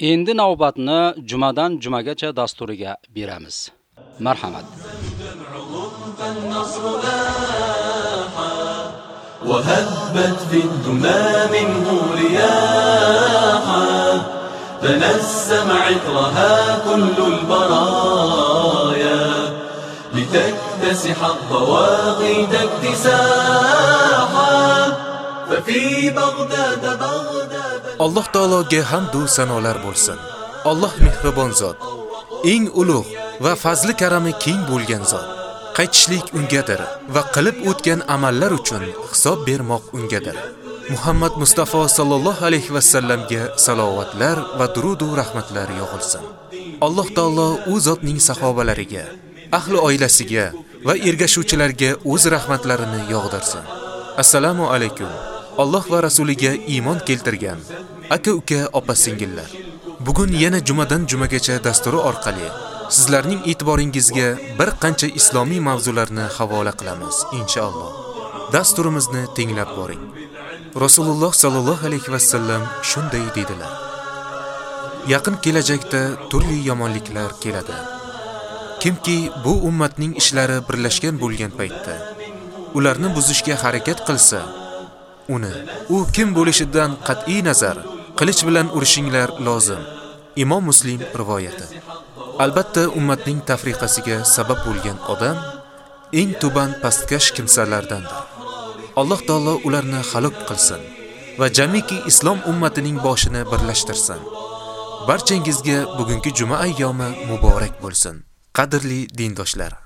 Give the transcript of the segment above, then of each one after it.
Endi navbatni jumadan jumagacha dasturiga beramiz. Marhamat. وهبت في الدمى منه رياحا تنسم عطرها كل البرايا لتكتسح الضواغي اكتساحا ففي بغداد بغداد Alloh taologa hamd va sanolar bo'lsin. Alloh mehribon zot, eng ulug' va fazli karami keng bo'lgan zot. Qaytishlik ungadir va qilib o'tgan amallar uchun hisob bermoq ungadir. Muhammad Mustafa sallallohu alayhi va sallamga salovatlar va durud va rahmatlar yog'ilsin. Alloh taolo u zotning sahobalariga, ahli oilasiga va ergashuvchilarga o'z rahmatlarini yog'dirsin. Assalomu alaykum. Alloh va rasuliga iymon keltirgan aka-uka, opa-singillar. Bugun yana jumadan jumagacha dasturi orqali sizlarning e'tiboringizga bir qancha islomiy mavzularni havola qilamiz, inshaalloh. Dasturimizni tinglab boring. Rasululloh sallallohu alayhi va sallam shunday dedilar: Yaqin kelajakda turli yomonliklar keladi. Kimki bu ummatning ishlari birlashgan bo'lgan paytda ularni buzishga harakat qilsa, uni u kim bo'lishidan qat'iy nazar qilich bilan urishinglar lozim. Imom Muslim rivoyati. Albatta ummatning tafriqasiga sabab bo'lgan odam eng tuban pastkash kimsalardandir. Alloh taolo ularni halok qilsin va jamiki islom ummatining boshini birlashtirsin. Barchangizga bugungi juma ayyomi muborak bo'lsin. Qadrli dindoshlar.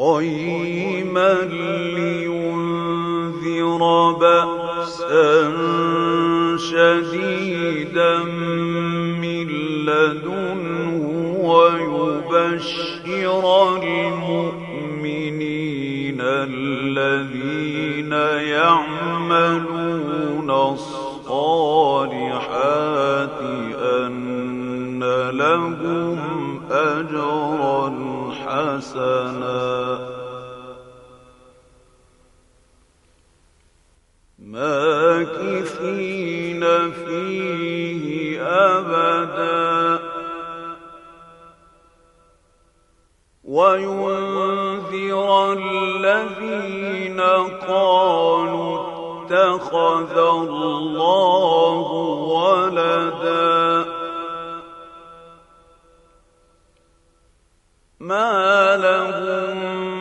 قيما لينذر بأسا شديدا من لدنه ويبشر المؤمنين الذين يعملون الصالحات أن لهم أجرا حسنا. وينذر الذين قالوا اتخذ الله ولدا. ما لهم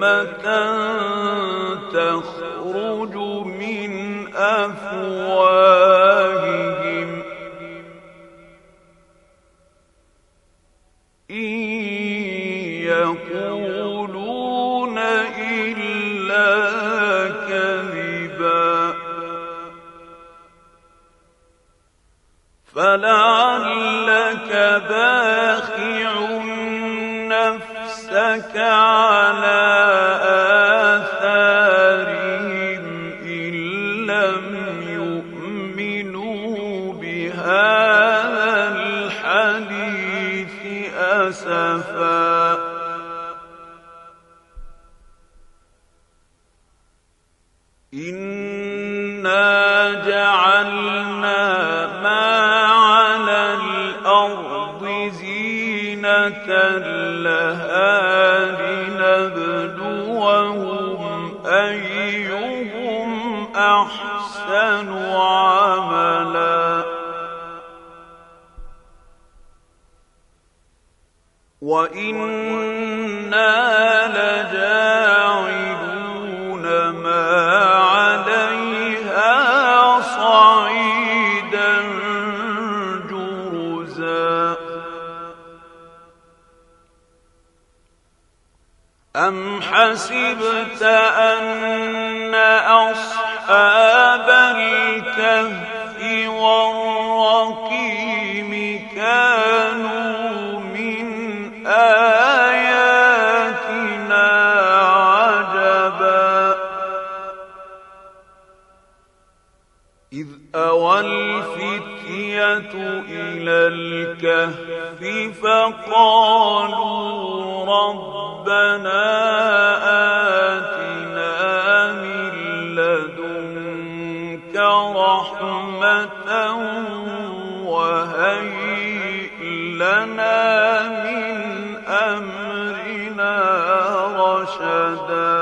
كلمة تخرج من أفواههم. وإنا لجاعلون ما عليها صعيدا جرزا أم حسبت أن أصحاب الكهف فقالوا ربنا آتنا من لدنك رحمة وهيئ لنا من أمرنا رشدا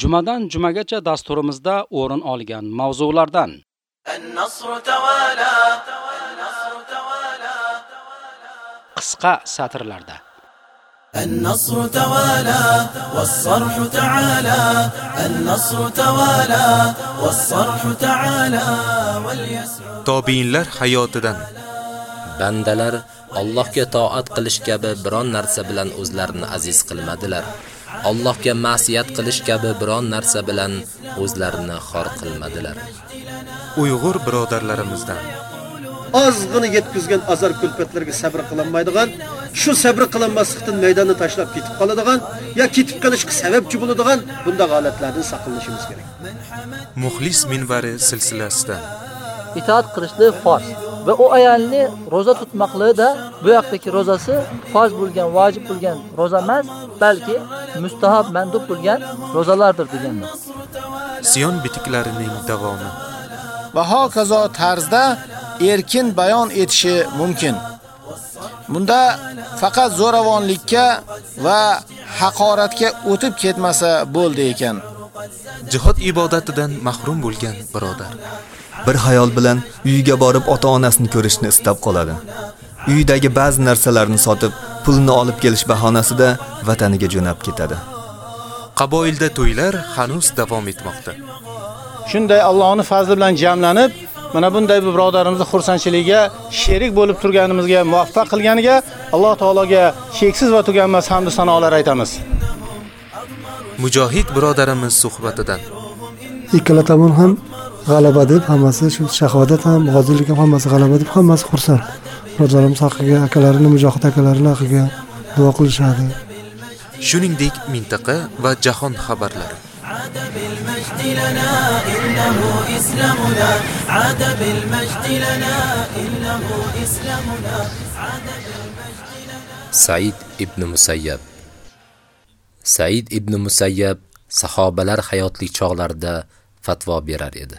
Jumadan jumagacha dasturimizda o'rin olgan mavzulardan النصر توالى qisqa satrlarda النصر توالى والصرح تعالى النصر توالى والصرح تعالى واليسر Tobiinlar hayotidan Bandalar Allohga toat qilish kabi biron narsa bilan o'zlarini aziz qilmadilar. Allohga ma'siyat qilish kabi biron narsa bilan o'zlarini xor qilmadilar. Uyg'ur birodarlarimizdan ozg'ini yetkizgan azar kulpatlarga sabr qilolmaydigan, shu sabr qilinmaslikdan maydonni tashlab ketib qoladigan, yo ketib qolishga sababchi bo'ladigan bunday holatlardan saqlanishimiz kerak. Muxlis minbari silsilasidan itoat qilishlik farz va u ayolni roza tutmoqlikda bu yoqdagi rozasi farz bo'lgan, vojib bo'lgan roza emas, balki mustahab, mandub bo'lgan rozalardir deganlar. Siyon bitiklarining davomi va hokazo tarzda erkin bayon etishi mumkin. Bunda faqat zo'ravonlikka va haqoratga o'tib ketmasa bo'ldi ekan. jihod ibodatidan mahrum bo'lgan birodar bir xayol bilan uyiga borib ota-onasini ko'rishni istab qoladi. Uyidagi ba'zi narsalarni sotib, pulni olib kelish bahonasida vataniga jo'nab ketadi. qaboilda to'ylar hanuz davom etmoqda Shunday Allohning fazli bilan jamlanib, mana bunday bir birodarimizni xursandchiligiga sherik bo'lib turganimizga muvaffaq qilganiga Alloh taologa cheksiz va tuganmas hamd sanolar aytamiz. mujohid birodarimiz suhbatidan. Ikkala tomon ham g'alaba deb hammasi shu shahodat ham g'oziylik ham hammasi g'alaba deb hammasi xursand. Birodarlarimiz haqiga akalarini mujohid akalarini haqiga duo qilishadi. Shuningdek mintaqa va jahon xabarlari عاد بالمجد لنا إنه إسلامنا عاد بالمجد لنا إنه إسلامنا عاد بالمجد لنا Said ibn Musayyab Said ibn Musayyab sahobalar hayotlik chog'larida fatvo berar edi.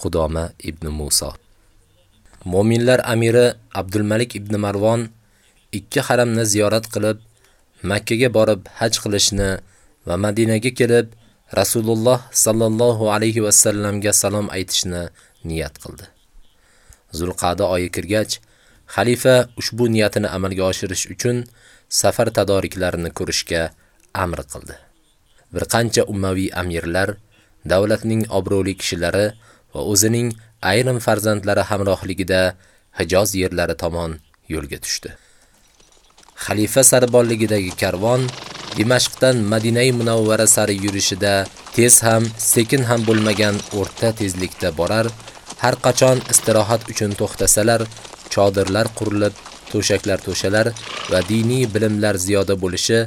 Qudoma ibn Musa Mo'minlar amiri Abdulmalik ibn Marvon ikki haramni ziyorat qilib, Makka ga borib haj qilishni va Madinaga kelib Rasululloh sallallohu alayhi va sallamga salom aytishni niyat qildi. Zulqa'da oyi kirgach, xalifa ushbu niyatini amalga oshirish uchun safar tadoriklarini ko'rishga amr qildi. Bir qancha ummaviy amirlar, davlatning obro'li kishilari va o'zining ayrim farzandlari hamrohligida Hijoz yerlari tomon yo'lga tushdi. Xalifa sarbonligidagi karvon Dimashqdan Madinai Munawvara sari yurishida tez ham, sekin ham bo'lmagan o'rta tezlikda borar, har qachon istirohat uchun to'xtasalar, chodirlar qurilib, to'shaklar to'shalar va diniy bilimlar ziyoda bo'lishi,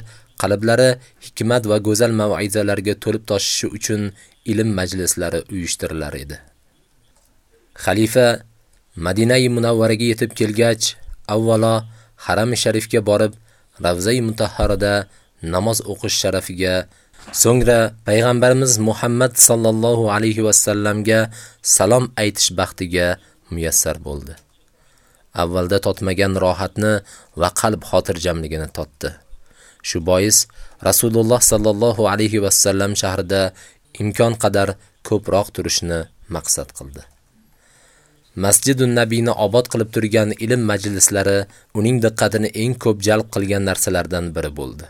qalblari hikmat va go'zal mav'izalarga to'lib toshishi uchun ilm majlislari uyushtirilar edi. Xalifa Madinai Munawvaraga yetib kelgach, avvalo Haram sharifga borib, Ravza-i Mutahharada namoz o'qish sharafiga, so'ngra payg'ambarimiz Muhammad sallallohu alayhi va sallamga salom aytish baxtiga muyassar bo'ldi. avvalda totmagan rohatni va qalb xotirjamligini totdi. Shu bois Rasululloh sallallohu alayhi va sallam shahrida imkon qadar ko'proq turishni maqsad qildi. Masjidun Nabiyni obod qilib turgan ilm majlislari uning diqqatini eng ko'p jalb qilgan narsalardan biri bo'ldi.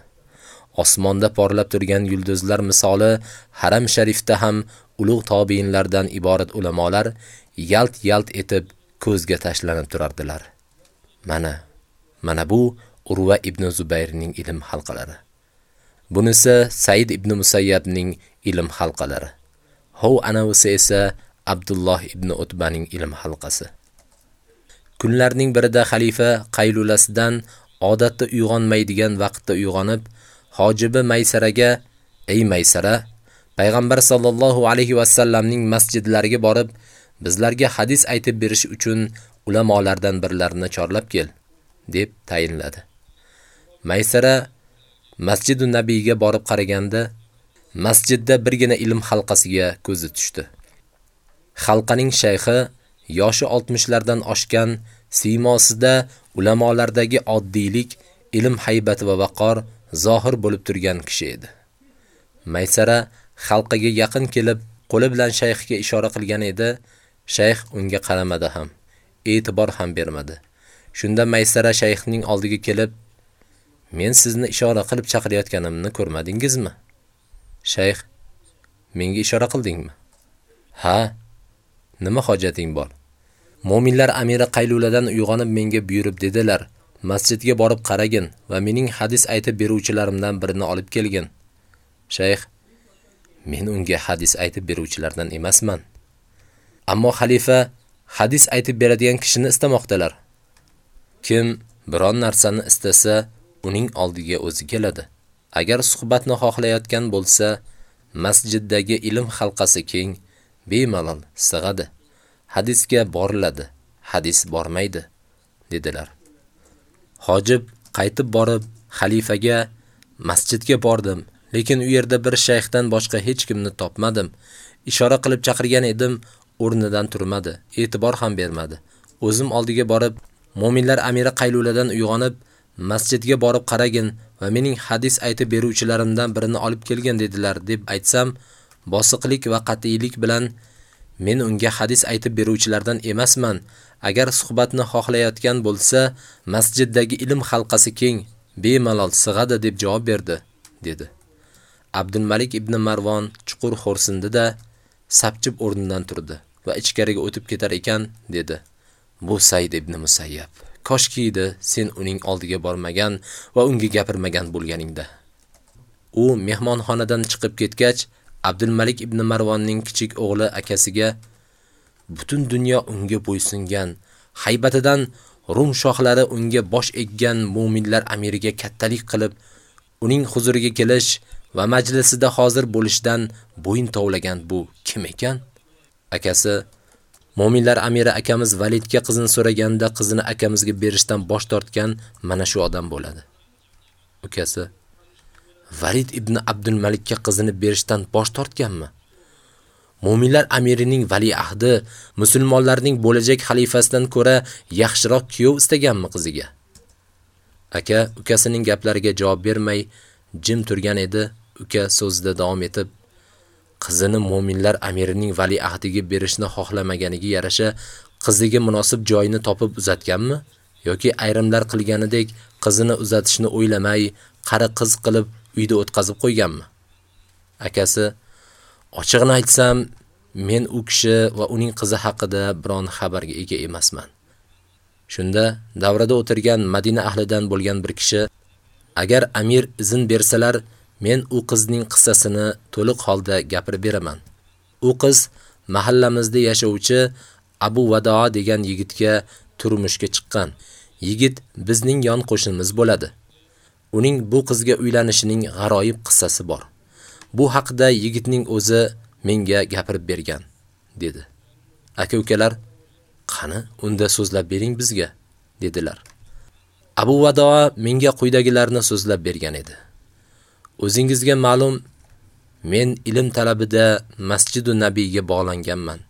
Osmonda porlab turgan yulduzlar misoli Haram sharifda ham ulug' tobiinlardan iborat ulamolar yalt-yalt etib ko'zga tashlanib turardilar. Mana, mana bu Urva ibn Zubayrning ilm halqalari. Bunisi Said ibn Musayyabning ilm halqalari. Hov anavisi esa Abdullah ibn Utbaning ilm halqasi. Kunlarning birida xalifa qaylulasidan odatda uyg'onmaydigan vaqtda uyg'onib, hojibi Maysaraga: "Ey Maysara, payg'ambar sallallohu alayhi va sallamning masjidlariga borib, bizlarga hadis aytib berish uchun ulamolardan birlarini chorlab kel" deb tayinladi. Maysara Masjidun Nabiyga borib qaraganda, masjidda birgina ilm halqasiga ko'zi tushdi. Xalqaning shayxi yoshi 60lardan oshgan, siymosida ulamolardagi oddiylik, ilm haybati va vaqor zohir bo'lib turgan kishi edi. Maysara xalqiga yaqin kelib, qo'li bilan shayxga ishora qilgan edi. Shayx unga qaramadi ham, e'tibor ham bermadi. Shunda Maysara shayxning oldiga kelib, "Men sizni ishora qilib chaqirayotganimni ko'rmadingizmi?" Shayx: "Menga ishora qildingmi?" "Ha, nima hojating bor?" Mo'minlar amiri qayluladan uyg'onib menga buyurib dedilar: "Masjidga borib qaragin va mening hadis aytib beruvchilarimdan birini olib kelgin." Shayx: "Men unga hadis aytib beruvchilardan emasman." Ammo xalifa hadis aytib beradigan kishini istamoqdalar. Kim biron narsani istasa, uning oldiga o'zi keladi. Agar suhbatni xohlayotgan bo'lsa, masjiddagi ilm halqasi keng, bemalol sig'adi. Hadisga boriladi, hadis bormaydi, dedilar. Hojib qaytib borib xalifaga masjidga bordim, lekin u yerda bir shayxdan boshqa hech kimni topmadim. Ishora qilib chaqirgan edim, o'rnidan turmadi, e'tibor ham bermadi. O'zim oldiga borib, mu'minlar amiri qayluladan uyg'onib, masjidga borib qaragin va mening hadis aytib beruvchilarimdan birini olib kelgan dedilar deb aytsam, bosiqlik va qat'iylik bilan men unga hadis aytib beruvchilardan emasman. Agar suhbatni xohlayotgan bo'lsa, masjiddagi ilm halqasi keng, bemalol sig'adi deb javob berdi, dedi. Abdul Malik ibn Marvon chuqur xo'rsindi-da, sapchib o'rnidan turdi va ichkariga o'tib ketar ekan, dedi. Bu Said ibn Musayyab. Koshki edi sen uning oldiga bormagan va unga gapirmagan bo'lganingda. U mehmonxonadan chiqib ketgach, Abdul Malik ibn Marvonning kichik o'g'li akasiga butun dunyo unga bo'ysungan, haybatidan Rum shohlari unga bosh eggan mu'minlar amiriga kattalik qilib, uning huzuriga kelish va majlisida hozir bo'lishdan bo'yin tovlagan bu kim ekan? Akasi Mu'minlar amiri akamiz Validga qizini so'raganda qizini akamizga berishdan bosh tortgan mana shu odam bo'ladi. Ukasi Valid ibn Abdul Malikka qizini berishdan bosh tortganmi? Mu'minlar amirining vali ahdi musulmonlarning bo'lajak xalifasidan ko'ra yaxshiroq kuyov istaganmi qiziga? Aka ukasining gaplariga javob bermay jim turgan edi. Uka so'zida davom etib, qizini mu'minlar amirining vali ahdiga berishni xohlamaganiga yarasha qiziga munosib joyini topib uzatganmi yoki ayrimlar qilganidek qizini uzatishni o'ylamay, qari qiz qilib uyda o'tkazib qo'yganmi? Akasi Ochig'ini aytsam, men u kishi va uning qizi haqida biron xabarga ega emasman. Shunda davrada o'tirgan Madina ahlidan bo'lgan bir kishi agar amir izin bersalar, men u qizning qissasini to'liq holda gapirib beraman. U qiz mahallamizda yashovchi Abu Vadoa degan yigitga turmushga chiqqan. Yigit bizning yon qo'shnimiz bo'ladi. Uning bu qizga uylanishining g'aroyib qissasi bor. Bu haqda yigitning o'zi menga gapirib bergan, dedi. Aka-ukalar, qani, unda so'zlab bering bizga, dedilar. Abu Vadoa menga quyidagilarni so'zlab bergan edi. O'zingizga ma'lum, men ilm talabida Masjidun Nabiyga bog'langanman.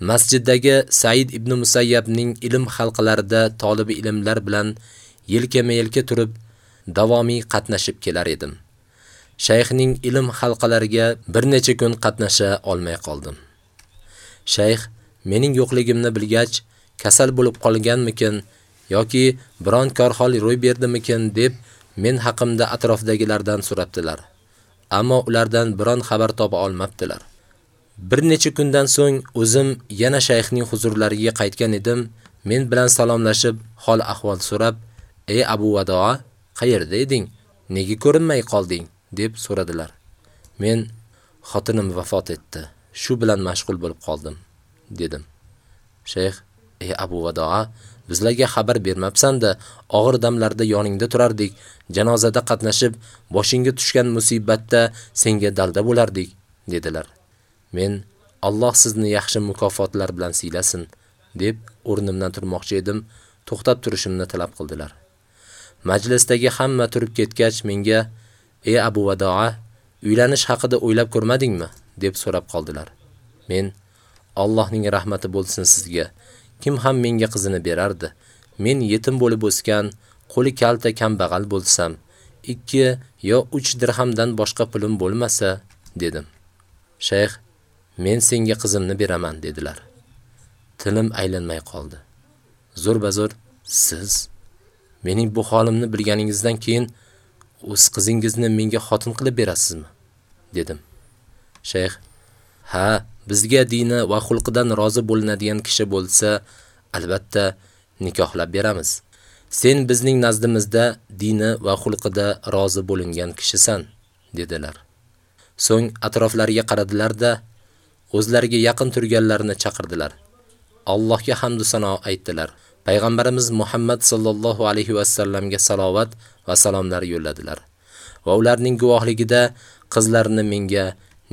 Masjiddagi Said ibn Musayyabning ilm halqalarida tolibi ilmlar bilan yelkama-yelka turib davomiy qatnashib kelar edim. Shayxning ilm halqalariga bir necha kun qatnasha olmay qoldim. Shayx mening yo'qligimni bilgach, kasal bo'lib qolganmikin yoki biron korxol ro'y berdimikin deb men haqimda atrofdagilardan so'rabdilar. Ammo ulardan biron xabar topa olmabdilar. Bir necha kundan so'ng o'zim yana shayxning huzurlariga qaytgan edim. Men bilan salomlashib, hol ahvol so'rab, "Ey Abu Vadoa, qayerda eding? Nega ko'rinmay qolding?" Deb so'radilar. Men xotinim vafot etdi. Shu bilan mashg'ul bo'lib qoldim, dedim. Shayx, "Ey Abu Vadoa, bizlarga xabar bermabsan-da, og'ir damlarda yoningda turardik, janozada qatnashib, boshingga tushgan musibatda senga dalda bo'lardik", dedilar. Men Alloh sizni yaxshi mukofotlar bilan siylasin deb o'rnimdan turmoqchi edim, to'xtab turishimni talab qildilar. Majlisdagi hamma turib ketgach menga: "Ey Abu Vadoa, uylanish haqida o'ylab ko'rmadingmi?" deb so'rab qoldilar. Men: "Allohning rahmati bo'lsin sizga. Kim ham menga qizini berardi? Men yetim bo'lib o'sgan, qo'li kalta kambag'al bo'lsam, 2 yo 3 dirhamdan boshqa pulim bo'lmasa", dedim. Shayx: "Men senga qizimni beraman", dedilar. Tilim aylanmay qoldi. Zo'r-bazo'r siz mening bu holimni bilganingizdan keyin o'z qizingizni menga xotin qilib berasizmi? dedim. Shayx: "Ha, bizga dini va xulqidan rozi bo'linadigan kishi bo'lsa, albatta nikohlab beramiz. Sen bizning nazdimizda dini va xulqida rozi bo'lingan kishisan", dedilar. So'ng atroflariga qaradilar-da, o'zlariga yaqin turganlarni chaqirdilar. Allohga hamd va sano aytdilar. Payg'ambarimiz Muhammad sallallohu alayhi va sallamga salovat va salomlar yo'lladilar. Va ularning guvohligida qizlarini menga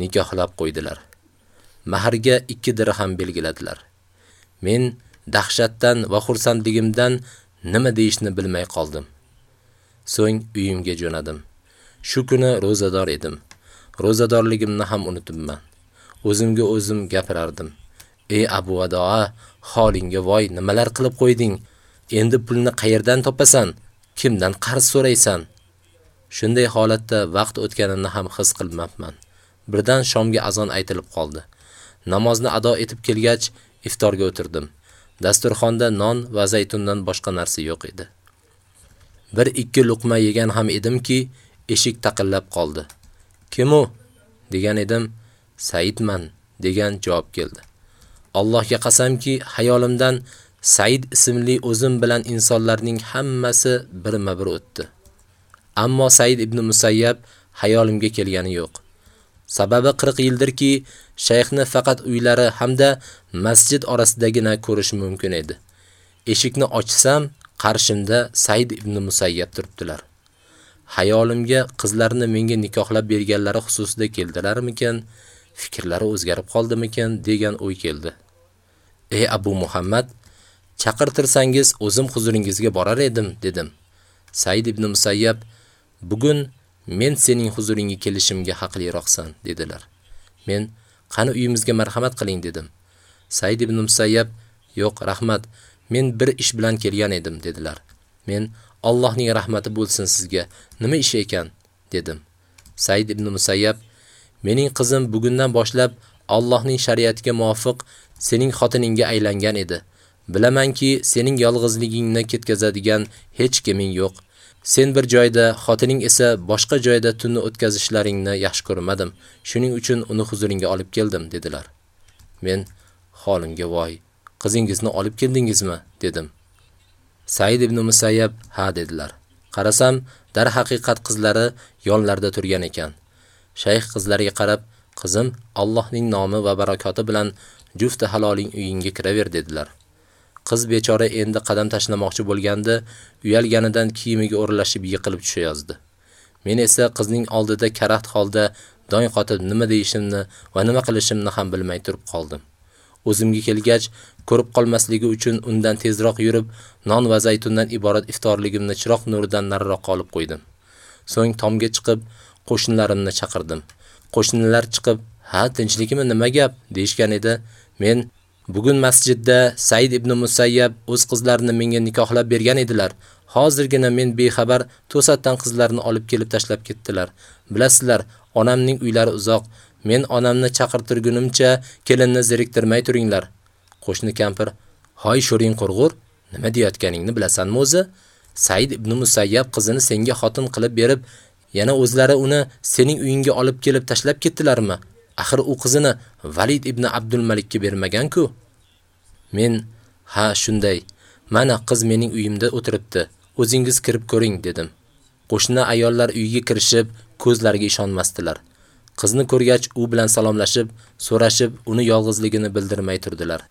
nikohlab qo'ydilar. Maharga 2 dirham belgiladilar. Men dahshatdan va xursandligimdan nima deyishni bilmay qoldim. So'ng uyimga jo'nadim. Shu kuni rozador edim. Rozadorligimni ham unutibman. O'zimga o'zim gapirardim. Ey Abu Vadoa, holingga voy, nimalar qilib qo'yding? Endi pulni qayerdan topasan? Kimdan qarz so'raysan? Shunday holatda vaqt o'tganini ham his qilmabman. Birdan shomga azon aytilib qoldi. Namozni ado etib kelgach, iftorga o'tirdim. Dasturxonda non va zaytundan boshqa narsa yo'q edi. Bir ikki luqma yegan ham edimki, eshik taqillab qoldi. "Kim u?" degan edim. "Saidman" degan javob keldi. Allohga qasamki, hayolimdan Said ismli o'zim bilan insonlarning hammasi birma-bir o'tdi. Ammo Said ibn Musayyab hayolimga kelgani yo'q. Sababi 40 yildirki, shayxni faqat uylari hamda masjid orasidagina ko'rish mumkin edi. Eshikni ochsam, qarshimda Said ibn Musayyab turibdilar. Hayolimga qizlarni menga nikohlab berganlari xususida keldilarmikan, fikrlari o'zgarib qoldimikan degan o'y keldi. Ey Abu Muhammad, chaqirtirsangiz o'zim huzuringizga borar edim, dedim. Said ibn Musayyab, bugun men sening huzuringga kelishimga haqliroqsan, dedilar. Men qani uyimizga marhamat qiling dedim. Said ibn Musayyab, yo'q, rahmat, men bir ish bilan kelgan edim, dedilar. Men Allohning rahmati bo'lsin sizga. Nima ish ekan? dedim. Said ibn Musayyab, mening qizim bugundan boshlab Allohning shariatiga muvofiq sening xotiningga aylangan edi. Bilamanki, sening yolg'izligingni ketkazadigan hech kiming yo'q. Sen bir joyda, xotining esa boshqa joyda tunni o'tkazishlaringni yaxshi ko'rmadim. Shuning uchun uni huzuringga olib keldim, dedilar. Men holimga voy, qizingizni olib keldingizmi? dedim. Said ibn Musayyab ha dedilar. Qarasam, dar haqiqat qizlari yonlarda turgan ekan. Shayx qizlariga qarab, "Qizim, Allohning nomi va barakoti bilan jufti haloling uyingga kiraver" dedilar. Qiz bechora endi qadam tashlamoqchi bo'lganda, uyalganidan kiyimiga o'rilashib yiqilib tushayozdi. Men esa qizning oldida karaxt holda dong qotib nima deyishimni va nima qilishimni ham bilmay turib qoldim. O'zimga kelgach, ko'rib qolmasligi uchun undan tezroq yurib, non va zaytundan iborat iftorligimni chiroq nuridan nariroqqa olib qo'ydim. So'ng tomga chiqib, qo'shnilarimni chaqirdim. Qo'shnilar chiqib, "Ha, tinchlikmi, nima gap?" deyshgan edi. Men Bugun masjidda Said ibn Musayyab o'z qizlarini menga nikohlab bergan edilar. Hozirgina men bexabar to'satdan qizlarini olib kelib tashlab ketdilar. Bilasizlar, onamning uylari uzoq. Men onamni chaqirtirgunimcha kelinni zeriktirmay turinglar. Qo'shni kampir: "Hoy sho'ring qurg'ur, nima deyotganingni bilasanmi o'zi?" Said ibn Musayyab qizini senga xotin qilib berib, yana o'zlari uni sening uyingga olib kelib tashlab ketdilarmi? Axir u qizini Valid ibn Abdul Malikka bermagan-ku. Men, ha, shunday. Mana qiz mening uyimda o'tiribdi. O'zingiz kirib ko'ring, dedim. Qo'shni ayollar uyga kirishib, ko'zlariga ishonmasdilar. Qizni ko'rgach, u bilan salomlashib, so'rashib, uni yolg'izligini bildirmay turdilar.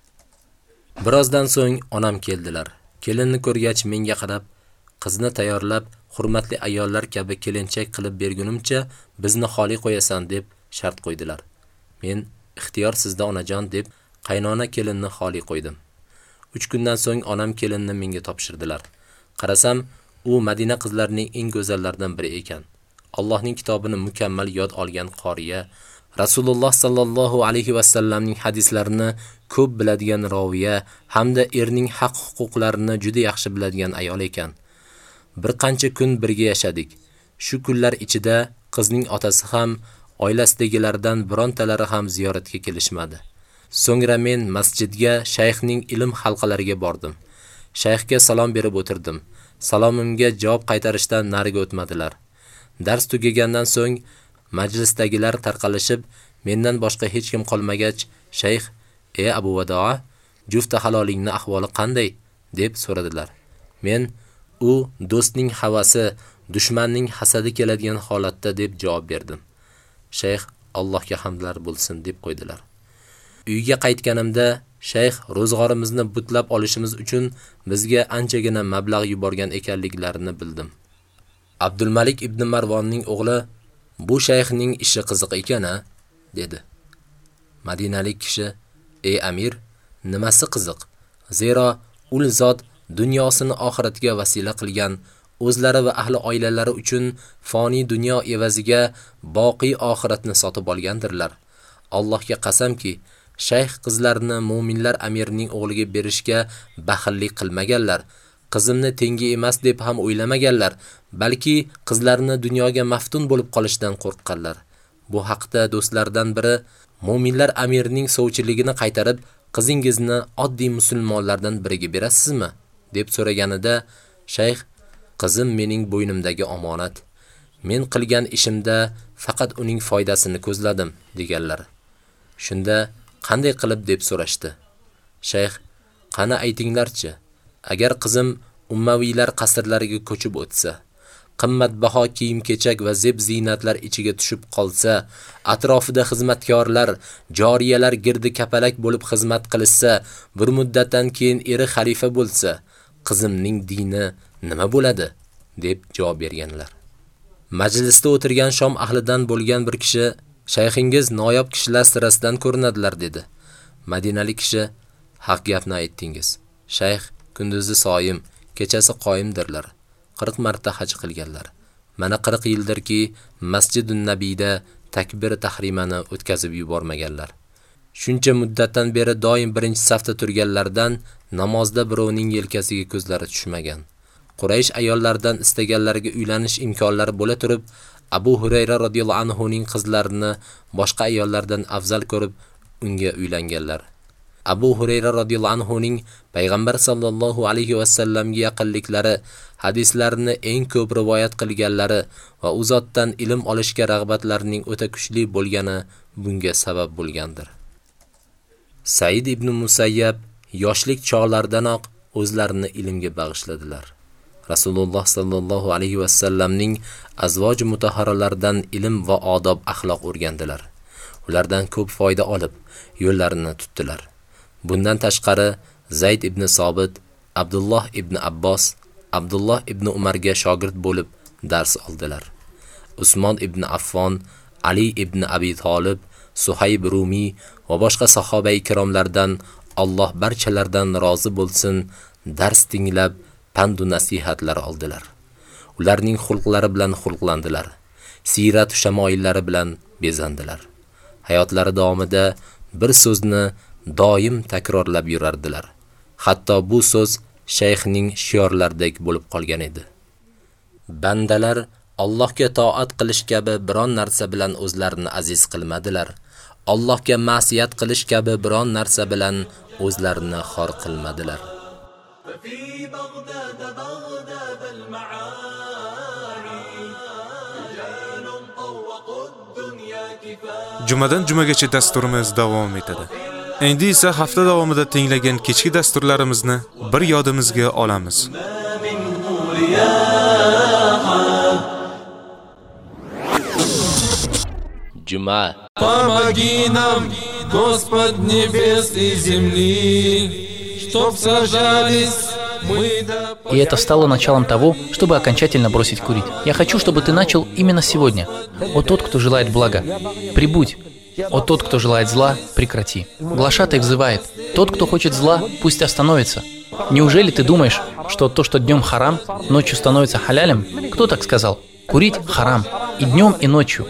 Birozdan so'ng onam keldilar. Kelinni ko'rgach menga qarab, qizni tayyorlab, hurmatli ayollar kabi kelinchak qilib bergunimcha bizni xoli qo'yasan deb shart qo'ydilar. Men ixtiyor sizda onajon deb qaynona kelinni xoli qo'ydim. 3 kundan so'ng onam kelinni menga topshirdilar. Qarasam, u Madina qizlarining eng go'zallaridan biri ekan. Allohning kitobini mukammal yod olgan qoriya, Rasululloh sallallohu alayhi va sallamning hadislarini ko'p biladigan raviya hamda erning haq huquqlarini juda yaxshi biladigan ayol ekan. Bir qancha kun birga yashadik. Shu kunlar ichida qizning otasi ham, oilasidagilardan birontalari ham ziyoratga kelishmadi. So'ngra men masjidga shayxning ilm halqalariga bordim. Shayxga salom berib o'tirdim. Salomimga javob qaytarishdan nariga o'tmadilar. Dars tugagandan so'ng majlisdagilar tarqalishib, mendan boshqa hech kim qolmagach, shayx: "Ey Abu Vadoa, jufta halolingni ahvoli qanday?" deb so'radilar. Men: "U do'stning havasi, dushmanning hasadi keladigan holatda" deb javob berdim. Shayx: "Allohga hamdlar bo'lsin" deb qo'ydilar. Uyga qaytganimda shayx ro'zg'orimizni butlab olishimiz uchun bizga anchagina mablag' yuborgan ekanliklarini bildim. Abdulmalik ibn Marvonning o'g'li bu shayxning ishi qiziq ekan-a, dedi. Madinalik kishi: "Ey amir, nimasi qiziq? Zero ul zot dunyosini oxiratga vasila qilgan, o'zlari va ahli oilalari uchun foni dunyo evaziga boqiy oxiratni sotib olgandirlar. Allohga qasamki, shayx qizlarini mu'minlar amirining o'g'liga berishga baxillik qilmaganlar. Qizimni tengi emas deb ham o'ylamaganlar, balki qizlarini dunyoga maftun bo'lib qolishdan qo'rqqanlar. Bu haqda do'stlardan biri mu'minlar amirining sovchiligini qaytarib, qizingizni oddiy musulmonlardan biriga berasizmi? deb so'raganida shayx qizim mening bo'ynimdagi omonat. Men qilgan ishimda faqat uning foydasini ko'zladim deganlar. Shunda qanday qilib deb so'rashdi. Shayx, qani aytinglarchi, agar qizim ummaviylar qasrlariga ko'chib o'tsa, qimmatbaho kiyim-kechak va zeb-ziynatlar ichiga tushib qolsa, atrofida xizmatkorlar, joriyalar girdi kapalak bo'lib xizmat qilsa, bir muddatdan keyin eri xalifa bo'lsa, qizimning dini nima bo'ladi? deb javob berganlar. Majlisda o'tirgan shom ahlidan bo'lgan bir kishi Shayxingiz noyob kishilar sirasidan ko'rinadilar dedi. Madinalik kishi haq gapni aytdingiz. Shayx kunduzi soyim, kechasi qoyimdirlar. 40 marta haj qilganlar. Mana 40 yildirki Masjidun Nabiyda takbir tahrimani o'tkazib yubormaganlar. Shuncha muddatdan beri doim birinchi safda turganlardan namozda birovning yelkasiga ko'zlari tushmagan. Quraysh ayollaridan istaganlariga uylanish imkonlari bo'la turib, Abu Hurayra radhiyallohu anhu ning qizlarini boshqa ayollardan afzal ko'rib unga uylanganlar. Abu Hurayra radhiyallohu anhu ning payg'ambar sallallohu alayhi va sallamga yaqinliklari, hadislarini eng ko'p rivoyat qilganlari va u zotdan ilm olishga rag'batlarining o'ta kuchli bo'lgani bunga sabab bo'lgandir. Said ibn Musayyab yoshlik chog'laridanoq o'zlarini ilmga bag'ishladilar. Rasululloh sallallohu alayhi va sallamning azvoj mutahharalaridan ilm va odob axloq o'rgandilar. Ulardan ko'p foyda olib, yo'llarini tutdilar. Bundan tashqari Zayd ibn Sobit, Abdulloh ibn Abbos, Abdulloh ibn Umarga shogird bo'lib dars oldilar. Usmon ibn Affon, Ali ibn Abi Talib, Suhayb Rumi va boshqa sahobai ikromlardan Alloh barchalardan rozi bo'lsin, dars tinglab pandu nasihatlar oldilar. Ularning xulqlari bilan xulqlandilar. Siyrat shamoillari bilan bezandilar. Hayotlari davomida bir so'zni doim takrorlab yurardilar. Hatto bu so'z shayxning shiorlaridek bo'lib qolgan edi. Bandalar Allohga toat qilish kabi biron narsa bilan o'zlarini aziz qilmadilar. Allohga ma'siyat qilish kabi biron narsa bilan o'zlarini xor qilmadilar. Jumadan jumagacha dasturimiz davom etadi. Endi esa hafta davomida tinglagan kechki dasturlarimizni bir yodimizga olamiz. Juma Помоги нам, Господь небес и земли, чтоб сажались мы до... И это стало началом того, чтобы окончательно бросить курить. Я хочу, чтобы ты начал именно сегодня. О тот, кто желает блага, прибудь. О тот, кто желает зла, прекрати. Глашатай взывает. Тот, кто хочет зла, пусть остановится. Неужели ты думаешь, что то, что днем харам, ночью становится халялем? Кто так сказал? Курить харам. И днем, и ночью.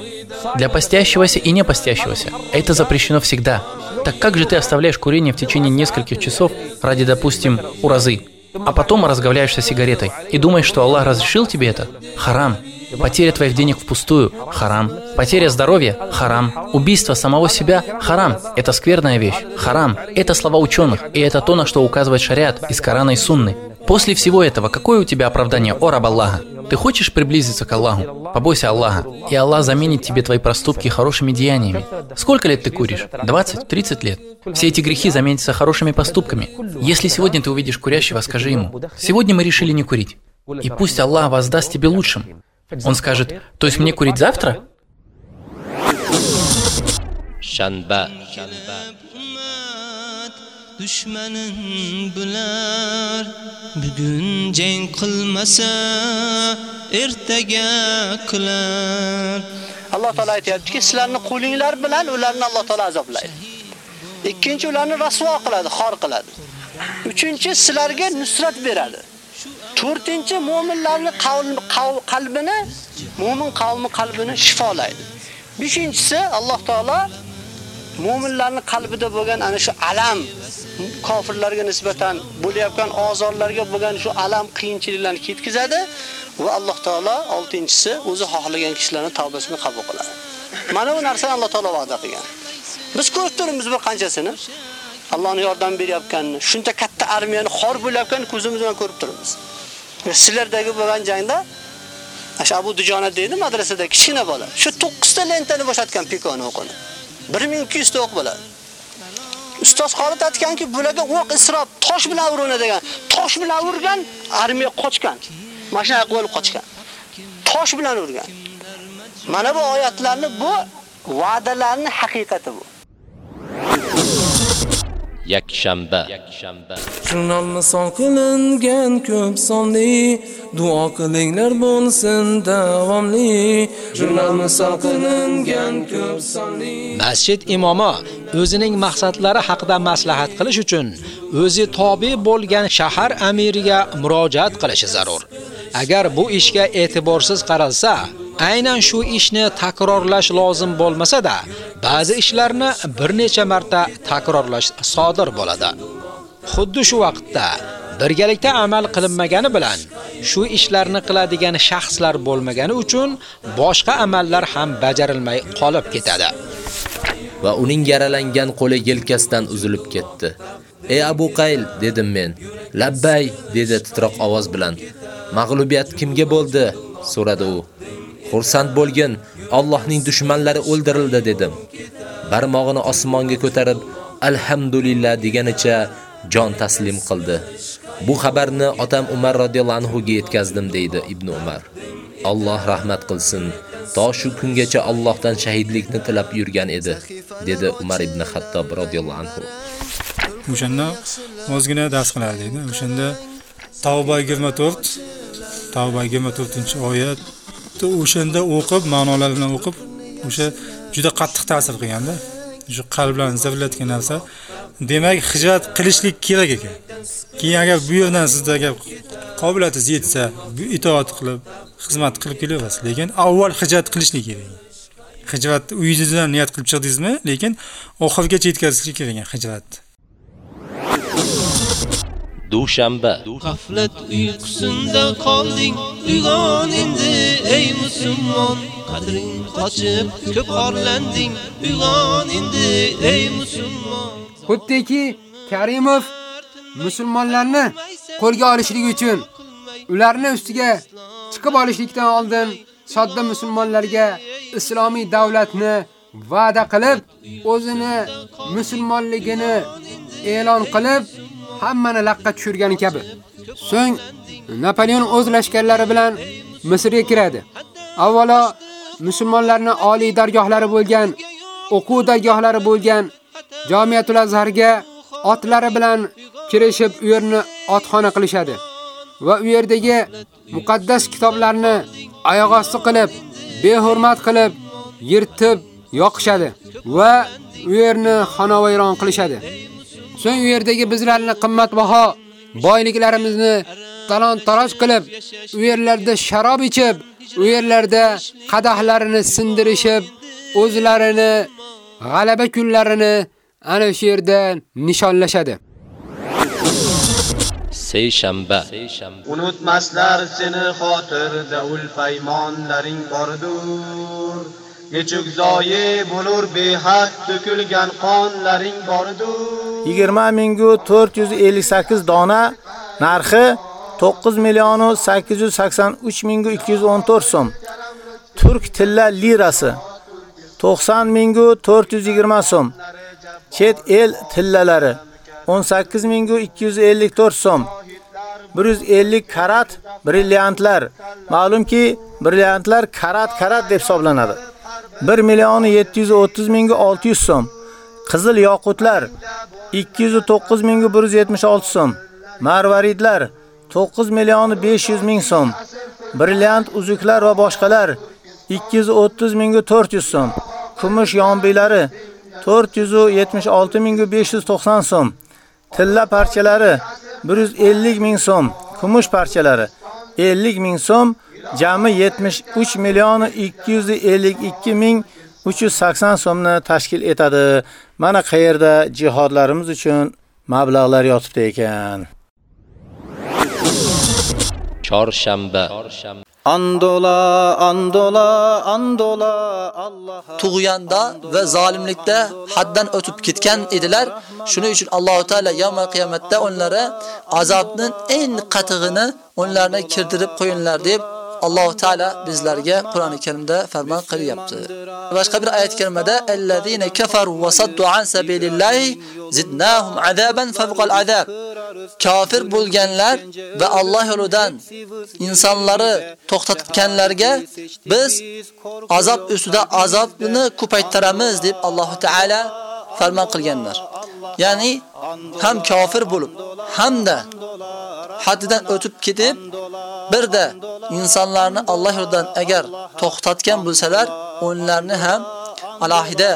Для постящегося и не постящегося. Это запрещено всегда. Так как же ты оставляешь курение в течение нескольких часов ради, допустим, уразы? А потом разговляешься сигаретой и думаешь, что Аллах разрешил тебе это? Харам. Потеря твоих денег впустую – харам. Потеря здоровья – харам. Убийство самого себя – харам. Это скверная вещь. Харам. Это слова ученых. И это то, на что указывает шариат из Корана и Сунны. После всего этого, какое у тебя оправдание, о раб Аллаха? Ты хочешь приблизиться к Аллаху? Побойся Аллаха, и Аллах заменит тебе твои проступки хорошими деяниями. Сколько лет ты куришь? 20? 30 лет? Все эти грехи заменятся хорошими поступками. Если сегодня ты увидишь курящего, скажи ему, «Сегодня мы решили не курить». И пусть Аллах воздаст тебе лучшим. Он скажет, «То есть мне курить завтра?» Shanba dushmanin bular. Bugun jang qilmasa ertaga qilar. Alloh taolo aytayaptiki sizlarni qo'linglar bilan ularni alloh taolo azoblaydi. Ikkinchi ularni rasvo qiladi xor qiladi. Uchinchi sizlarga nusrat beradi. To'rtinchi mu'minlarni qalbini mu'min qavmi qalbini shifolaydi. Beshinchisi alloh taolo mu'minlarning qalbida bo'lgan ana shu alam kofirlarga nisbatan bo'layotgan azorlarga bo'lgan shu alam qiyinchiliklarni ketkizadi va Alloh taolo 6-inchisi o'zi xohlagan kishilarning tavbasini qabul qiladi. Mana bu narsani Alloh taolo va'da qilgan. Biz ko'rib turibmiz bir qanchasini. Allohning yordam berayotganini, shuncha katta armiyani xor bo'layotganini ko'zimiz bilan ko'rib turibmiz. Sizlardagi bo'lgan jangda Ash Abu Dujona deydi madrasada kichkina bola. Shu 9 ta lentani bo'shatgan pikoni o'qini. 1200 ta o'q bo'ladi. Ustoz Xolid aytganki, bularga o'q isrof, tosh bilan urinadigan. Tosh bilan urgan, armiya qochgan. Mashina qilib qochgan. Tosh bilan urgan. Mana bu oyatlarni bu va'dalarning haqiqati bu. Yakshanba. Jurnalni son qilingan ko'p sonli duo qilinglar bo'lsin davomli. Jurnalni son qilingan ko'p sonli. Masjid imomi o'zining maqsadlari haqida maslahat qilish uchun o'zi tobe bo'lgan shahar amiriga murojaat qilishi zarur. Agar bu ishga e'tiborsiz qaralsa, aynan shu ishni takrorlash lozim bo'lmasa-da, ba'zi ishlarni bir necha marta takrorlash sodir bo'ladi. Xuddi shu vaqtda birgalikda amal qilinmagani bilan shu ishlarni qiladigan shaxslar bo'lmagani uchun boshqa amallar ham bajarilmay qolib ketadi. va uning yaralangan qo'li yelkasidan uzilib ketdi. "Ey Abu Qayl", dedim men. "Labbay", dedi titroq ovoz bilan. "Mag'lubiyat kimga bo'ldi?" so'radi u. "Xursand bo'lgin, Allohning dushmanlari o'ldirildi", dedim. Barmog'ini osmonga ko'tarib, "Alhamdulillah" deganicha jon taslim qildi. Bu xabarni otam Umar radhiyallohu anhu ga yetkazdim deydi Ibn Umar. Alloh rahmat qilsin. To shu kungacha Allohdan shahidlikni tilab yurgan edi, dedi Umar ibn Xattob radhiyallohu anhu. O'shanda ozgina dars qilar. O'shanda Tavba 24, Tavba 24-oyat o'shanda o'qib, ma'nolari bilan o'qib, o'sha juda qattiq ta'sir qilganda. Shu qalblarni zirlatgan narsa. Demak, hijrat qilishlik kerak ekan. Keyin agar bu yerdan sizda agar qobiliyatingiz yetsa, bu itoat qilib, xizmat qilib kelaverasiz. Lekin avval hijrat qilishlik kerak. hijratni uyingizdan niyat qilib chiqdingizmi lekin oxirigacha yetkazishlik kerak ekan hijratni dushanba g'aflat uyqusinda qolding uyg'on endi ey musulmon qadring qochib ko'p orlanding uyg'on endi ey musulmon xuddiki karimov musulmonlarni qo'lga olishlik uchun ularni ustiga chiqib olishlikdan oldin sodda musulmonlarga islomiy davlatni va'da qilib, o'zini musulmonligini e'lon qilib, hammani laqqa tushirgani kabi. So'ng Napoleon o'z lashkarlari bilan Misrga kiradi. Avvalo musulmonlarning oliy dargohlari bo'lgan, o'quv dargohlari bo'lgan Jamiatul Azharga otlari bilan kirishib, u yerni otxona qilishadi. Va u yerdagi muqaddas kitoblarni oyoq osti qilib, behurmat qilib, yirtib yoqishadi va u yerni xonavayron qilishadi. So'ng u yerdagi bizlarning qimmatbaho boyliklarimizni talon-taroj qilib, u yerlarda sharob ichib, u yerlarda qadahlarini sindirishib, o'zlarini g'alaba kunlarini ana shu yerda nishonlashadi. Seyshanba. Unutmaslar seni xotirda ul paymonlaring bordur. Nechuk zoyi bo'lur behad to'kilgan qonlaring bordur. 20 mingu 458 dona narxi 9 million 883 mingu 214 so'm. Turk tilla lirasi 90 mingu 420 so'm. Chet el tillalari 18 mingu 254 so'm. 150 karat brilliantlar. Ma'lumki, brilliantlar karat-karat deb hisoblanadi. 1 million 730 mingu 600 so'm. Qizil yoqutlar 209 mingu 176 so'm. Marvaridlar 9 million 500 ming so'm. Brilliant uzuklar va boshqalar 230 ming 400 so'm. Kumush yombilari 476 ming 590 so'm. Tilla parchalari 150 ming so'm. Kumush parchalari 50 ming so'm. Jami 73 million 252 ming 380 so'mni tashkil etadi. Mana qayerda jihodlarimiz uchun mablag'lar yotibdi ekan. Chorshanba. Andola, andola, andola Allah. tug'yonda va zolimlikda haddan o'tib ketgan edilar. Shuning uchun Alloh taolo yawmal qiyomatda onlara azobning eng qatig'ini onlarga kirdirib qo'yinglar deb Alloh taala bizlarga Qur'oni Karimda farmon qilyapti. Boshqa bir oyat karimada allazina kafaru va saddu an sabilillahi zidnahum azaban fawqal azab. Kafir bo'lganlar va Alloh yo'lidan insonlari to'xtatganlarga biz azob ustida azobni ko'paytiramiz deb Alloh taala farmon qilganlar. Ya'ni ham kofir bo'lib, hamda haddidan o'tib ketib, birda insonlarni Alloh yo'lidan agar to'xtatgan bo'lsalar, ularni ham alohida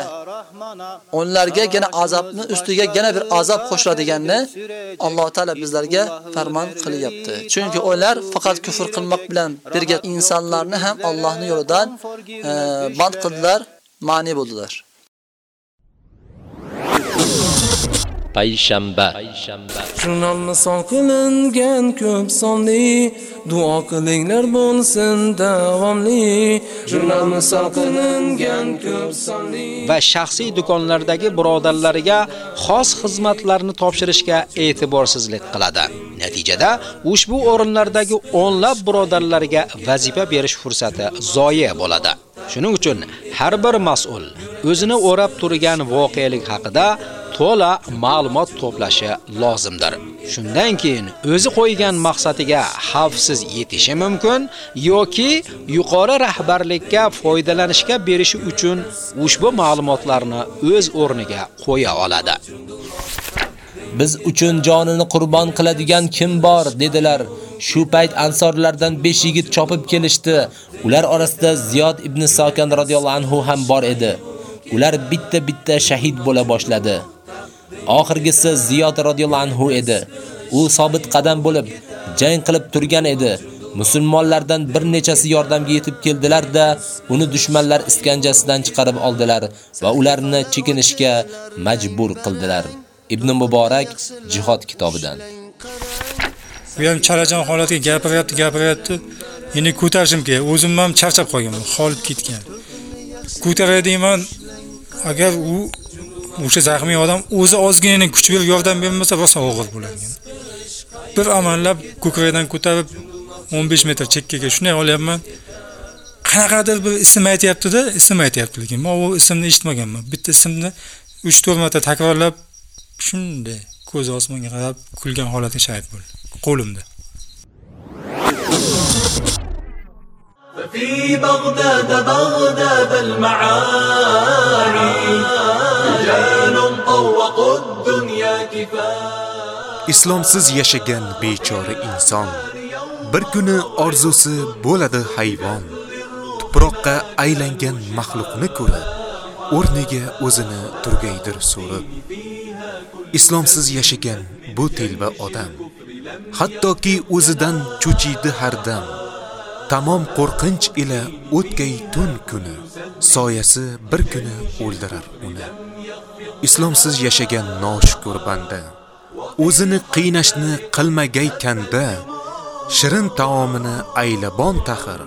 onlarga yana azobni ustiga yana bir azob qo'shiladiganni Alloh taolo bizlarga farmon qilyapti. Chunki ular faqat kufr qilmoq bilan birga insonlarni ham Allohning yo'lidan e, band qildilar, ma'ni bo'ldilar. Payshanba Jurnalni son qilingan ko'p sonli duo qilinglar bo'lsin davomli Jurnalni son qilingan ko'p sonli va shaxsiy do'konlardagi birodarlariga xos xizmatlarni topshirishga e'tiborsizlik qiladi. Natijada ushbu o'rinlardagi o'nlab birodarlarga vazifa berish fursati zoya bo'ladi. Shuning uchun har bir mas'ul o'zini o'rab turgan voqelik haqida to'la ma'lumot to'plashi lozimdir. Shundan keyin o'zi qo'ygan maqsadiga xavfsiz yetishi mumkin yoki yuqori rahbarlikka foydalanishga berishi uchun ushbu ma'lumotlarni o'z o'rniga qo'ya oladi. Biz uchun jonini qurbon qiladigan kim bor dedilar. Shu payt ansorlardan 5 yigit chopib kelishdi. Ular orasida Ziyod ibn Sokan radhiyallohu anhu ham bor edi. Ular bitta-bitta shahid bo'la boshladi. Oxirgisi Ziyod radhiyallohu anhu edi. U sobit qadam bo'lib jang qilib turgan edi. Musulmonlardan bir nechasi yordamga yetib keldilar-da, uni dushmanlar iskanjasidan chiqarib oldilar va ularni chekinishga majbur qildilar. Ibn Muborak jihod kitobidan. Bu ham chalajon holatiga gapiryapti, gapiryapti. Endi ko'tarishim kerak. O'zim ham charchab qolganman, holib ketgan. Ko'taradiman. agar u o'sha zaxmiy odam o'zi ozgina kuch berib yordam bermasa, rosa og'ir bo'ladi. Bir amallab ko'kragidan ko'tarib 15 metr chekkaga shunday olyapman. Qanaqadir bir ism aytyapti-da, ism aytyapti lekin men u ismni eshitmaganman. Bitta ismni 3-4 marta takrorlab shunday ko'z osmonga qarab kulgan holatga shahid bo'ldi. Qo'limda. ففي بغداد بغداد المعاني رجال طوقوا الدنيا كفاية Islomsiz yashagan bechora inson bir kuni orzusi bo'ladi hayvon. Tuproqqa aylangan maxluqni ko'rib, o'rniga o'zini turgaydir so'rib. Islomsiz yashagan bu telba odam hattoki o'zidan cho'chiydi har dam. Tamom qo'rqinch ila o'tgay tun kuni, soyasi bir kuni o'ldirar uni. Islomsiz yashagan noshukur banda o'zini qiynashni qilmagay kanda, shirin taomini aylabon taxir,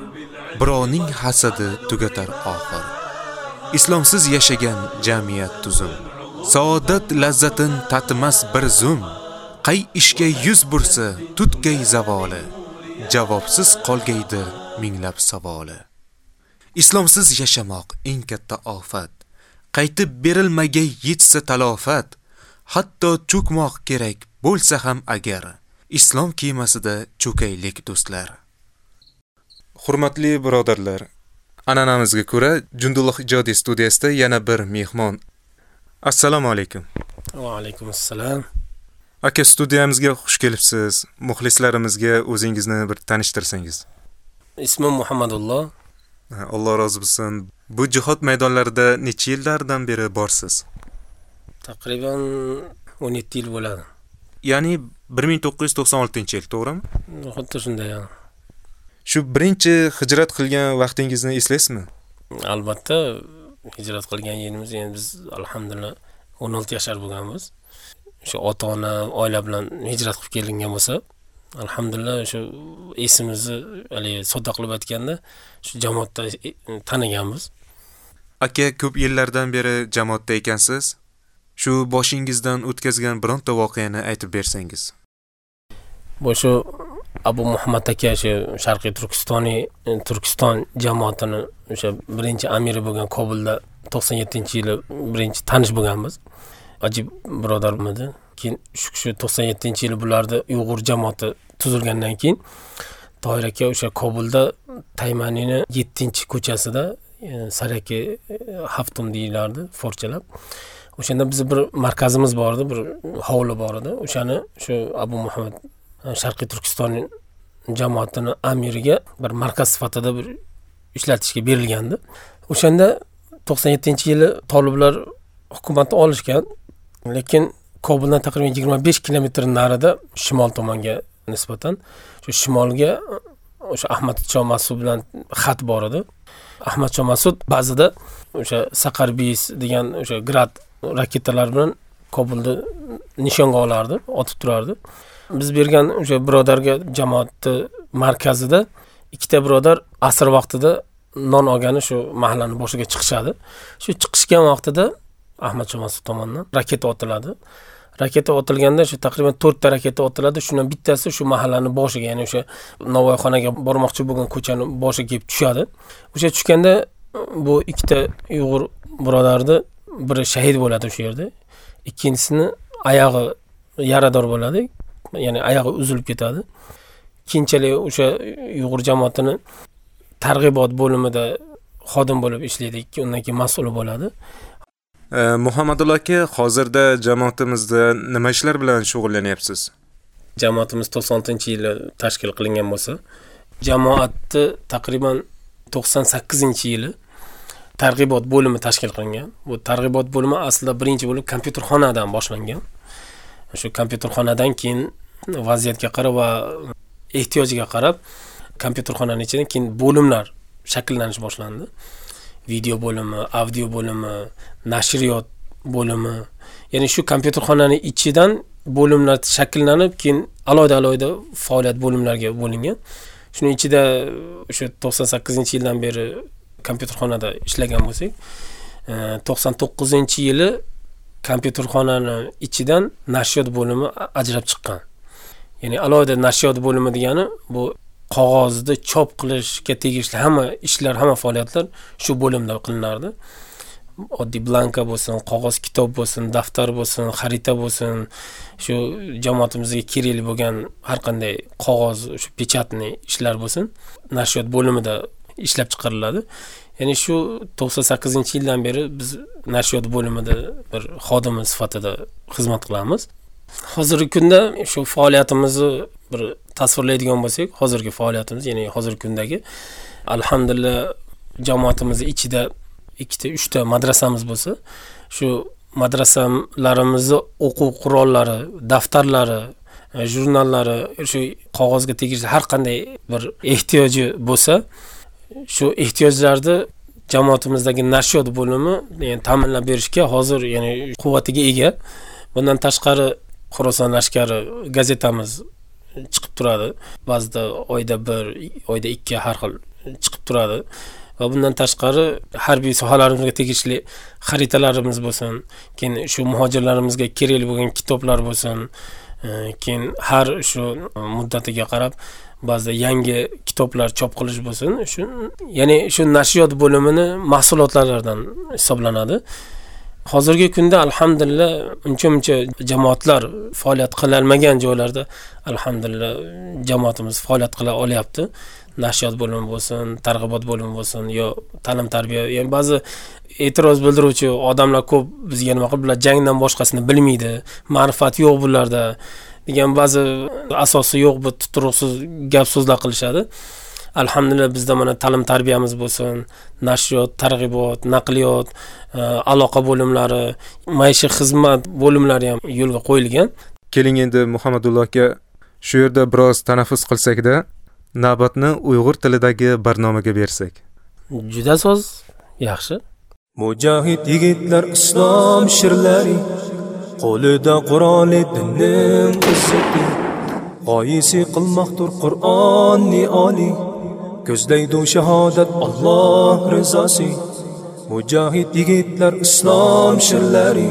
birovning hasadi tugatar oxir. Islomsiz yashagan jamiyat tuzum, saodat lazzatin tatmas bir zum, qay ishga yuz bursa tutgay zavoli, javobsiz qolgaydir minglab savoli. Islomsiz yashamoq eng katta ofat, qaytib berilmagay yetsa talofat, hatto cho'kmoq kerak bo'lsa ham agar islom kiymasida cho'kaylik do'stlar. Hurmatli birodarlar, an'anamizga ko'ra Jundulloh ijodiy studiyasida yana bir mehmon. Assalomu alaykum. Va alaykum assalom. Aka studiyamizga xush kelibsiz. Muxlislarimizga o'zingizni bir tanishtirsangiz. Ismim Muhammadulloh. Alloh rozi bo'lsin. Bu jihod maydonlarida necha yillardan beri borsiz? Taqriban 17 yil bo'ladi. Ya'ni 1996-yil, to'g'rimi? Xuddi shunday. Shu birinchi hijrat qilgan vaqtingizni eslaysizmi? Albatta hijrat qilgan yilimiz endi biz alhamdulillah 16 yashar bo'lganmiz. O'sha ota-ona, oila bilan hijrat qilib kelingan bo'lsa, alhamdulillah shu esimizni haligi sodda qilib aytganda shu jamoatda e- taniganmiz. Aka ko'p yillardan beri jamoatda ekansiz. Shu boshingizdan o'tkazgan bironta voqeani aytib bersangiz. Bu shu Abu Muhammad aka shu Sharqiy Turkistoniy Turkiston jamoatini o'sha birinchi amiri bo'lgan Kobulda 97-yili birinchi tanish bo'lganmiz. Ajib birodarmidi. Keyin shu shu 97-yili bularni Uyg'ur jamoati tuzilgandan keyin Tohir aka o'sha Kobulda Taymanini 7-ko'chasida e, Saraki e, Haftum deyilardi forchalab. O'shanda bizni bir markazimiz bor edi, bir hovli bor edi. O'shani shu Abu Muhammad e, Sharqiy Turkiston jamoatini amiriga bir markaz sifatida bir ishlatishga berilgandi. O'shanda 97-yili toliblar hukumatni olishgan, lekin Kobuldan taqriban 25 kilometr narida shimol tomonga nisbatan shu shimolga o'sha Ahmad Chomasud bilan xat bor edi. Ahmad Chomasud ba'zida o'sha Saqarbis degan o'sha grad raketalar bilan Kobulni nishonga olardi, otib turardi. Biz bergan o'sha birodarga jamoatni markazida ikkita birodar asr vaqtida non olgani shu mahallani boshiga chiqishadi. Shu chiqishgan vaqtida Ahmad shomasov tomonidan raketa otiladi. Raketa otilganda shu taqriban 4 ta raketa otiladi. Shundan bittasi shu mahallani boshiga, ya'ni o'sha Navoiyxonaga bormoqchi bo'lgan ko'chani boshiga kelib tushadi. O'sha tushganda uh, bu ikkita Uyg'ur birodarni biri shahid bo'ladi o'sha yerda. Ikkinchisini oyog'i yarador bo'ladi. Ya'ni oyog'i uzilib ketadi. Keyinchalik o'sha Uyg'ur jamoatini targ'ibot bo'limida xodim bo'lib ishlaydi Undan keyin mas'ul bo'ladi. E, aka, hozirda jamoatimizda nima ishlar bilan shug'ullanyapsiz? Jamoatimiz 96-yili tashkil qilingan bo'lsa, jamoatni taqriban 98-yili targ'ibot bo'limi tashkil qilingan. Bu targ'ibot bo'limi aslida birinchi bo'lib kompyuterxonadan boshlangan. Shu kompyuterxonadan keyin vaziyatga qarab va ehtiyojiga qarab kompyuterxonani ichidan keyin bo'limlar shakllanish boshlandi video bo'limi audio bo'limi nashriyot bo'limi. Ya'ni shu kompyuterxonani ichidan bo'limlar shakllanib keyin alohida alohida faoliyat bo'limlariga bo'lingan. Shuni ichida uh, o'sha to'qson sakkizinchi yildan beri kompyuterxonada ishlagan bo'lsak uh, to'qson to'qqizinchi yili kompyuterxonani ichidan nashriyot bo'limi ajrab chiqqan. Ya'ni alohida nashriyot bo'limi degani bu qog'ozni chop qilishga tegishli hamma ishlar hamma faoliyatlar shu bo'limda qilinardi. Oddiy blanka bo'lsin qog'oz kitob bo'lsin daftar bo'lsin xarita bo'lsin shu jamoatimizga kerakli bo'lgan har qanday qog'oz shu pechatniy ishlar bo'lsin nashriyot bo'limida ishlab chiqariladi. Ya'ni shu to'qson sakkizinchi yildan beri biz nashriyot bo'limida bir xodimi sifatida xizmat qilamiz. Hozirgi kunda shu faoliyatimizni bir tasvirlaydigan bo'lsak hozirgi faoliyatimiz ya'ni hozirgi kundagi alhamdulillah jamoatimizni ichida ikkita uchta madrasamiz bo'lsa shu madrasalarimizni o'quv qurollari daftarlari e, jurnallari shu qog'ozga tegishli har qanday bir ehtiyoji bo'lsa shu ehtiyojlarni jamoatimizdagi nashriyot bo'limi yani ta'minlab berishga hozir ya'ni quvvatiga ega. Bundan tashqari xuroson lashkari gazetamiz chiqib turadi. Ba'zida oyda bir oyda ikki har xil chiqib turadi. Va bundan tashqari harbiy sohalarimizga tegishli xaritalarimiz bo'lsin keyin shu muhojirlarimizga kerakli bo'lgan kitoblar bo'lsin e, keyin har shu muddatiga qarab ba'zida yangi kitoblar chop qilish bo'lsin. Shu ya'ni shu nashriyot bo'limini mahsulotlaridan hisoblanadi. Hozirgi kunda alhamdulillah uncha muncha jamoatlar faoliyat qilolmagan joylarda alhamdulillah jamoatimiz faoliyat qila olyapti. Nashriyot bo'limi bo'lsin targ'ibot bo'limi bo'lsin yo ta'lim tarbiya yani ba'zi e'tiroz bildiruvchi odamlar ko'p bizga nima qilib bular jangdan boshqasini bilmaydi ma'rifat yo'q bularda degan ba'zi asosi yo'q bu tuturuqsiz gap so'zlar qilishadi. Alhamdulillah bizda mana ta'lim tarbiyamiz bo'lsin nashriyot targ'ibot naqliyot e, aloqa bo'limlari maishiy xizmat bo'limlari ham yo'lga qo'yilgan. Keling endi muhammadulla aka shu yerda biroz tanaffus qilsakda navbatni uyg'ur tilidagi barnomaga bersak. Juda so'z yaxshi. Mujohid yigitlar islom shirlari qo'lida qur'oni dinning izzati g'oyisi qilmoqdir qur'onni oliy ko'zlaydi shahodat Alloh rizosi. Mujohid yigitlar islom shirlari.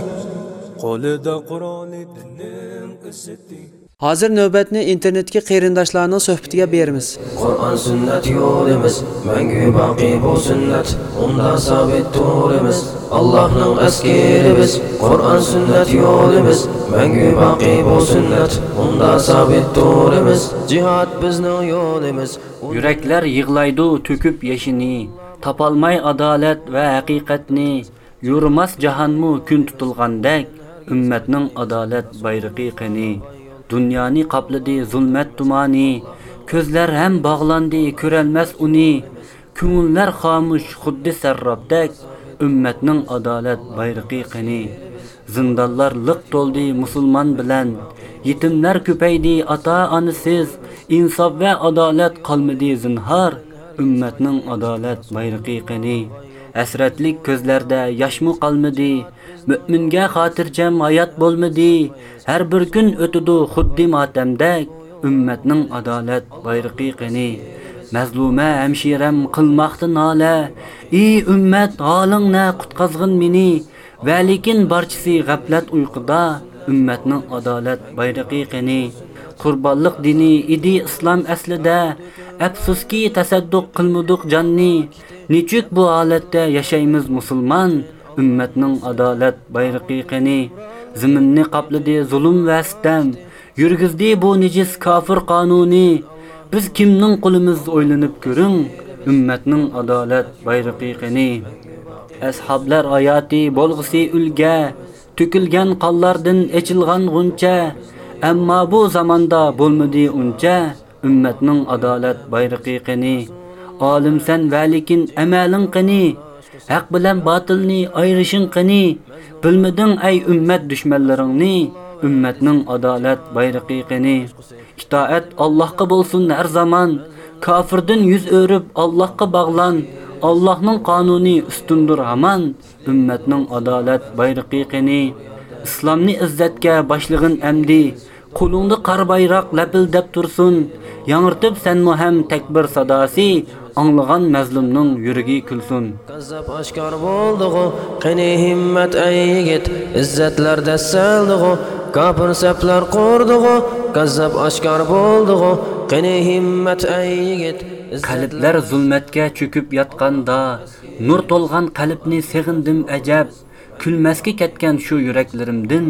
Qo'lida qur'oni dinning izzati. Hozir navbatni internetga qarindoshlarning suhbatiga beramiz. Qur'on sunnat yo'limiz, mangu baqi bu sunnat, unda sabit turimiz. Allohning askeri biz, Qur'on sunnat yo'limiz, mangu baqi bu sunnat, unda sabit turimiz. Jihad bizning yo'limiz. Yuraklar yig'laydi to'kib yashini, topolmay adolat va haqiqatni. Yurmas jahonmu kun tutilgandek, ummatning adolat bayrog'i qani. Dunyoni qopladi zulmat tumani, ko'zlar ham bog'landi ko'ralmas uni. Ko'ngillar xomush xuddi sarrobdek ummatning adolat bayrog'i qani. Zindonlar liq to'ldi musulmon bilan, yetimlar ko'paydi ota-onasiz, insof va adolat qolmadi zinhor, ummatning adolat bayrog'i qani. Asratlik ko'zlarda yoshmu qolmadi, Mü'minga xotirjam hayot bo'lmadi. Har bir kun o'tidi xuddi motamdak. Ummatning adolat bayrog'i qani. Mazluma hamshiram qilmoqdi nola. Ey ummat, holingni qutqazg'in meni. Va lekin barchasi g'aflat uyquda. Ummatning adolat bayrog'i qani. Qurbonlik dini idi islom aslida. Afsuski tasadduq qilmadik jonni. Nechuk bu holatda yashaymiz musulmon? Ummatning adolat bayrog'i qani? Ziminni qaplidi zulm va sitam. Yurgizdi bu nejis kofir qonuni. Biz kimning qulimiz o'ylanib ko'ring? Ummatning adolat bayrog'i qani? Ashoblar oyati bo'lg'isi ulga. To'kilgan qonlardan echilgan g'uncha. Ammo bu zamonda bo'lmadi uncha. Ummatning adolat bayrog'i qani? Olimsan va lekin amaling qani? Haq bilan botilni ayirishing qani bilmading ay ummat dushmanlaringni ummatning adolat bayrog'i qani itoat Allohga bo'lsin har zaman, kofirdan yuz o'rib Allohga bog'lan. Allohning qonuni ustundir haman, Ummatning adolat bayrog'i qani. Islomni izzatga boshlig'in amdi. Qo'lingda qar bayroq lapildab tursin. Yangirtib sen ham takbir sadosi, anglagan mazlumning yuragi kulsin. Kazzab oshkor bo'ldi-g'u, qani himmat ay yigit, izzatlar dassaldi-g'u, kofir saplar qurdi-g'u, kazzab oshkor bo'ldi-g'u, qani himmat ay yigit. Qalblar zulmatga cho'kib yotganda, nur to'lgan qalbni seg'indim ajab. Kulmasga ketgan shu yuraklarimdan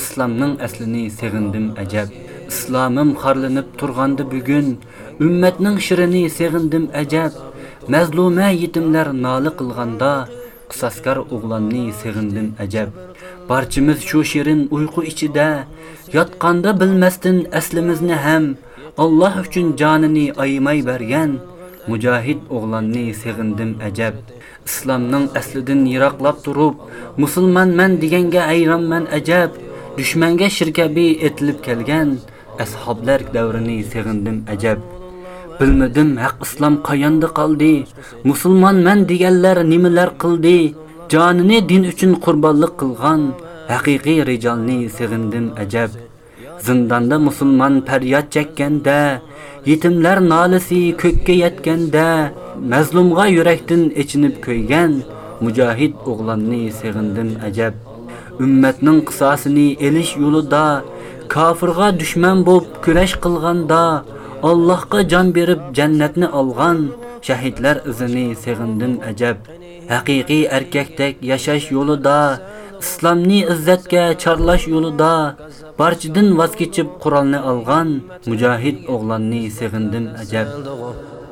islomning aslini seg'indim ajab. Islomim xorlanib turganda bugun ummatning shirini seg'indim ajab. Mazluma yetimlar noli qilganda qisaskar o'g'lonni seg'indim ajab. Barchimiz shu shirin uyqu ichida yotqanda bilmasdan aslimizni ham Alloh uchun jonini aymay bergan mujohid o'g'lonni seg'indim ajab. Islomning aslidan yiroqlab turib, musulmonman deganga ayronman ajab. Dushmanga shirkabi etilib kelgan ashoblar davrini seg'indim ajab. Bilmadim haq islom qayanda qoldi. Musulmonman deganlar nimalar qildi? Jonini din uchun qurbonlik qilgan haqiqiy rijolni sig'indim ajab. Zindonda musulmon faryod chekkanda, yetimlar nolisi ko'kka yetganda, mazlumga yurakdan ichinib ko'ygan mujohid o'g'lonni sig'indim ajab. Ummatning qisosini elish yo'lida kofirga dushman bo'lib kurash qilganda, Allohga jon berib jannatni olgan shahidlar izini seg'indim ajab. Haqiqiy erkakdek yashash yo'lida, islomni izzatga chorlash yo'lida barchadan voz kechib Qur'onni olgan mujohid o'g'lonni seg'indim ajab.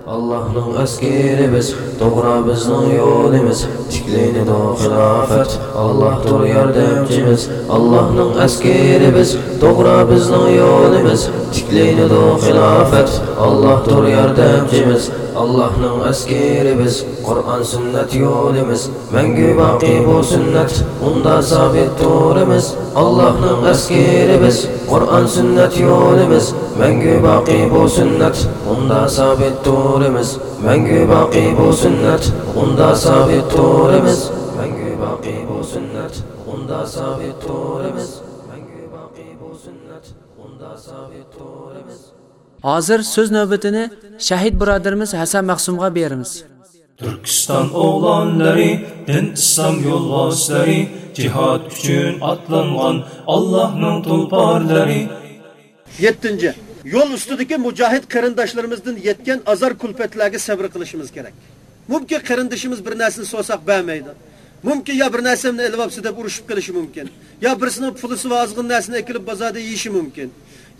Allohning askeri biz, to'g'ri bizning yo'limiz, tiklaydi do xilofat. Allohdir yordamchimiz. Allohning askeri biz, to'g'ri bizning yo'limiz, tiklaydi do xilofat. Allohdir yordamchimiz. Allohning askeri biz, Qur'on sunnat yo'limiz, mangu baqi bu sunnat, unda sabit turimiz. Allohning askeri biz, Qur'on sunnat yo'limiz, mangu baqi bu sunnat, unda sabit turimiz. Mangu baqi bu sunnat, unda sabit turimiz. Mangu baqi bu sunnat, unda sabit turimiz. Mangu baqi bu sunnat, unda sabit turimiz. Hozir so'z navbatini shahid birodarimiz Hasan Maqsumga beramiz. Turkiston o'g'lonlari, din islom yo'lboshlari, jihad uchun otlangan Allohning tulporlari. 7. Yo'l ustidagi mujohid qarindoshlarimizdan yetgan azar kulfatlarga sabr qilishimiz kerak. Mumkin qarindishimiz bir narsani so'saq bermaydi. Mumkin ya bir narsamni ilib olsa deb urushib qilishi mumkin. Ya birisining pulisi va ozg'in narsani ekilib bozorda yeyishi mumkin.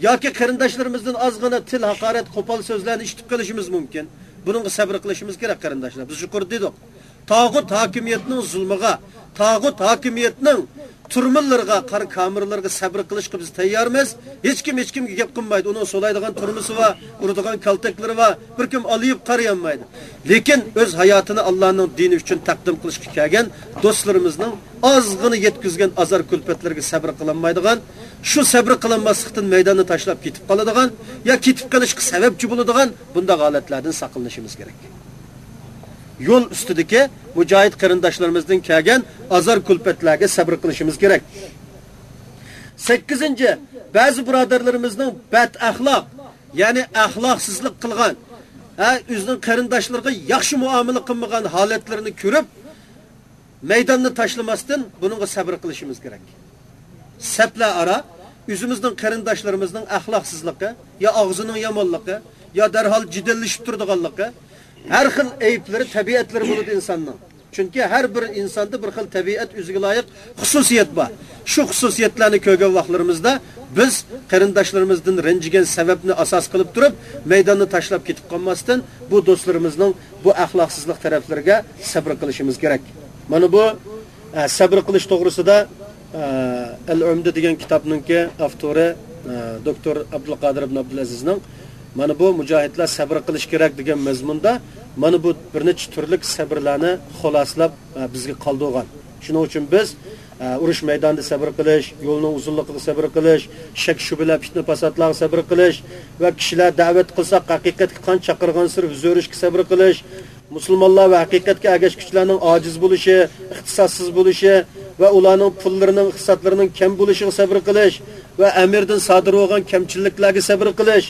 Yoki qarindoshlarimizdan ozgina til haqorat qo'pol so'zlarni eshitib qolishimiz mumkin. Bunga sabr qilishimiz kerak qarindoshlar. Biz shukur dedik tog'ut hokimiyatning zulmiga tog'ut hokimiyatning turmillariga qar kamirlarga sabr qilishga biz tayyormiz. Hech kim hech kimga gap qilmaydi. Uni so'laydigan turmusi va uradigan kaltaklari va bir kim olib qarayolmaydi. Lekin o'z hayotini allohning dini uchun taqdim qilishga kelgan do'stlarimizning ozgina yetkizgan azar kulpatlarga sabr qilolmaydigan shu sabr qilinmaslikdan maydonni tashlab ketib qoladigan yo ketib qolishga sababchi bo'ladigan bunday holatlardan saqlanishimiz kerak yo'l ustidagi mujohid qarindoshlarimizdan kelgan azar kulpatlarga sabr qilishimiz kerak 8. ba'zi birodarlarimizning bad axloq ya'ni axloqsizlik qilgan ha o'zining qarindoshlariga yaxshi muomala qilmagan holatlarini ko'rib maydonni tashlamasdan buningga sabr qilishimiz kerak saplar ara o'zimizning qarindoshlarimizning axloqsizligi ya og'zining yomonligi ya darhol jidallashib turadiganligi har xil ayblari tabiatlari bo'ladi insonning. Chunki har bir insonda bir xil tabiat o'ziga loyiq xususiyat bor. Shu xususiyatlarni ko'rgan vaqtlarimizda biz qarindoshlarimizdan ranjigan sababni asos qilib turib maydonni tashlab ketib qolmasdan bu do'stlarimizning bu axloqsizlik taraflariga sabr qilishimiz kerak. Mana bu e, sabr qilish to'g'risida al-umda degan kitobninki avtori e, doktor abdulqodir ibn abdulazizning mana bu mujohidlar sabr qilish kerak degan mazmunda mana bu bir necha turlik sabrlarni xuloslab e, bizga qoldirgan. Shuning uchun biz e, urush maydonida sabr qilish, yo'lning uzunligiga sabr qilish, shak shubila fitna fasodlarga sabr qilish va kishilar da'vat qilsa haqiqatga qon chaqirgan sir huzurishga sabr qilish, musulmonlar va haqiqatga agashuvchilarning ojiz bo'lishi, ixtisossiz bo'lishi va ularning pullarining, hisoblarining kam bo'lishiga sabr qilish va amirdan sodir bo'lgan kamchiliklarga sabr qilish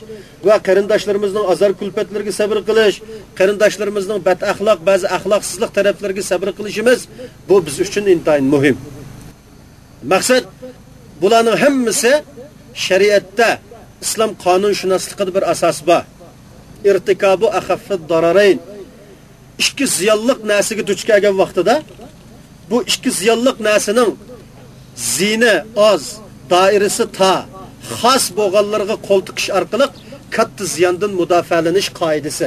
va qarindoshlarimizning azar kulfatlariga sabr qilish, qarindoshlarimizning bad axloq, ba'zi axloqsizlik taraflariga sabr qilishimiz bu biz uchun intayin muhim. Maqsad bularning hammasi shariatda islom qonunshunosligida bir asos bor. irtikobu axaffid dararayn ikki ziyonliq narsaga duch kelgan vaqtida bu ikki ziyonliq narsaning zina oz, doirasi ta, xos bo'lganlarga qo'l tiqish orqali katta ziyondan mudofaalash qoidasi.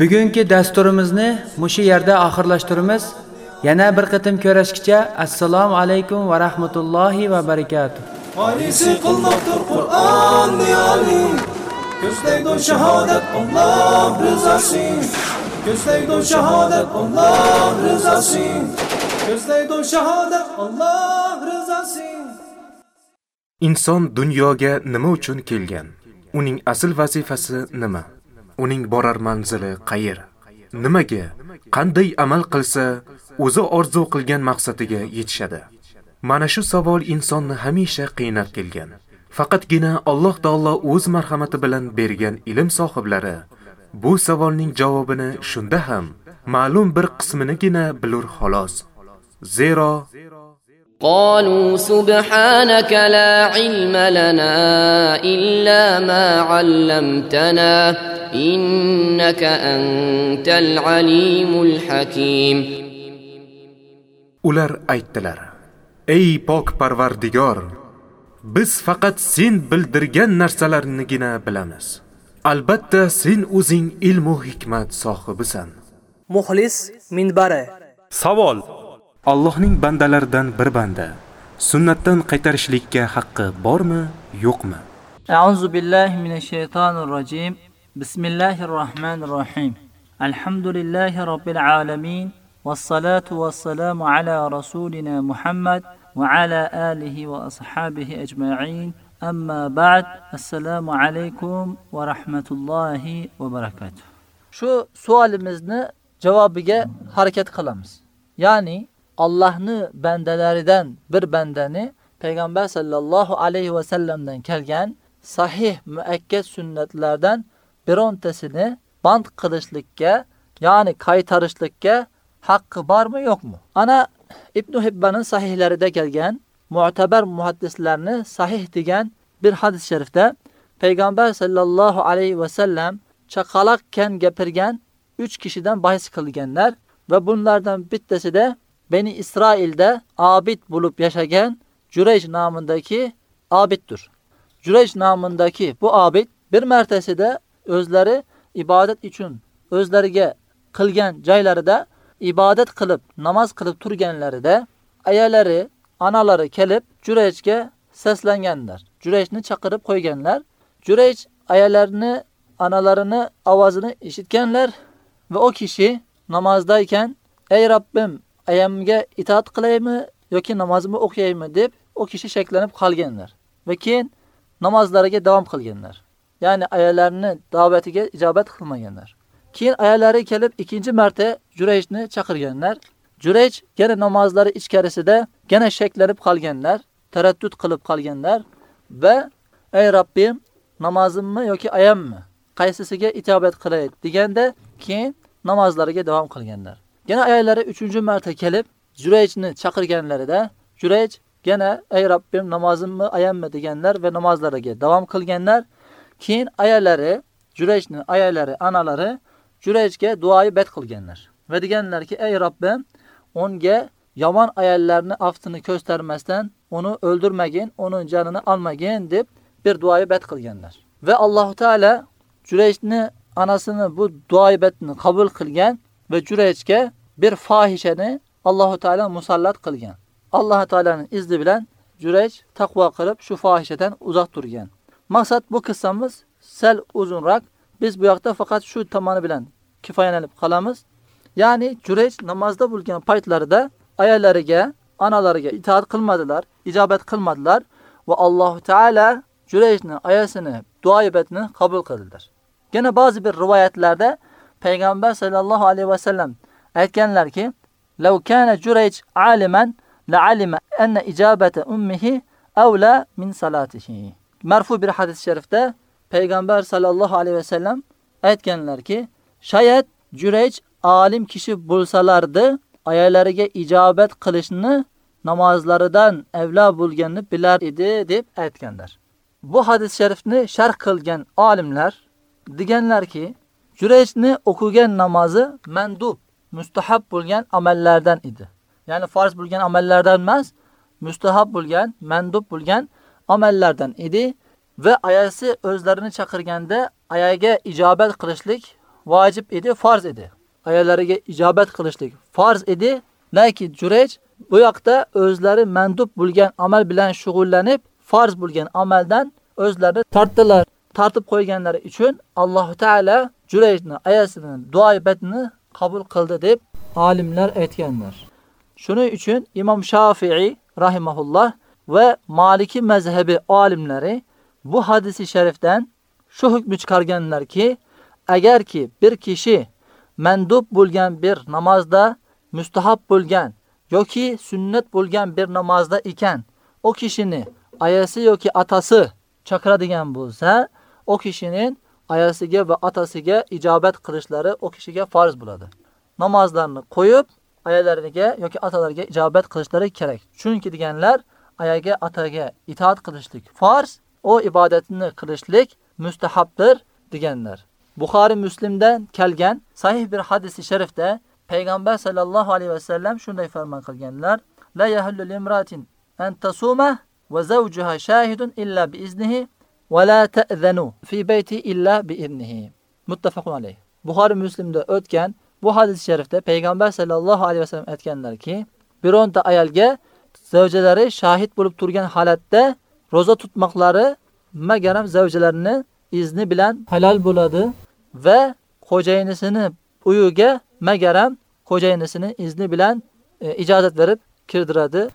Bugungi dasturimizni mushu yerda oxirlashtiramiz. Yana bir qitim ko'rishgacha assalomu alaykum va rahmatullohi va barakatuh. Halisi qılmaqdır Kur'an niyali Gözleydo şehadet Allah rızası Gözleydo şehadet Allah rızası Gözleydo şehadet Allah rızası Inson dunyoga nima uchun kelgan? Uning asl vazifasi nima? Uning borar manzili qayer? Nimaga, qanday amal qilsa o'zi orzu qilgan maqsadiga yetishadi? Mana shu savol insonni hamisha qiynab kelgan. Faqatgina Alloh taolo o'z marhamati bilan bergan ilm sohiblari bu savolning javobini shunda ham ma'lum bir qisminigina bilur xolos. Zero قالوا سبحانك لا علم لنا إلا ما علمتنا إنك أنت العليم الحكيم Ular aytdilar: Ey pok Parvardigor, biz faqat sen bildirgan narsalarnigina bilamiz. Albatta sen o'zing ilm va hikmat sohibisan. Muxlis minbari. Savol: Allohning bandalaridan bir banda sunnatdan qaytarishlikka haqqi bormi, yo'qmi? A'udzu billahi minash shaytonir rojim. Bismillahir rohmanir rohim. Alhamdulillahi robbil alamin. والصلاة والسلام على رسولنا محمد وعلى آله وأصحابه أجمعين أما بعد السلام عليكم ورحمة الله وبركاته Shu savolimizni javobiga harakat qilamiz. Ya'ni Allohni bandalaridan bir bandani payg'ambar sallallohu alayhi va sallamdan kelgan sahih muakkad sunnatlardan birontasini band qilishlikka, ya'ni qaytarishlikka haqqi bormi yo'qmi? Ana Ibn Hibbanın sahihlarida kelgan mu'tabar muhaddislarni sahih degan bir hadis sharifda şerifte sallallohu alayhi va sallam sellem çakalakken gapirgan 3 kishidan bahs qilganlar va bunlardan bittasida Beni Isroilda abid bo'lib yashagan Jurayj nomidagi abiddir. Jurayj nomidagi bu abid bir martasida o'zlari ibodat uchun o'zlariga qilgan joylarida ibodat qilib, namoz qilib turganlarida ayolari, onalari kelib Jurayjga seslanganlar. Jurayjni chaqirib qo'yganlar. Jurayj ayolarini, onalarini ovozini eshitganlar va o kishi namozda ekan, "Ey Rabbim, ayamga itoat qilaymi yoki namozimni o'qiyaymi?" deb o kishi shaklanib qolganlar. Va keyin namozlariga davom qilganlar. Ya'ni ayollarni da'vatiga ijobat qilmaganlar. Keyin ayalari kelib ikkinchi marta Jurayjni chaqirganlar. Jurayj yana namozlari ichkarisida yana shaklanib qolganlar, taraddud qilib qolganlar va ey Rabbim, namozimmi yoki ayammi? Qaysisiga itobat qilay deganda keyin namozlariga davom qilganlar. Yana ayollari 3-marta kelib Jurayjni chaqirganlarida Jurayj yana ey Rabbim, namozimmi ayammi deganlar va namozlariga davom qilganlar. Keyin ayallari Jurayjning ayallari, onalari Jurayjga duoyi bet qilganlar. Va deganlarki, ey Robbim, unga yomon ayollarni aftini ko'rsatmasdan uni o'ldirmagin, uning jonini olmagin deb bir duoyi bet qilganlar. Va Alloh taolo Jurayjni anasini bu duoyi betni qabul qilgan va Jurayjga bir fohishani Alloh taolo musallat qilgan. Alloh taolaning izni bilan Jurayj taqvo qilib shu fohishadan uzoq turgan. Maqsad bu qissamiz sal uzunroq. Biz bu yoqda faqat shu tomoni bilan kifoyalanib qolamiz. Ya'ni Jurayj namozda bo'lgan paytlarida ayollariga, onalariga itoat qilmadilar, ijobat qilmadilar va Alloh taolo Jurayjni ayasini duoibatni qabul qildilar. Yana ba'zi bir rivoyatlarda payg'ambar sallallohu alayhi va sallam aytganlarki, "Law kana Jurayj aliman la'alima anna ijabata ummihi awla min salatihi." Marfu bir hadis sharifda payg'ambar sallallohu alayhi va sallam aytganlarki, shayat Jurayj alim kishi bo'lsalardi, ayollariga ijobat qilishni namozlaridan avla bo'lganini bilar edi deb aytganlar. Bu hadis sharifni sharh qilgan olimlar deganlarki, Jurayjni o'qigan namozi mandub, mustahab bo'lgan amallardan edi. Ya'ni farz bo'lgan amallardan emas, mustahab bo'lgan, mandub bo'lgan amallardan edi va ayasi o'zlarini chaqirganda ayaga ijobat qilishlik vojib edi, farz edi. Ayalariga ijobat qilishlik farz edi, lekin Jurayj bu yoqda o'zlari mandub bo'lgan amal bilan shug'ullanib, farz bo'lgan amaldan o'zlarini tortdilar. Tartib qo'yganlari uchun Alloh taolo Jurayjni ayasini duoibatini qabul qildi deb olimlar aytganlar. Shuning uchun Imom Shofi'i rahimahulloh va Maliki mazhabi olimlari bu hadisi sharifdan shu ki, chiqarganlarki, agarki bir kishi mandub bo'lgan bir namozda mustahab bo'lgan yoki sunnat bo'lgan bir namozda ekan, o kishini ayasi yoki atasi chaqiradigan bo'lsa, o kishining ayasiga va atasiga ijobat qilishlari o kishiga farz bo'ladi. Namozlarni qo'yib, ayalariga yoki atalariga ijobat qilishlari kerak. Chunki deganlar ayaga, ataga itoat qilishlik farz, o ibodatini qilishlik mustahabdir deganlar. Buxoriy Muslimdan kelgan sahih bir hadisi sharifda payg'ambar sallallohu alayhi va sallam shunday farmon qilganlar: La yahillu limratin an tasuma va zawjuha shahidun illa bi iznihi va la ta'zanu fi bayti illa bi iznihi. Muttafaqun alayh. Buxoriy Muslimda o'tgan bu hadis sharifda payg'ambar sallallohu alayhi va sallam aytganlarki, bironta ayolga zavjalari shahid bo'lib turgan holatda roza tutmoqlari magaram zavjalarini izni bilan halal bo'ladi va xo'jayinisini uyiga magaram xo'jayinisini izni bilan e, ijozat berib kirdiradi.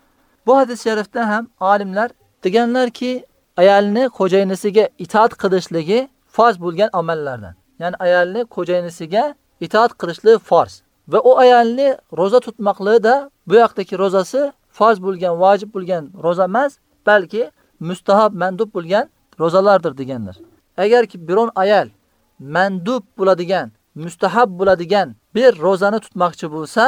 Bu hadis sharifda ham olimlar deganlarki, ayolni xo'jayinisiga itoat qilishligi farz bo'lgan amallardan. Ya'ni ayolni xo'jayinisiga itoat qilishlik farz. Va u ayolni roza tutmoqligi bu yoqdagi rozasi farz bo'lgan, vojib bo'lgan roza emas, balki mustahab, mandub bo'lgan rozalardir deganlar. Agarki biron ayol mandub bo'ladigan, mustahab bo'ladigan bir rozani tutmoqchi bo'lsa,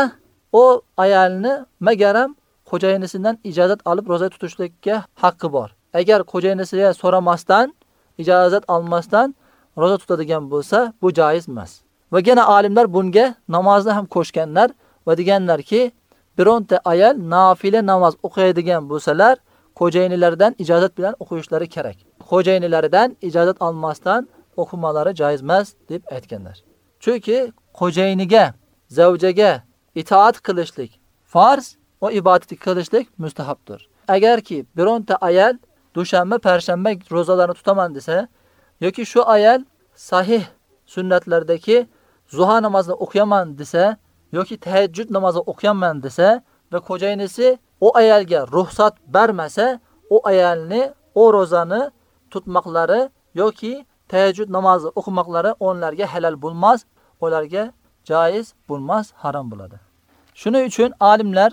o ayolni magaram xo'jayinisidan ijozat olib roza tutishlikka haqqi bor. Agar xo'jayinisiga so'ramasdan, ijozat olmasdan roza tutadigan bo'lsa, bu joiz emas. Va yana olimlar bunga namozni ham qo'shganlar va deganlarki, bironta ayol nafile namoz o'qiydigan bo'lsalar, xo'jayinlaridan ijozat bilan o'qishlari kerak. Xo'jayinlaridan ijozat olmasdan o'qimalari joiz emas deb aytganlar. Chunki xo'jayiniga, zavjaga itoat qilishlik farz va ibodat qilishlik mustahabdir. Agarki bironta ayol dushanba, parshanba rozalarni tutaman desa, yoki shu ayol sahih sunnatlardagi zuha namozini o'qiyaman desa, yoki tahajjud namozi o'qiyaman desa va xo'jayinisi o ayolga ruxsat bermasa, o ayolni o rozani tutmoqlari yoki tahajjud namozi o'qimoqlari onlarga halol bo'lmas, ularga joiz bo'lmas, harom bo'ladi. Shuning uchun olimlar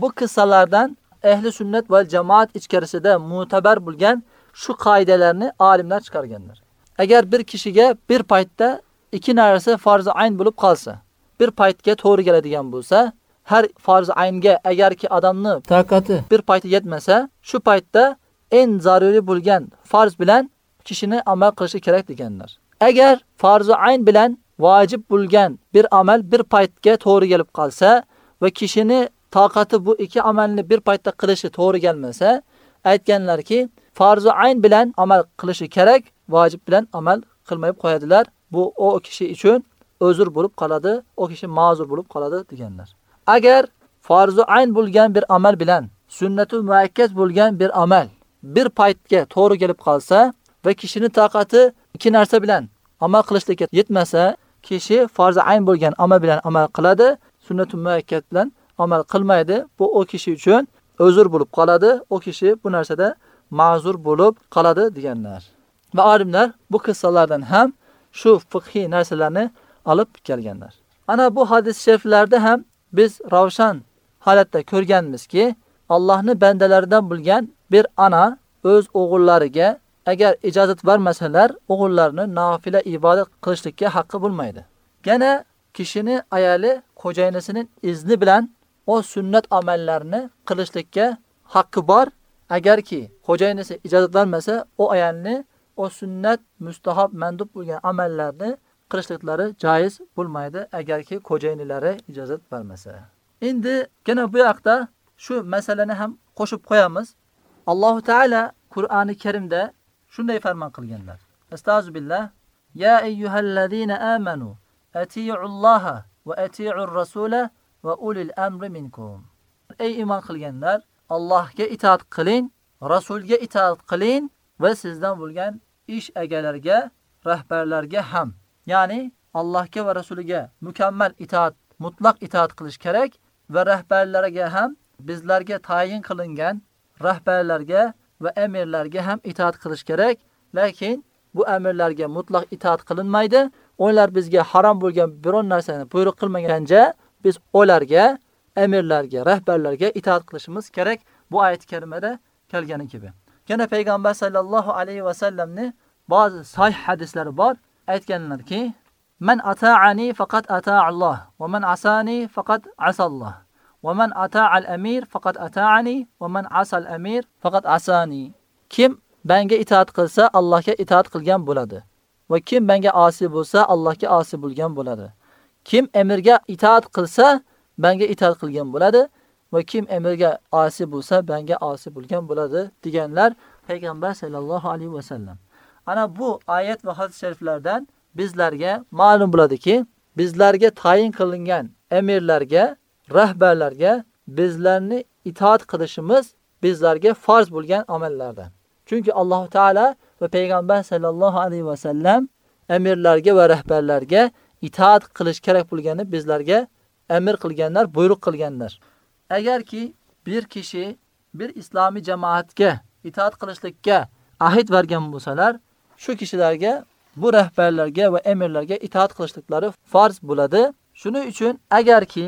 bu qissalardan ehli sunnat va jamoat ichkarisida mu'tabar bo'lgan shu qoidalarni olimlar chiqarganlar. Agar bir kishiga bir paytda ikki narsa farz ayn bo'lib qolsa, bir paytga to'g'ri keladigan bo'lsa, har farz aynga agarki odamni taqati bir paytda yetmasa, shu paytda eng zaruriy bo'lgan farz bilan kishini amal qilishi kerak deganlar. Agar farz ayn bilan vojib bo'lgan bir amal bir paytga to'g'ri kelib qolsa va kishini taqati bu ikki amalni bir paytda qilishi to'g'ri kelmasa, aytganlarki, farz ayn bilan amal qilishi kerak, vojib bilan amal qilmayib qo'yadilar. Bu o kishi uchun o'zur bo'lib qoladi, o kishi ma'zur bo'lib qoladi deganlar. Agar farzu ayn bo'lgan bir amal bilan sunnatu muakkad bo'lgan bir amal bir paytga to'g'ri kelib qolsa va kishini taqati ikki narsa bilan amal qilishlikka yetmasa, kishi farzi ayn bo'lgan amal bilan amal qiladi, sunnat muakkad bilan amal qilmaydi. Bu o kishi uchun uzr bo'lib qoladi. O kishi bu narsada ma'zur bo'lib qoladi deganlar. Va olimlar bu qissalardan ham shu fiqhiy narsalarni olib kelganlar. Ana bu hadis shariflarda ham biz ravshan holatda ko'rganmizki, Allohni bandalaridan bo'lgan bir ana o'z o'g'illariga agar ijozat bermasalar, o'g'illarini nafila ibodat qilishlikka haqqi bo'lmaydi. Yana kishini ayoli xo'jayinisining izni bilan o sunnat amallarni qilishlikka haqqi bor. Agarki xo'jayinisi ijozat bermasa, o ayalni o sunnat, mustahab, mandub bo'lgan amallarni qilishliklari joiz bo'lmaydi agarki xo'jayinlari ijozat bermasa. Endi yana bu yoqda shu masalani ham qo'shib qo'yamiz. Alloh taolo Qur'oni Karimda shunday farmon qilganlar. Astagfirullah. Ya ayyuhallazina amanu atii'ulloha va atii'ur rasula va ulil amri minkum. Ey iymon qilganlar, Allohga itoat qiling, rasulga itoat qiling va sizdan bo'lgan ish egalariga, rahbarlarga ham. Ya'ni Allohga va rasuliga mukammal itoat, mutlaq itoat qilish kerak va rahbarlarga ham bizlarga tayin qilingan rahbarlarga va amirlarga ham itoat qilish kerak. Lekin bu amirlarga mutlaq itoat qilinmaydi. Ular bizga harom bo'lgan biron narsani buyruq qilmagancha biz ularga, amirlarga, rahbarlarga itoat qilishimiz kerak. Bu oyat karimada kelgani gibi. Yana payg'ambar sallallohu alayhi va sallamni ba'zi sahih hadislari bor. aytganlarki, "Man ata'ani faqat ata'a Alloh, va man asani faqat asa Allah va man ata'a al-amir faqat ata'ani, va man asa al-amir faqat asani." Kim menga itoat qilsa, Allohga itoat qilgan bo'ladi. Va kim menga osi bo'lsa, Allohga osi bo'lgan bo'ladi. Kim emirga itoat qilsa, menga itoat qilgan bo'ladi. va kim emirga osi bo'lsa, menga osi bo'lgan bo'ladi deganlar payg'ambar sallallohu alayhi va sallam. Ana bu oyat va hadis shariflardan bizlarga ma'lum bo'ladiki bizlarga tayin qilingan emirlarga rahbarlarga bizlarni itoat qilishimiz bizlarga farz bo'lgan amallardan. Chunki Alloh taolo va payg'ambar sallallohu alayhi va sallam emirlarga va rahbarlarga itoat qilish kerak bo'lgani bizlarga amr qilganlar, buyruq qilganlar. Agarki bir kishi bir islomiy jamoatga itoat qilishlikka ahd bergan bo'lsalar, shu kishilarga bu rahbarlarga va amirlarga itoat qilishliklari farz bo'ladi. Shuning uchun agarki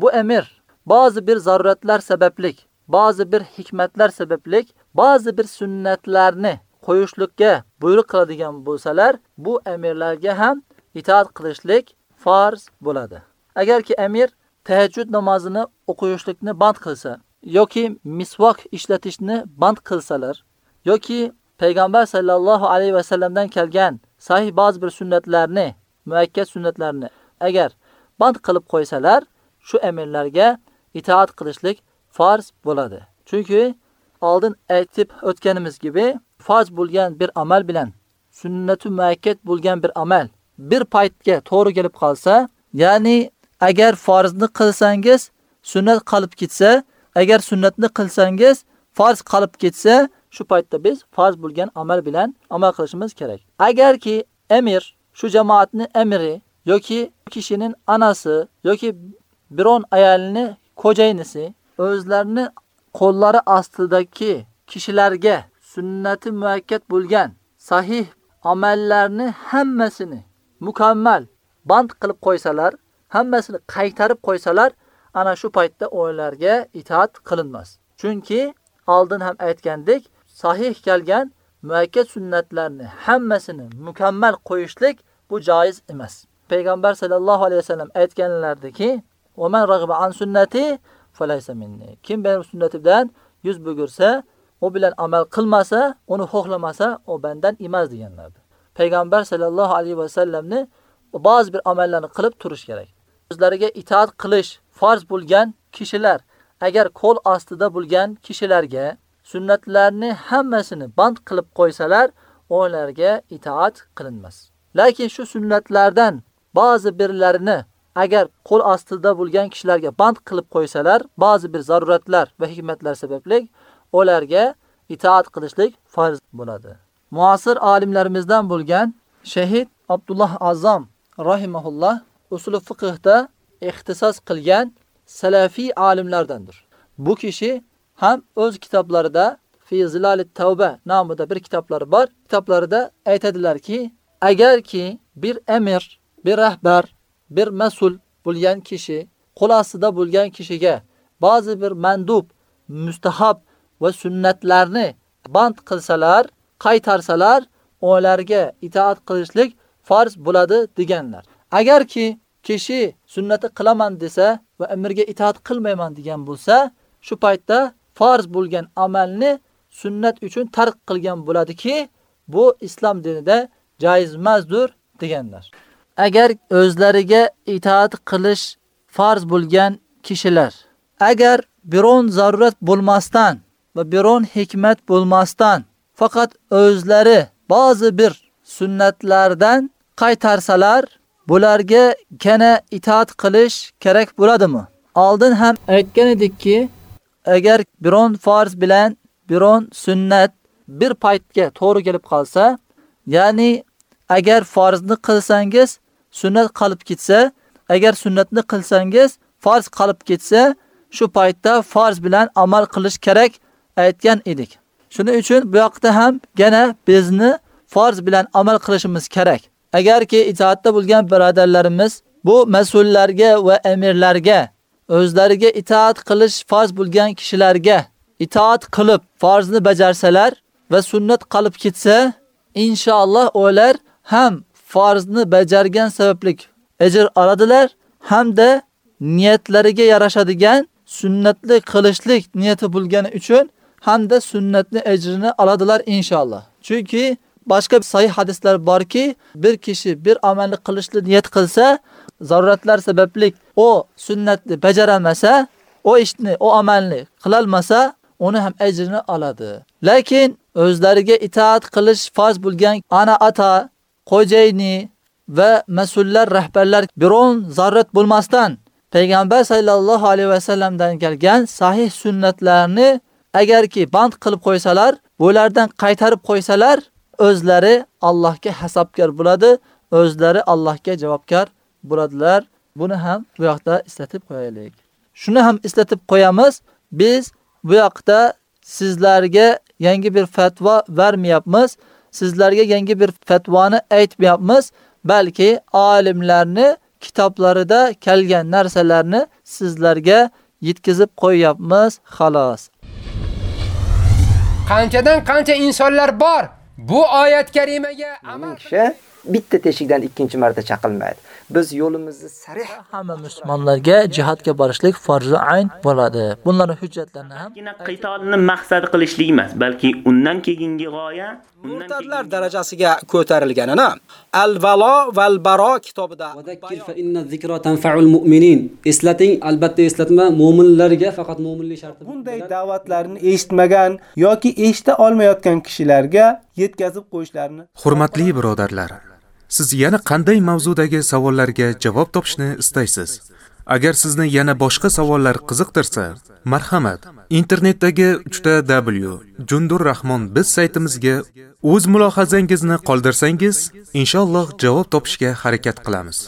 bu emir ba'zi bir zaruratlar sabablik, ba'zi bir hikmatlar sabablik, ba'zi bir sunnatlarni qo'yishlikka buyruq qiladigan bo'lsalar, bu emirlarga ham itoat qilishlik farz bo'ladi. Agarki emir tahajjud namozini o'qishlikni band qilsa yoki misvok ishlatishni band qilsalar yoki payg'ambar sallallohu alayhi va sallamdan kelgan sahih ba'zi bir sunnatlarni, muakkad sunnatlarni agar band qilib qo'ysalar, shu amirlarga itoat qilishlik farz bo'ladi. Chunki oldin aytib o'tganimiz gibi farz bo'lgan bir amal bilan sunnatu muakkad bo'lgan bir amal bir paytga to'g'ri kelib qolsa, ya'ni agar farzni qilsangiz sunnat qolib ketsa, agar sunnatni qilsangiz farz qolib ketsa, shu paytda biz farz bo'lgan amal bilan amal qilishimiz kerak. Agarki emir shu jamoatni emiri yoki kishining anasi yoki biron ayolni ko'jaynisi o'zlarini qo'llari ostidagi kishilarga sunnati muakkad bo'lgan sahih amallarni hammasini mukammal band qilib qo'ysalar, hammasini qaytarib qo'ysalar, ana shu paytda o'ylarga itoat qilinmas. Chunki oldin ham aytgandik, sahih kelgan muakkad sunnatlarni hammasini mukammal qo'yishlik bu joiz emas. Payg'ambar sallallohu alayhi vasallam aytganlardiki, "Va man rag'aba an sunnati falaysa minni." Kim benim sunnatimdan yuz bugursa, o bilan amal qilmasa, uni xohlamasa, o bendan emas deganlardi. Payg'ambar sallallohu alayhi vasallamni ba'zi bir amallarni qilib turish kerak. O'zlariga itoat qilish farz bo'lgan kishilar agar qo'l ostida bo'lgan kishilarga sunnatlarni hammasini band qilib qo'ysalar, ularga itoat qilinmas. Lekin shu sunnatlardan ba'zi birlarini agar qo'l ostida bo'lgan kishilarga band qilib qo'ysalar, ba'zi bir zaruratlar va hikmatlar sababli ularga itoat qilishlik farz bo'ladi. Muasir olimlarimizdan bo'lgan shahid Abdullah Azam rahimahulloh usul fiqhda ixtisos qilgan salafiy olimlardandir. Bu kishi ham o'z kitoblarida Fi Zilalit Tavba nomida bir kitoblari bor. Kitoblarida aytadilarki, agarki bir emir, bir rahbar, bir mas'ul bo'lgan kishi qo'l ostida bo'lgan kishiga ba'zi bir mandub, mustahab va sunnatlarni band qilsalar, qaytarsalar, ularga itoat qilishlik farz bo'ladi deganlar. Agarki kishi sunnati qilaman desa va amirga itoat qilmayman degan bo'lsa, shu paytda farz bo'lgan amalni sunnat uchun tark qilgan bo'ladiki, bu islom dinida joiz emasdir deganlar. Agar o'zlariga itoat qilish farz bo'lgan kishilar agar biron zarurat bo'lmasdan va biron hikmat bo'lmasdan faqat o'zlari ba'zi bir sunnatlardan qaytarsalar, bularga kana itoat qilish kerak bo'ladimi? Oldin ham aytgan edikki, agar biron farz bilan biron sunnat bir paytga to'g'ri kelib qolsa, ya'ni agar farzni qilsangiz, sunnat qolib ketsa, agar sunnatni qilsangiz, farz qolib ketsa, shu paytda farz bilan amal qilish kerak aytgan edik. Shuning uchun bu yoqda ham yana bizni farz bilan amal qilishimiz kerak. Agarki itoatda bo'lgan birodarlarimiz bu mas'ullarga va amirlarga o'zlariga itoat qilish farz bo'lgan kishilarga itoat qilib farzni bajarsalar va sunnat qolib ketsa, inshaalloh ular ham farzni bajargan sabablik ajr oladilar hamda niyatlariga yarashadigan sunnatli qilishlik niyati bo'lgani uchun hamda sunnatni ajrini oladilar inshaalloh. Chunki boshqa sahih hadislar borki, bir kishi bir amalni qilishni niyat qilsa, zaruratlar sabablik o sunnatni bajaramasa, o ishni, o amalni qilolmasa, uni ham ajrini oladi. Lekin o'zlariga itoat qilish farz bo'lgan ana ata, qo'jayni va mas'ullar, rahbarlar biron zarurat bo'lmasdan payg'ambar sallallohu alayhi va sallamdan kelgan sahih sunnatlarni agarki band qilib qo'ysalar, ulardan qaytarib qo'ysalar, o'zlari Allohga hisobkor bo'ladi, o'zlari Allohga javobgar bo'ladilar. Buni ham bu yoqda eslatib qo'yaylik. Shuni ham eslatib qo'yamiz. Biz bu yoqda sizlarga yangi bir fatvo vermayapmiz. Sizlarga yangi bir fatvoni aytmayapmiz, balki olimlarni kitoblarida kelgan narsalarni sizlarga yetkazib qo'yapmiz, xolos. Qanchadan qancha insonlar bor. Bu oyat karimaga amal kishi bitta teshikdan ikkinchi marta chaqilmaydi. Biz yo'limizni sarih hamma musulmonlarga jihadga borishlik farzi ayn bo'ladi. Bunlarning hujjatlarini ham qitolni maqsad qilishlik emas, balki undan keyingi g'oya murtadlar darajasiga ko'tarilganini Al-Valo val Baro kitobida Vadakkir fa inna zikra tanfa'ul mu'minin. Eslating, albatta eslatma mu'minlarga faqat mu'minlik sharti. Bunday da'vatlarni eshitmagan yoki eshita olmayotgan kishilarga yetkazib qo'yishlarini. Hurmatli birodarlar, siz yana qanday mavzudagi savollarga javob topishni istaysiz? Agar sizni yana boshqa savollar qiziqtirsa, marhamat, internetdagi 3w Jundurrahmon biz saytimizga o'z mulohazangizni qoldirsangiz, inshaalloh javob topishga harakat qilamiz.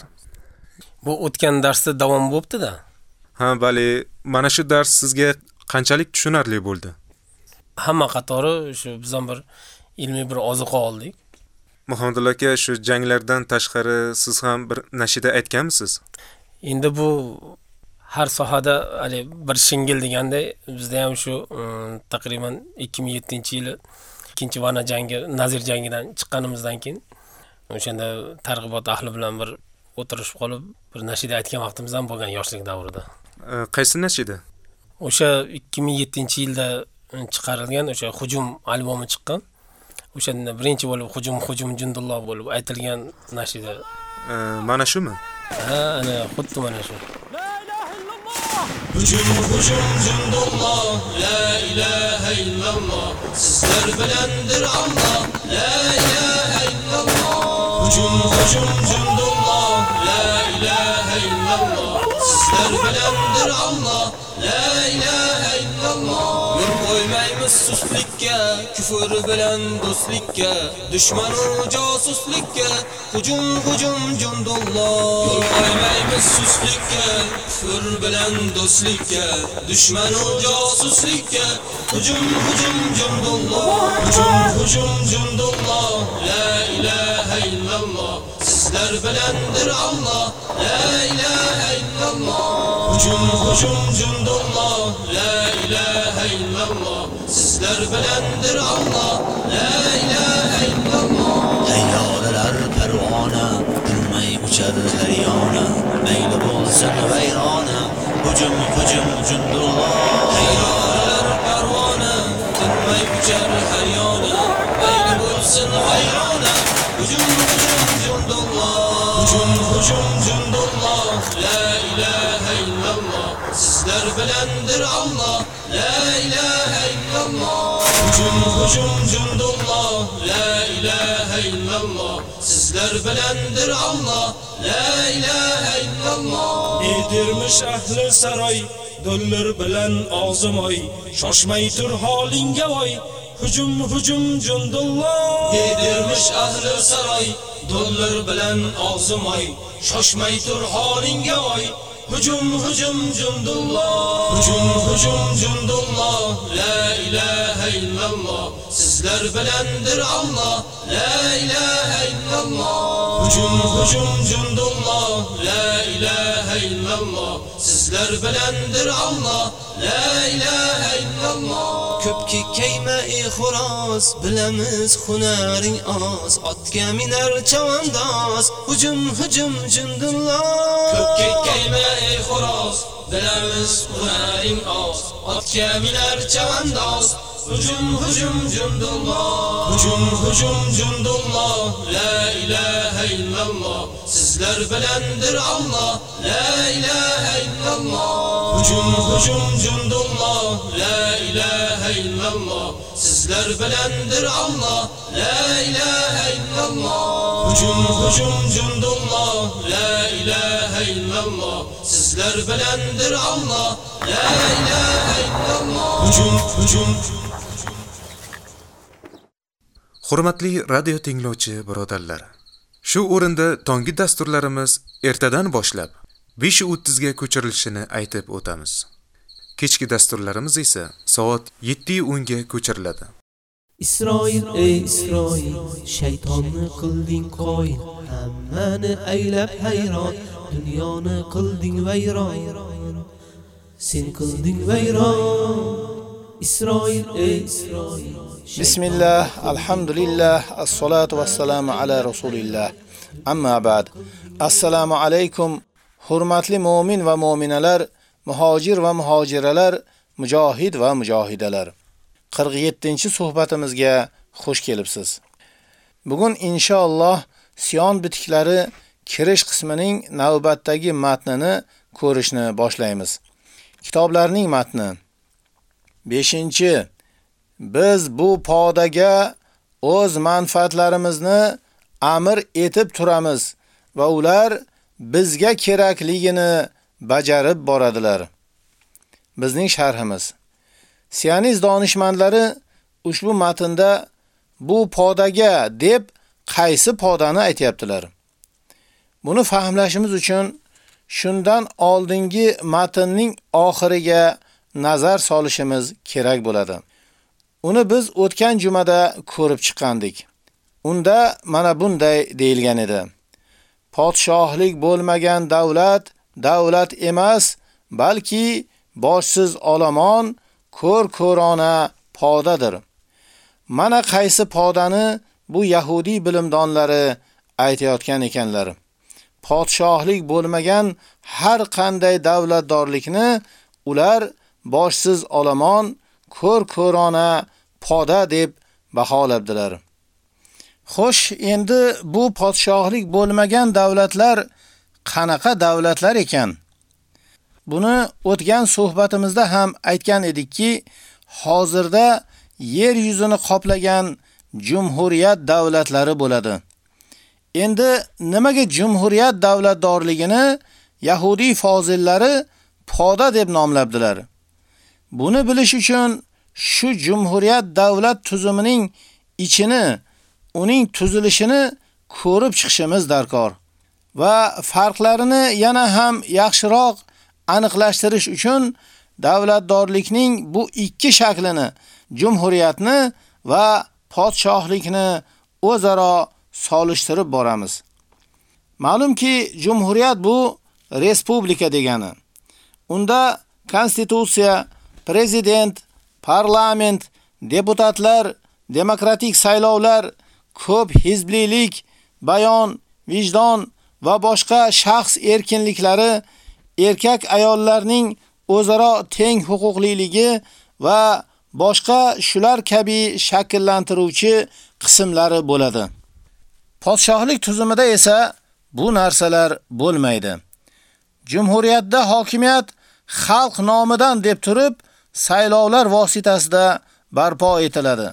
Bu o'tgan darsda davom bo'libdi-da. Ha, bali, mana shu dars sizga qanchalik tushunarli bo'ldi? Hamma qatori shu bizdan bir ilmiy bir oziqa oldik. Muhammadullo aka, shu janglardan tashqari siz ham bir nashida aytganmisiz? Endi bu har sohada hali bir shingil deganday bizda ham shu taqriban 2007-yili ikkinchi vana jangi, Nazir jangidan chiqqanimizdan keyin o'shanda targ'ibot ahli bilan bir o'tirishib qolib, bir nashida aytgan vaqtimiz ham bo'lgan yoshlik davrida. Qaysi nashida? O'sha 2007-yilda chiqarilgan o'sha hujum albomi chiqqan. O'shanda birinchi bo'lib hujum hujum jundulloh bo'lib aytilgan nashida. Mana shumi? Ha, ana xuddi mana shu. Hücum hücum zindullah La ilahe illallah Sizler bilendir Allah La ilahe illallah Hücum hücum zindullah La ilahe illallah Sizler bilendir Allah La ilahe qo'ymaymiz sustlikka kufr bilan do'stlikka dushmanu josuslikka hujum hujum jundulloh qo'ymaymiz sustlikka kufr bilan do'stlikka dushmanu josuslikka hujum hujum jundulloh hujum hujum jundulloh la ilaha illalloh sizlar bilandir Alloh la ilaha illalloh hujum hujum jundulloh la ilaha illalloh sizlar bilandir Alloh la ilaha illalloh Tayyoralar parvona Bilmay uchar har yona Mayli bo'lsin vayrona Hujum hujum jundulloh Tayyoralar parvona Bilmay uchar har yona Mayli bo'lsin vayrona Hujum hujum jundulloh Hujum hujum jundulloh La ilaha illalloh Sizlar bilandir Alloh La ilaha illalloh Hujum hujum jundulloh La ilaha illalloh Sizlar bilandir Alloh La ilaha illalloh Edirmish ahli saroy Dollar bilan og'zimoy Shoshmay tur holingga voy Hujum hujum jundulloh Yedirmish ahli saroy dollar bilan og'zimoy shoshmay tur holingga voy hujum hujum jundulloh hujum hujum jundulloh la ilaha illalloh sizlar bilandir Alloh la ilaha illalloh hujum hujum jundulloh la ilaha illalloh sizlar bilandir Alloh la ilaha illalloh ko'pki kayma ey xo'roz bilamiz hunaring oz otga minar chavandoz hujum hujum jundullar ko'pki kayma ey xo'roz bilamiz hunaring oz otga minar chavandoz. Hujum hujum jundulloh hujum hujum jundulloh la ilaha illalloh sizlar bilandir Alloh la ilaha illalloh hujum hujum jundulloh la ilaha illalloh sizlar bilandir Allah, la ilaha illalloh hujum hujum jundulloh la ilaha illalloh sizlar bilandir Allah, la ilaha illalloh hujum hujum Hurmatli radio tinglovchi birodarlar, shu o'rinda tongi dasturlarimiz ertadan boshlab 5:30 ga ko'chirilishini aytib o'tamiz. Kechki dasturlarimiz esa soat 7:10 ga ko'chiriladi. Isroil ey Isroil shaytonni qilding qoyil hammani aylab hayron dunyoni qilding vayron sen qilding vayron Isroil ey Isroil Bismillah, alhamdulillah, assalatu vassalamu ala rasulillah. Amma ba'd. Assalomu alaykum, hurmatli mu'min va mu'minalar, muhojir va muhojiralar, mujohid va mujohidalar. 47-suhbatimizga xush kelibsiz. Bugun inshaalloh Siyon bitiklari kirish qismining navbatdagi matnini ko'rishni boshlaymiz. Kitoblarning matni 5 Biz bu podaga o'z manfaatlarimizni amr etib turamiz va ular bizga kerakligini bajarib boradilar. Bizning sharhimiz. Siyoniz donishmandlari ushbu matnda bu podaga deb qaysi podani aytayaptilar? Buni fahmlashimiz uchun shundan oldingi matnning oxiriga nazar solishimiz kerak bo'ladi. Uni biz o'tgan jumada ko'rib chiqqandik. Unda mana bunday deyilgan edi. Podshohlik bo'lmagan davlat davlat emas, balki boshsiz olomon, ko'r-ko'rona podadir. Mana qaysi podani bu Yahudi bilimdonlari aytayotgan ekanlar. Podshohlik bo'lmagan har qanday davlatdorlikni ular boshsiz olomon, ko'r-ko'rona poda deb baholabdilar. Xo'sh, endi bu podshohlik bo'lmagan davlatlar qanaqa davlatlar ekan? Buni o'tgan suhbatimizda ham aytgan edikki, hozirda yer yuzini qoplagan jumhuriyat davlatlari bo'ladi. Endi nimaga jumhuriyat davlatdorligini Yahudi fozillari poda deb nomlabdilar? Buni bilish uchun shu jumhuriyat davlat tuzumining ichini, uning tuzilishini ko'rib chiqishimiz darkor. Va farqlarini yana ham yaxshiroq aniqlashtirish uchun davlatdorlikning bu ikki shaklini, jumhuriyatni va podshohlikni o'zaro solishtirib boramiz. Ma'lumki, jumhuriyat bu respublika degani. Unda konstitutsiya, prezident, parlament, deputatlar, demokratik saylovlar, ko'p hizblilik, bayon, vijdon va boshqa shaxs erkinliklari erkak ayollarning o'zaro teng huquqliligi va boshqa shular kabi shakllantiruvchi qismlari bo'ladi. Podshohlik tuzumida esa bu narsalar bo'lmaydi. Jumhuriyatda hokimiyat xalq nomidan deb turib, saylovlar vositasida barpo etiladi.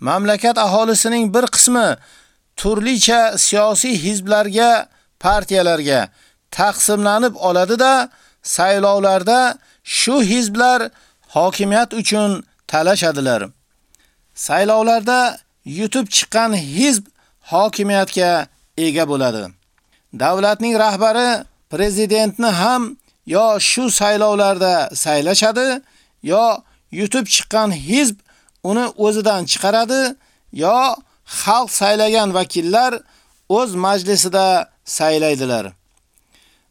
Mamlakat aholisining bir qismi turlicha siyosiy hizblarga, partiyalarga taqsimlanib oladida saylovlarda shu hizblar hokimiyat uchun talashadilar. Saylovlarda yutib chiqqan hizb hokimiyatga ega bo'ladi. Davlatning rahbari prezidentni ham yo shu saylovlarda saylashadi, yo yutib chiqqan hizb uni o'zidan chiqaradi, yo xalq saylagan vakillar o'z majlisida saylaydilar.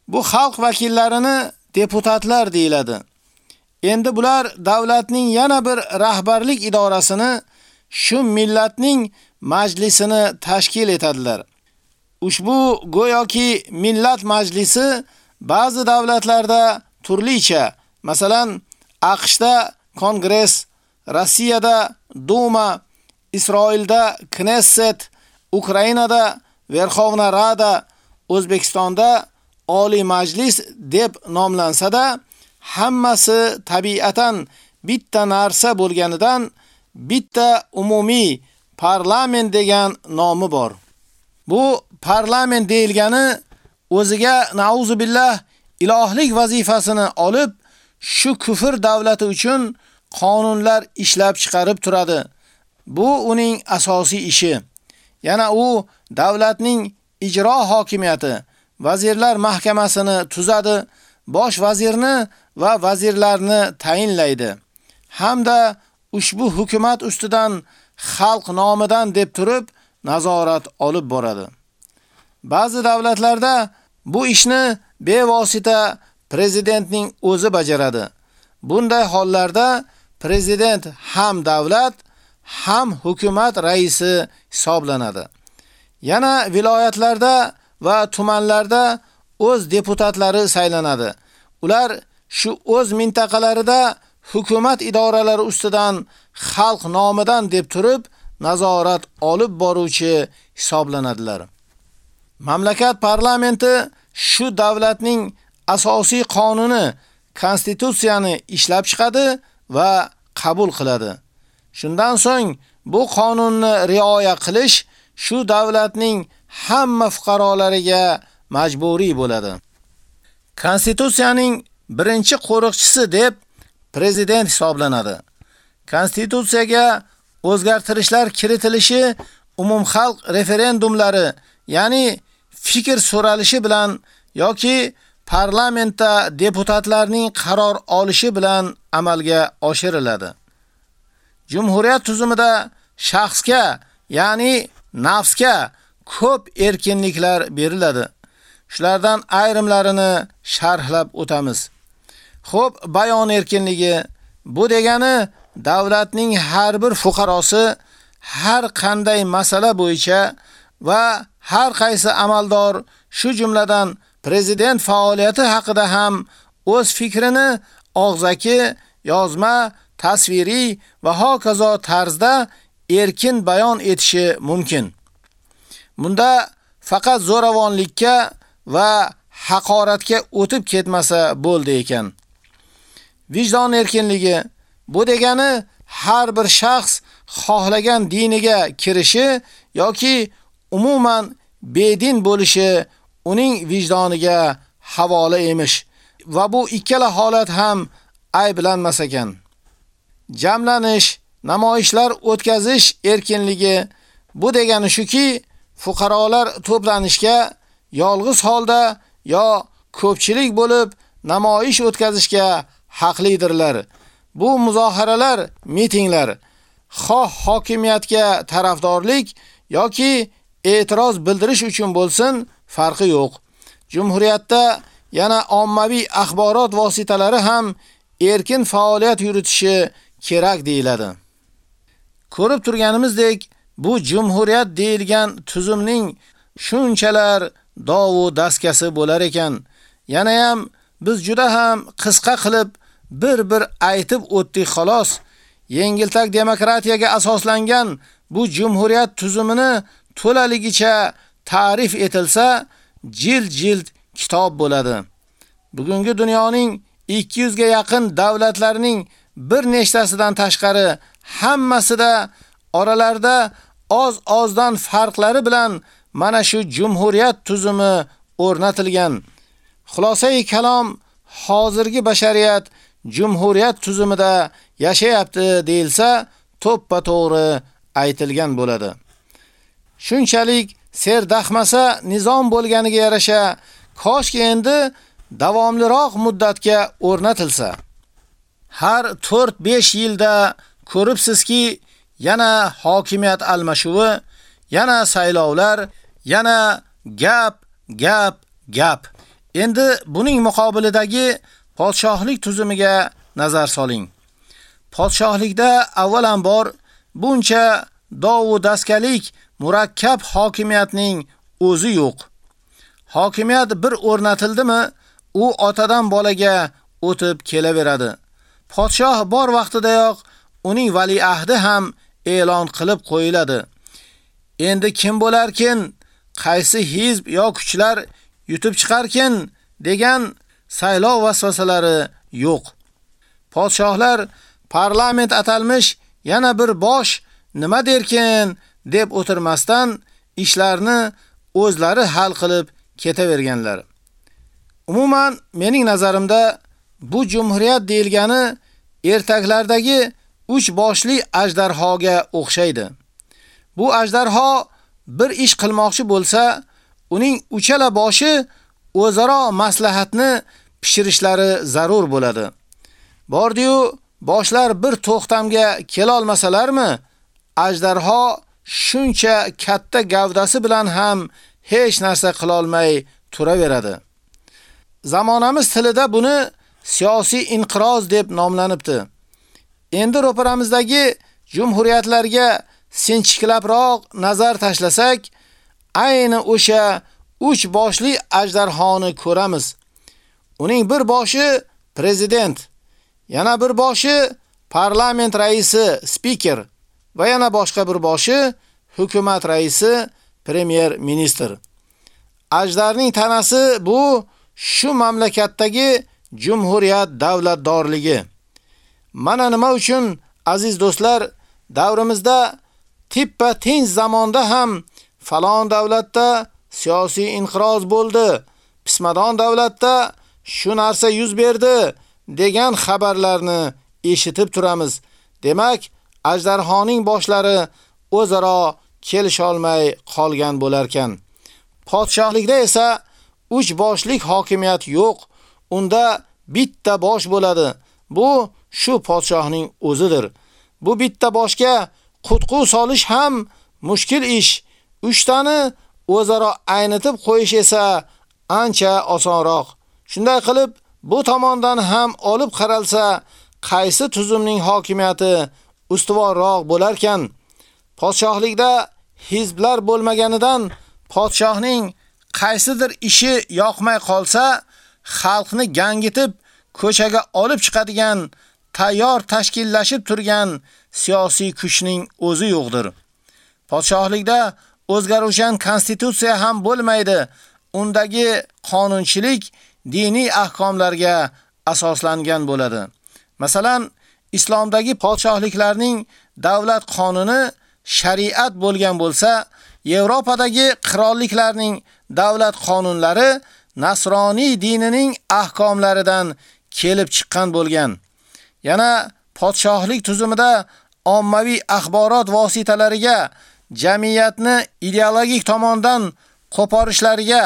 Bu xalq vakillarini deputatlar deyiladi. Endi bular davlatning yana bir rahbarlik idorasini shu millatning majlisini tashkil etadilar. Ushbu go'yoki millat majlisi ba'zi davlatlarda turlicha, masalan, AQShda Kongress, Rossiyada Duma, Isroilda Knesset, Ukrainada Verxovna Rada, O'zbekistonda Oliy Majlis deb nomlansa-da, hammasi tabiatan bitta narsa bo'lganidan bitta umumiy parlament degan nomi bor. Bu parlament deyilgani o'ziga nauzu billah ilohlik vazifasini olib, shu kufr davlati uchun qonunlar ishlab chiqarib turadi. Bu uning asosiy ishi. Yana u davlatning ijro hokimiyati, vazirlar mahkamasini tuzadi, bosh vazirni va vazirlarni tayinlaydi. Hamda ushbu hukumat ustidan xalq nomidan deb turib nazorat olib boradi. Ba'zi davlatlarda Bu ishni bevosita prezidentning o'zi bajaradi. Bunday hollarda prezident ham davlat, ham hukumat raisi hisoblanadi. Yana viloyatlarda va tumanlarda o'z deputatlari saylanadi. Ular shu o'z mintaqalarida hukumat idoralari ustidan xalq nomidan deb turib nazorat olib boruvchi hisoblanadilar. Mamlakat parlamenti shu davlatning asosiy qonuni, konstitutsiyani ishlab chiqadi va qabul qiladi. Shundan so'ng bu qonunni rioya qilish shu davlatning hamma fuqarolariga majburiy bo'ladi. Konstitutsiyaning birinchi qo'riqchisi deb prezident hisoblanadi. Konstitutsiyaga o'zgartirishlar kiritilishi umumxalq referendumlari, ya'ni fikr so'ralishi bilan yoki parlamentda deputatlarning qaror olishi bilan amalga oshiriladi. Jumhuriyat tuzumida shaxsga, ya'ni nafsga ko'p erkinliklar beriladi. Shulardan ayrimlarini sharhlab o'tamiz. Xo'p, bayon erkinligi bu degani davlatning har bir fuqarosi har qanday masala bo'yicha va har qaysi amaldor shu jumladan prezident faoliyati haqida ham o'z fikrini og'zaki, yozma, tasviriy va hokazo tarzda erkin bayon etishi mumkin. Bunda faqat zo'ravonlikka va haqoratga o'tib ketmasa bo'ldi ekan. Vijdon erkinligi bu degani har bir shaxs xohlagan diniga kirishi yoki umuman bedin bo'lishi uning vijdoniga havola emish va bu ikkala holat ham ayblanmas ekan. jamlanish, namoyishlar o'tkazish erkinligi bu degani shuki, fuqarolar to'planishga yolg'iz holda yo ko'pchilik bo'lib namoyish o'tkazishga haqlidirlar. Bu muzoharalar, mitinglar xoh hokimiyatga tarafdorlik yoki e'tiroz bildirish uchun bo'lsin, farqi yo'q. Jumhuriyatda yana ommaviy axborot vositalari ham erkin faoliyat yuritishi kerak deyiladi. Ko'rib turganimizdek, bu jumhuriyat deyilgan tuzumning shunchalar dovu daskasi bo'lar ekan. Yana ham biz juda ham qisqa qilib bir-bir aytib o'tdik xolos. Yengiltak demokratiyaga asoslangan bu jumhuriyat tuzumini to'laligicha ta'rif etilsa, jild-jild kitob bo'ladi. Bugungi dunyoning 200 ga yaqin davlatlarining bir nechtasidan tashqari hammasida oralarda oz-ozdan farqlari bilan mana shu jumhuriyat tuzumi o'rnatilgan. Xulosai kalom hozirgi bashariyat jumhuriyat tuzumida yashayapti deilsa, to'ppa to'g'ri aytilgan bo'ladi. Shunchalik serdahmasa nizom bo'lganiga yarasha koshki endi davomliroq muddatga o'rnatilsa. Har 4-5 yilda ko'ribsizki, yana hokimiyat almashuvi, yana saylovlar, yana gap, gap, gap. Endi buning muqobilidagi podshohlik tuzumiga nazar soling. Podshohlikda avvalan bor buncha dovu daskalik murakkab hokimiyatning o'zi yo'q. Hokimiyat bir o'rnatildimi, u otadan bolaga o'tib kelaveradi. Podshoh bor vaqtidayoq uning vali ahdi ham e'lon qilib qo'yiladi. Endi kim bo'larkin, qaysi hizb yo kuchlar yutib chiqarkin degan saylov vasvasalari yo'q. Podshohlar parlament atalmish yana bir bosh nima derkin deb o'tirmasdan ishlarni o'zlari hal qilib ketaverganlar. Umuman mening nazarimda bu jumhuriyat deyilgani ertaklardagi uch boshli ajdarhoga o'xshaydi. Bu ajdarho bir ish qilmoqchi bo'lsa, uning uchala boshi o'zaro maslahatni pishirishlari zarur bo'ladi. Bordiyu boshlar bir to'xtamga kela olmasalarmi, ajdarho shuncha katta gavdasi bilan ham hech narsa qila olmay turaveradi. Zamonamiz tilida buni siyosiy inqiroz deb nomlanibdi. Endi ro'paramizdagi jumhuriyatlarga sinchiklabroq nazar tashlasak, ayni o'sha uch boshli ajdarhoni ko'ramiz. Uning bir boshi prezident, yana bir boshi parlament raisi, speaker va yana boshqa bir boshi hukumat raisi, premier ministr. Ajdarning tanasi bu shu mamlakatdagi jumhuriyat davlatdorligi. Mana nima uchun aziz do'stlar, davrimizda tippa tinch zamonda ham falon davlatda siyosiy inqiroz bo'ldi, pismadon davlatda shu narsa yuz berdi degan xabarlarni eshitib turamiz. Demak, ajdarhoning boshlari o'zaro kelisha olmay qolgan bo'lar ekan. Podshohlikda esa uch boshlik hokimiyat yo'q. Unda bitta bosh bo'ladi. Bu shu podshohning o'zidir. Bu bitta boshga qutqu solish ham mushkil ish. 3 tani o'zaro aynitib qo'yish esa ancha osonroq. Shunday qilib, bu tomondan ham olib qaralsa, qaysi tuzumning hokimiyati ustuvorroq bo'larkan? Podshohlikda hizblar bo'lmaganidan podshohning qaysidir ishi yoqmay qolsa, xalqni gangitib ko'chaga olib chiqadigan tayyor tashkillashib turgan siyosiy kuchning o'zi yo'qdir. Podshohlikda o'zgaruvchan konstitutsiya ham bo'lmaydi. Undagi qonunchilik diniy ahkomlarga asoslangan bo'ladi. Masalan, islomdagi podshohliklarning davlat qonuni shariat bo'lgan bo'lsa, Yevropadagi qirolliklarning davlat qonunlari nasroniy dinining ahkomlaridan kelib chiqqan bo'lgan. Yana podshohlik tuzumida ommaviy axborot vositalariga jamiyatni ideologik tomondan qo'porishlariga,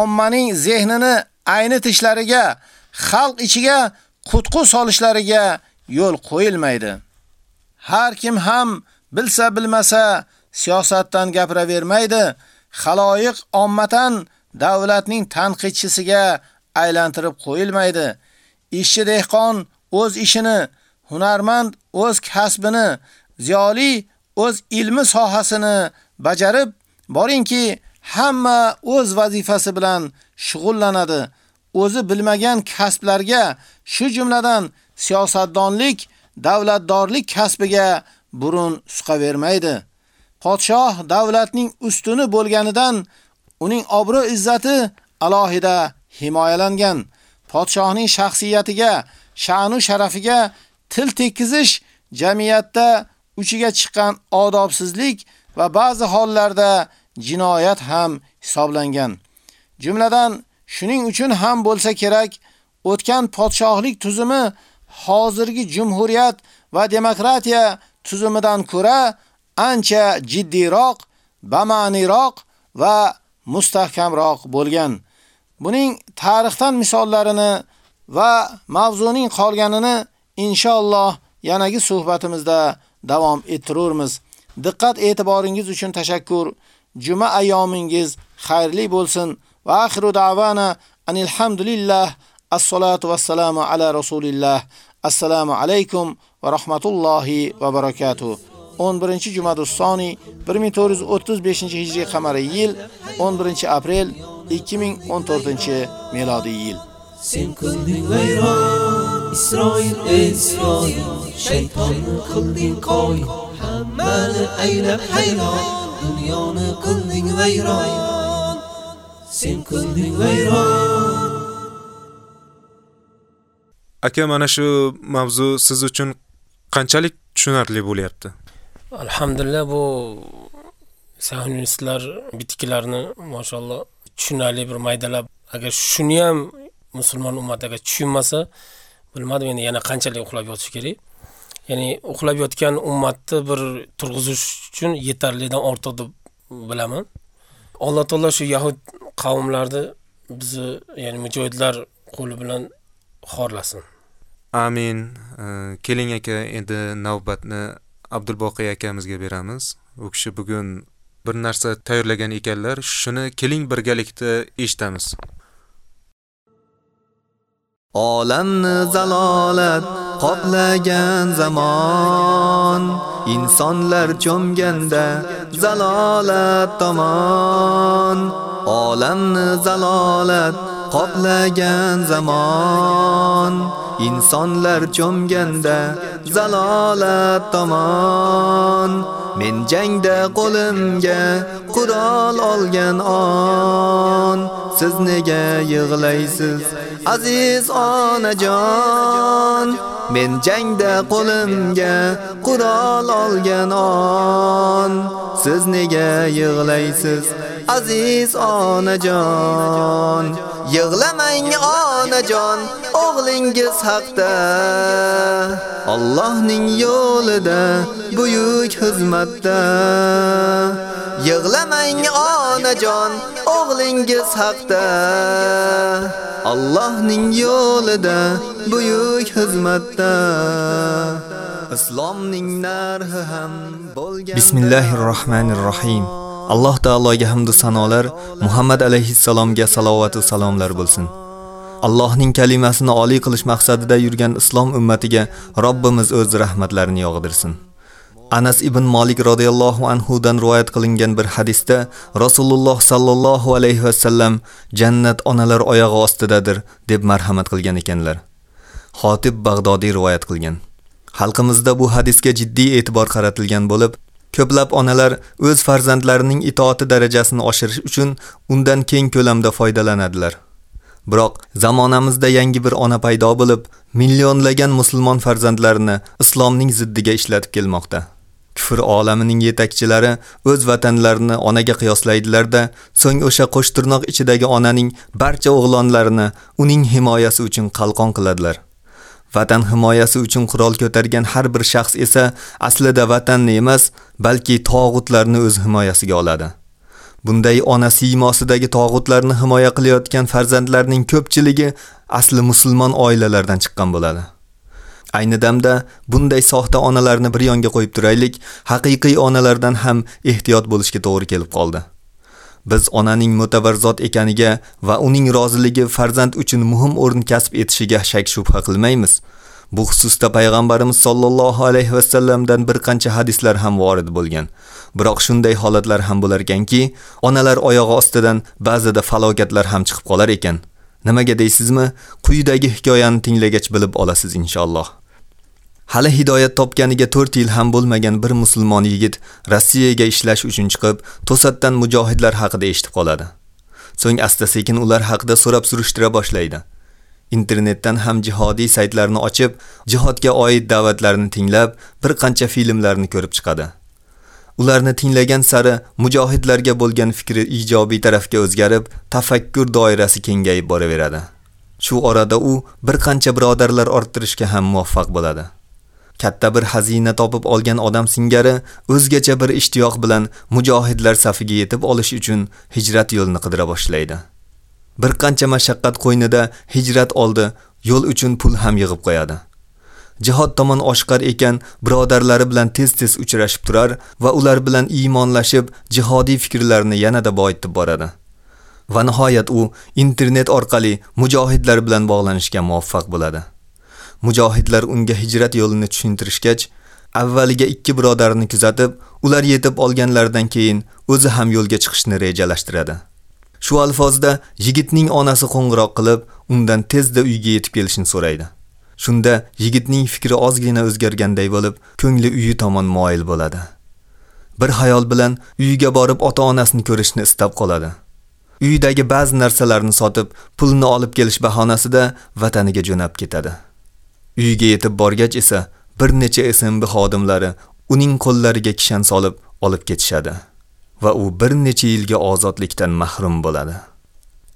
ommaning zehnini aynitishlariga, xalq ichiga qutqu solishlariga yo'l qo'yilmaydi. Har kim ham bilsa bilmasa siyosatdan gapiravermaydi. Xaloyiq ommatan davlatning tanqidchisiga aylantirib qo'yilmaydi. Ishchi dehqon o'z ishini, hunarmand o'z kasbini, ziyoli o'z ilmi sohasini bajarib, boringki, hamma o'z vazifasi bilan shug'ullanadi. O'zi bilmagan kasblarga, shu jumladan siyosatdonlik, davlatdorlik kasbiga burun suqavermaydi. Podshoh davlatning ustuni bo'lganidan uning obro' izzati alohida himoyalangan. Podshohning shaxsiyatiga, sha'nu sharafiga til tekizish jamiyatda uchiga chiqqan odobsizlik va ba'zi hollarda jinoyat ham hisoblangan. Jumladan shuning uchun ham bo'lsa kerak, o'tgan podshohlik tuzumi hozirgi jumhuriyat va demokratiya tuzumidan ko'ra ancha jiddiyroq, bama'niroq va mustahkamroq bo'lgan. Buning tarixdan misollarini va mavzuning qolganini inshaalloh yanagi suhbatimizda davom ettiramiz. Diqqat e'tiboringiz uchun tashakkur. Juma ayyomingiz xayrli bo'lsin. Va axiru da'vana anil hamdulillah. Assalatu vassalamu ala rasulillah. Assalomu alaykum va rahmatullohi va barakatuh. 11 Jumadus-Soni 1435-hijriy qamariy yil 11 aprel 2014 melodiy yil. Sen qilding vayron Isroil Isroil shaytonni qilding qoy hammani aylab hayron dunyoni qilding vayron Sen qilding vayron Aka mana shu mavzu siz uchun qanchalik tushunarli bo'lyapti? Alhamdulillah bu sahnistlar bitiklarni mashalloh tushunarli bir maydalab agar shuni ham musulmon ummat agar tushunmasa bilmadim endi yana qanchalik uxlab yotish kerak. Ya'ni uxlab yotgan ummatni bir turg'izish uchun yetarlidan ortiq deb bilaman. Alloh taolo shu yahud qavmlarni bizni ya'ni mujohidlar qo'li bilan xorlasin. Amin. Keling aka endi navbatni abdulboqiy akamizga beramiz. U kishi bugun bir narsa tayyorlagan ekanlar. Shuni keling birgalikda eshitamiz. Olamni zalolat qoplagan zamon. Insonlar cho'mganda zalolat tomon. Olamni zalolat qoplagan zamon. Insonlar cho'mganda zalolat tomon. Men jangda qo'limga qurol olgan on. Siz nega yig'laysiz aziz onajon? Men jangda qo'limga qurol olgan on. Siz nega yig'laysiz aziz onajon? Yig'lamang onajon, o'g'lingiz haqda. Allohning yo'lida buyuk xizmatda. Yig'lamang onajon, o'g'lingiz haqda. Allohning yo'lida buyuk xizmatda. Islomning narxi ham bo'lgan Bismillahirrohmanirrohim. Alloh taologa hamd va sanolar, Muhammad alayhissalomga salovat va salomlar bo'lsin. Allohning kalimasini oliy qilish maqsadida yurgan islom ummatiga Robbimiz o'z rahmatlarini yog'dirsin. Anas ibn Malik radhiyallohu anhu dan rivoyat qilingan bir hadisda Rasululloh sallallohu alayhi va sallam jannat onalar oyog'i ostidadir deb marhamat qilgan ekanlar. Xotib Bag'dodiy rivoyat qilgan. Xalqimizda bu hadisga jiddiy e'tibor qaratilgan bo'lib, Ko'plab onalar o'z farzandlarining itoati darajasini oshirish uchun undan keng ko'lamda foydalanadilar. Biroq zamonamizda yangi bir ona paydo bo'lib, millionlagan musulmon farzandlarini islomning ziddiga ishlatib kelmoqda. Kufr olamining yetakchilari o'z vatanlarini onaga qiyoslaydilar-da, so'ng o'sha qo'shtirnoq ichidagi onaning barcha o'g'lonlarini uning himoyasi uchun qalqon qiladilar. Vatan himoyasi uchun qurol ko'targan har bir shaxs esa aslida vatanni emas, balki tog'utlarni o'z himoyasiga oladi. Bunday ona siymosidagi tog'utlarni himoya qilayotgan farzandlarning ko'pchiligi asli musulmon oilalardan chiqqan bo'ladi. Ayni damda bunday soxta onalarni bir yonga qo'yib turaylik, haqiqiy onalardan ham ehtiyot bo'lishga to'g'ri kelib qoldi. Biz onaning mutabarzot ekaniga va uning roziligi farzand uchun muhim o'rin kasb etishiga shak shubha qilmaymiz. Bu xususda payg'ambarimiz sollallohu alayhi va sallamdan bir qancha hadislar ham vorid bo'lgan. Biroq shunday holatlar ham bo'lar ekanki, onalar oyog'i ostidan ba'zida falokatlar ham chiqib qolar ekan. Nimaga deysizmi? Quyidagi hikoyani tinglagach bilib olasiz inshaalloh. Hali hidoyat topganiga 4 yil ham bo'lmagan bir musulmon yigit Rossiyaga ishlash uchun chiqib, to'satdan mujohidlar haqida eshitib qoladi. So'ng asta-sekin ular haqida so'rab surishtira boshlaydi. Internetdan ham jihodiy saytlarni ochib, jihodga oid da'vatlarni tinglab, bir qancha filmlarni ko'rib chiqadi. Ularni tinglagan sari mujohidlarga bo'lgan fikri ijobiy tarafga o'zgarib, tafakkur doirasi kengayib boraveradi. Shu orada u bir qancha birodarlar orttirishga ham muvaffaq bo'ladi. Katta bir xazina topib olgan odam singari o'zgacha bir ishtiyoq bilan mujohidlar safiga yetib olish uchun hijrat yo'lini qidira boshlaydi. Bir qancha mashaqqat qo'ynida hijrat oldi, yo'l uchun pul ham yig'ib qo'yadi. Jihod tomon oshqar ekan, birodarlari bilan tez-tez uchrashib turar va ular bilan iymonlashib, jihodiy fikrlarini yanada boyitib boradi. Va nihoyat u internet orqali mujohidlar bilan bog'lanishga muvaffaq bo'ladi. Mujohidlar unga hijrat yo'lini tushuntirishgach, avvaliga ikki birodarni kuzatib, ular yetib olganlaridan keyin o'zi ham yo'lga chiqishni rejalashtiradi. Shu alfozda yigitning onasi qo'ng'iroq qilib, undan tezda uyga yetib kelishini so'raydi. Shunda yigitning fikri ozgina o'zgarganday bo'lib, ko'ngli uyi tomon moyil bo'ladi. Bir xayol bilan uyiga borib ota-onasini ko'rishni istab qoladi. uydagi ba'zi narsalarni sotib, pulni olib kelish bahonasida vataniga jo'nab ketadi. Uyiga yetib borgach esa bir necha SMB xodimlari uning qo'llariga kishan solib olib ketishadi va u bir necha yilga ozodlikdan mahrum bo'ladi.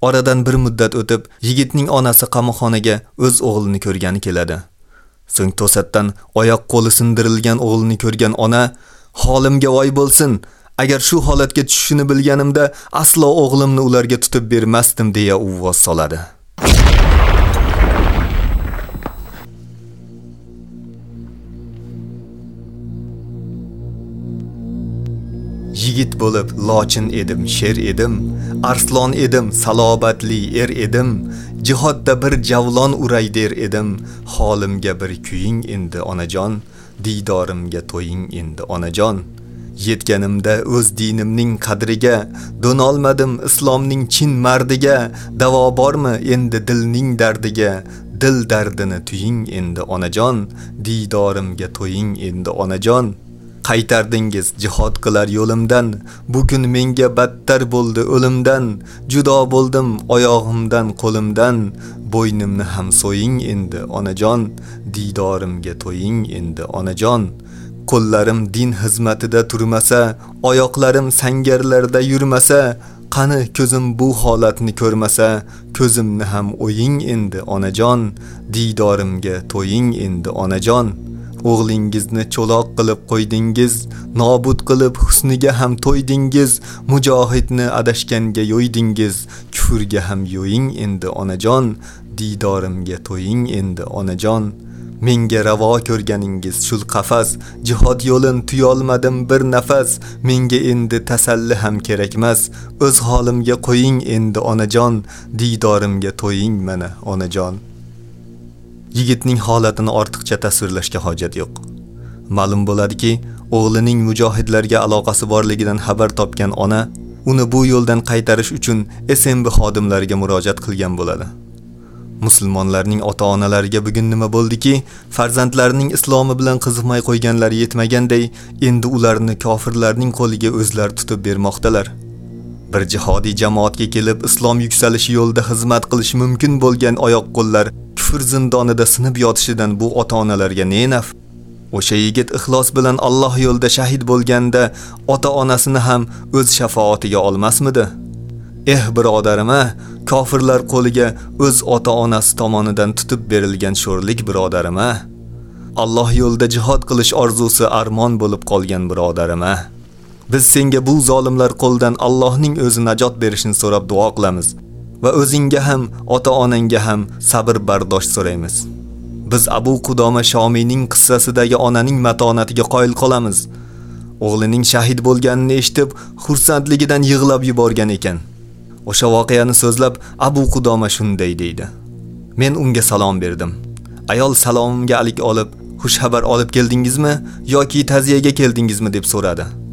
Oradan bir muddat o'tib, yigitning onasi qamoqxonaga o'z o'g'lini ko'rgani keladi. So'ng to'satdan oyoq qo'li sindirilgan o'g'lini ko'rgan ona holimga voy bo'lsin, agar shu holatga tushishini bilganimda aslo o'g'limni ularga tutib bermasdim deya uvvos soladi. Yigit bo'lib lochin edim, sher edim, arslon edim, salobatli er edim, jihodda bir javlon uray der edim, holimga bir kuying endi onajon, didorimga to'ying endi onajon. Yetganimda o'z dinimning qadriga, donolmadim islomning chin mardiga, davo bormi endi dilning dardiga, dil dardini tuying endi onajon, didorimga to'ying endi onajon. Qaytardingiz jihod qilar yo'limdan. Bugun menga battar bo'ldi o'limdan. Judo bo'ldim oyog'imdan qo'limdan. Bo'ynimni ham so'ying endi onajon. Didorimga to'ying endi onajon. Qo'llarim din xizmatida turmasa oyoqlarim sangarlarda yurmasa qani ko'zim bu holatni ko'rmasa ko'zimni ham o'ying endi onajon. Didorimga to'ying endi onajon. O'g'lingizni cho'loq qilib qo'ydingiz nobud qilib husniga ham to'ydingiz mujohidni adashganga yo'ydingiz. Kufrga ham yo'ying endi onajon. Didorimga to'ying endi onajon. Menga ravo ko'rganingiz shul qafas. Jihod yo'lin tuyolmadim bir nafas. Menga endi tasalli ham kerakmas. O'z holimga qo'ying endi onajon. Didorimga to'ying mana onajon. Yigitning holatini ortiqcha tasvirlashga hojat yo'q. Ma'lum bo'ladiki, o'g'lining mujohidlarga aloqasi borligidan xabar topgan ona uni bu yo'ldan qaytarish uchun SMB xodimlariga murojaat qilgan bo'ladi. Musulmonlarning ota-onalariga bugun nima bo'ldiki, farzandlarining islomi bilan qiziqmay qo'yganlari yetmaganday, endi ularni kofirlarning qo'liga o'zlar tutib bermoqdalar. Bir jihodiy jamoatga kelib islom yuksalishi yo'lida xizmat qilish mumkin bo'lgan oyoq qo'llar kufr zindonida sinib yotishidan bu ota-onalarga ne naf? O'sha yigit ixlos bilan Alloh yo'lida shahid bo'lganda ota-onasini ham o'z shafoatiga olmasmidi? Eh birodarim, kofirlar qo'liga o'z ota-onasi tomonidan tutib berilgan sho'rlik birodarim. Alloh yo'lida jihad qilish orzusi armon bo'lib qolgan birodarim. Biz senga bu zolimlar qo'ldan Allohning o'zi najot berishini so'rab duo qilamiz va o'zingga ham, ota-onangga ham sabr bardosh so'raymiz. Biz Abu Qudoma Shomiyning qissasidagi onaning matonatiga qoyil qolamiz. O'g'lining shahid bo'lganini eshitib, xursandligidan yig'lab yuborgan ekan. O'sha voqeani so'zlab Abu Qudoma shunday deydi: Men unga salom berdim. Ayol salomimga alik olib, xush xabar olib keldingizmi yoki taziyaga keldingizmi deb so'radi.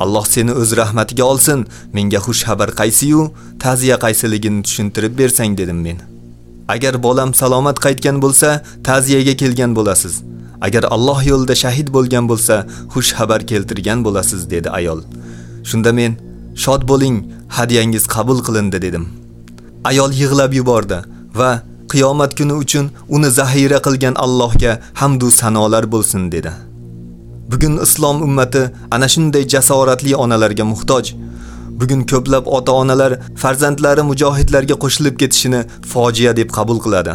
Alloh seni o'z rahmatiga olsin, menga xush xabar qaysi-yu, taziya qaysiligini tushuntirib bersang dedim men. Agar bolam salomat qaytgan bo'lsa, taziyaga kelgan bo'lasiz. Agar Alloh yo'lida shahid bo'lgan bo'lsa, xush xabar keltirgan bo'lasiz dedi ayol. Shunda men, shod bo'ling, hadiyangiz qabul qilindi dedim. Ayol yig'lab yubordi va qiyomat kuni uchun uni zaxira qilgan Allohga hamd va sanolar bo'lsin dedi. Bugun islom ummati ana shunday jasoratli onalarga muhtoj. Bugun ko'plab ota-onalar farzandlari mujohidlarga qo'shilib ketishini fojia deb qabul qiladi.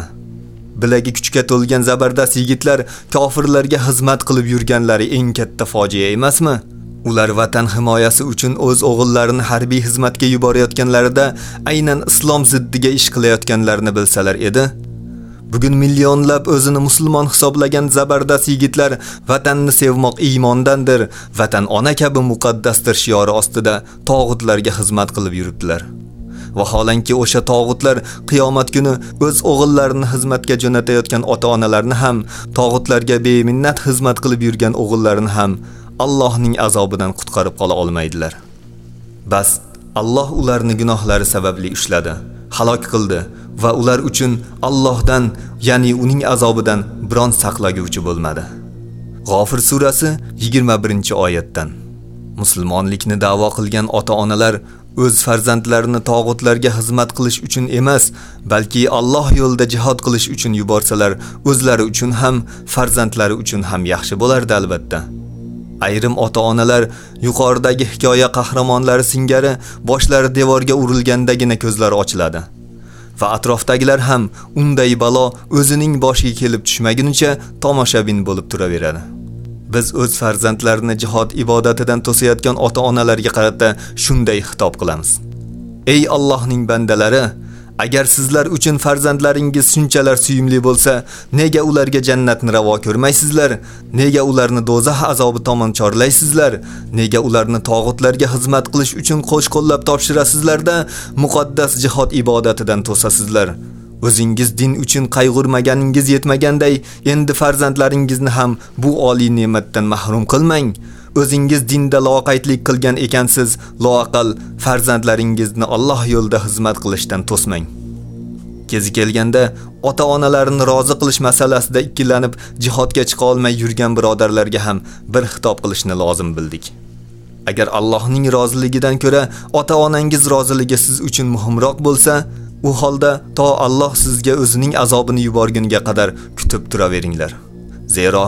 Bilagi kuchga to'lgan zabardast yigitlar kofirlarga xizmat qilib yurganlari eng katta fojia emasmi? Ular vatan himoyasi uchun o'z o'g'illarini harbiy xizmatga yuborayotganlarida aynan islom ziddiga ish qilayotganlarini bilsalar edi, Bugun millionlab o'zini musulmon hisoblagan zabardast yigitlar vatanni sevmoq iymondandir, vatan ona kabi muqaddasdir shiori ostida tog'utlarga xizmat qilib yuribdilar. Vaholanki o'sha tog'utlar qiyomat kuni o'z o'g'illarini xizmatga jo'natayotgan ota-onalarni ham, tog'utlarga beminnat xizmat qilib yurgan o'g'illarini ham Allohning azobidan qutqarib qola olmaydilar. Bas, Alloh ularni gunohlari sababli ushladi, halok qildi va ular uchun Allohdan, ya'ni uning azobidan biron saqlaguvchi bo'lmadi. G'ofir surasi 21-oyatdan. Musulmonlikni da'vo qilgan ota-onalar o'z farzandlarini tog'utlarga xizmat qilish uchun emas, balki Alloh yo'lida jihad qilish uchun yuborsalar, o'zlari uchun ham, farzandlari uchun ham yaxshi bo'lardi albatta. Ayrim ota-onalar yuqoridagi hikoya qahramonlari singari boshlari devorga urilgandagina ko'zlari ochiladi. Va atrofdagilar ham unday balo o'zining boshiga kelib tushmagunicha tomoshabin bo'lib turaveradi. Biz o'z farzandlarini jihod ibodatidan to'sayotgan ota-onalarga qarata shunday xitob qilamiz. Ey Allohning bandalari, agar sizlar uchun farzandlaringiz shunchalar suyimli bo'lsa, nega ularga jannatni ravo ko'rmaysizlar? Nega ularni do'zax azobi tomon chorlaysizlar? Nega ularni tog'utlarga xizmat qilish uchun qo'shqo'llab topshirasizlarda, muqaddas jihod ibodatidan to'sasizlar? O'zingiz din uchun qayg'urmaganingiz yetmaganday, endi farzandlaringizni ham bu oliy ne'matdan mahrum qilmang. O'zingiz dinda loqaydlik qilgan ekansiz, loaqal farzandlaringizni Alloh yo'lida xizmat qilishdan to'smang. Kezi kelganda ota-onalarini rozi qilish masalasida ikkilanib jihodga chiqa olmay yurgan birodarlarga ham bir xitob qilishni lozim bildik. Agar Allohning roziligidan ko'ra ota-onangiz roziligi siz uchun muhimroq bo'lsa, u holda to Alloh sizga o'zining azobini yuborguniga qadar kutib turaveringlar. Zero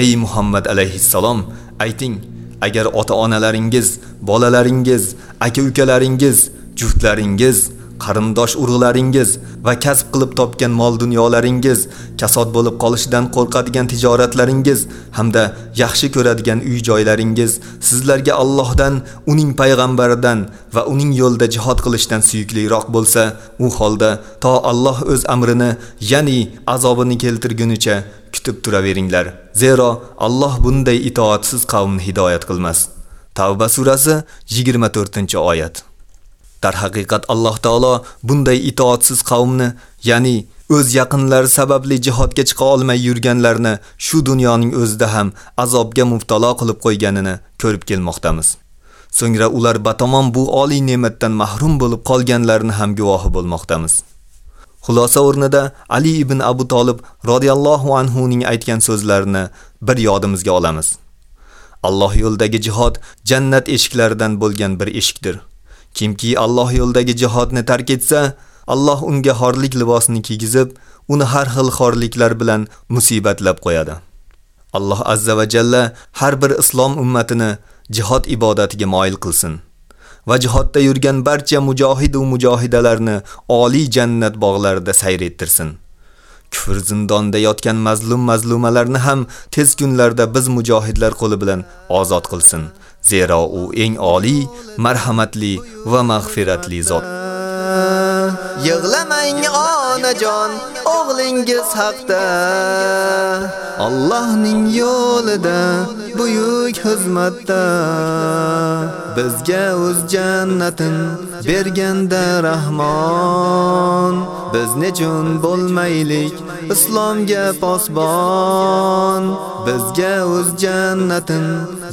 ey Muhammad alayhissalom ayting, agar ota-onalaringiz, bolalaringiz, aka-ukalaringiz, juftlaringiz qarindosh urug'laringiz va kasb qilib topgan mol dunyolaringiz, kasod bo'lib qolishidan qo'rqadigan tijoratlaringiz hamda yaxshi ko'radigan uy joylaringiz sizlarga Allohdan, uning payg'ambaridan va uning yo'lida jihad qilishdan suyukliroq bo'lsa, u holda to Alloh o'z amrini, ya'ni azobini keltirgunicha kutib turaveringlar. Zero Alloh bunday itoatsiz qavmni hidoyat qilmas. Tavba surasi 24-oyat. Darhaqiqat Alloh taolo bunday itoatsiz qavmni, ya'ni o'z yaqinlari sababli jihodga chiqa olmay yurganlarni shu dunyoning o'zida ham azobga mubtalo qilib qo'yganini ko'rib kelmoqdamiz. So'ngra ular batamom bu oliy ne'matdan mahrum bo'lib qolganlarini ham guvohi bo'lmoqdamiz. Xulosa o'rnida Ali ibn Abu Talib radhiyallohu anhu ning aytgan so'zlarini bir yodimizga olamiz. Alloh yo'ldagi jihod jannat eshiklaridan bo'lgan bir eshikdir. Kimki Alloh yo'ldagi jihodni tark etsa, Alloh unga xorlik libosini kiygizib, uni har xil xorliklar bilan musibatlab qo'yadi. Alloh azza va jalla har bir islom ummatini jihod ibodatiga moyil qilsin va jihodda yurgan barcha mujohid va mujohidalarni oliy jannat bog'larida sayr ettirsin. Kufr zindonida yotgan mazlum mazlumalarni ham tez kunlarda biz mujohidlar qo'li bilan ozod qilsin. Zero u eng oliy, marhamatli va mag'firatli zot. Yig'lamang onajon, o'g'lingiz haqda. Allohning yo'lida buyuk xizmatda. Bizga o'z jannatin berganda Rahmon. Biz nechun bo'lmaylik islomga posbon? Bizga o'z jannatin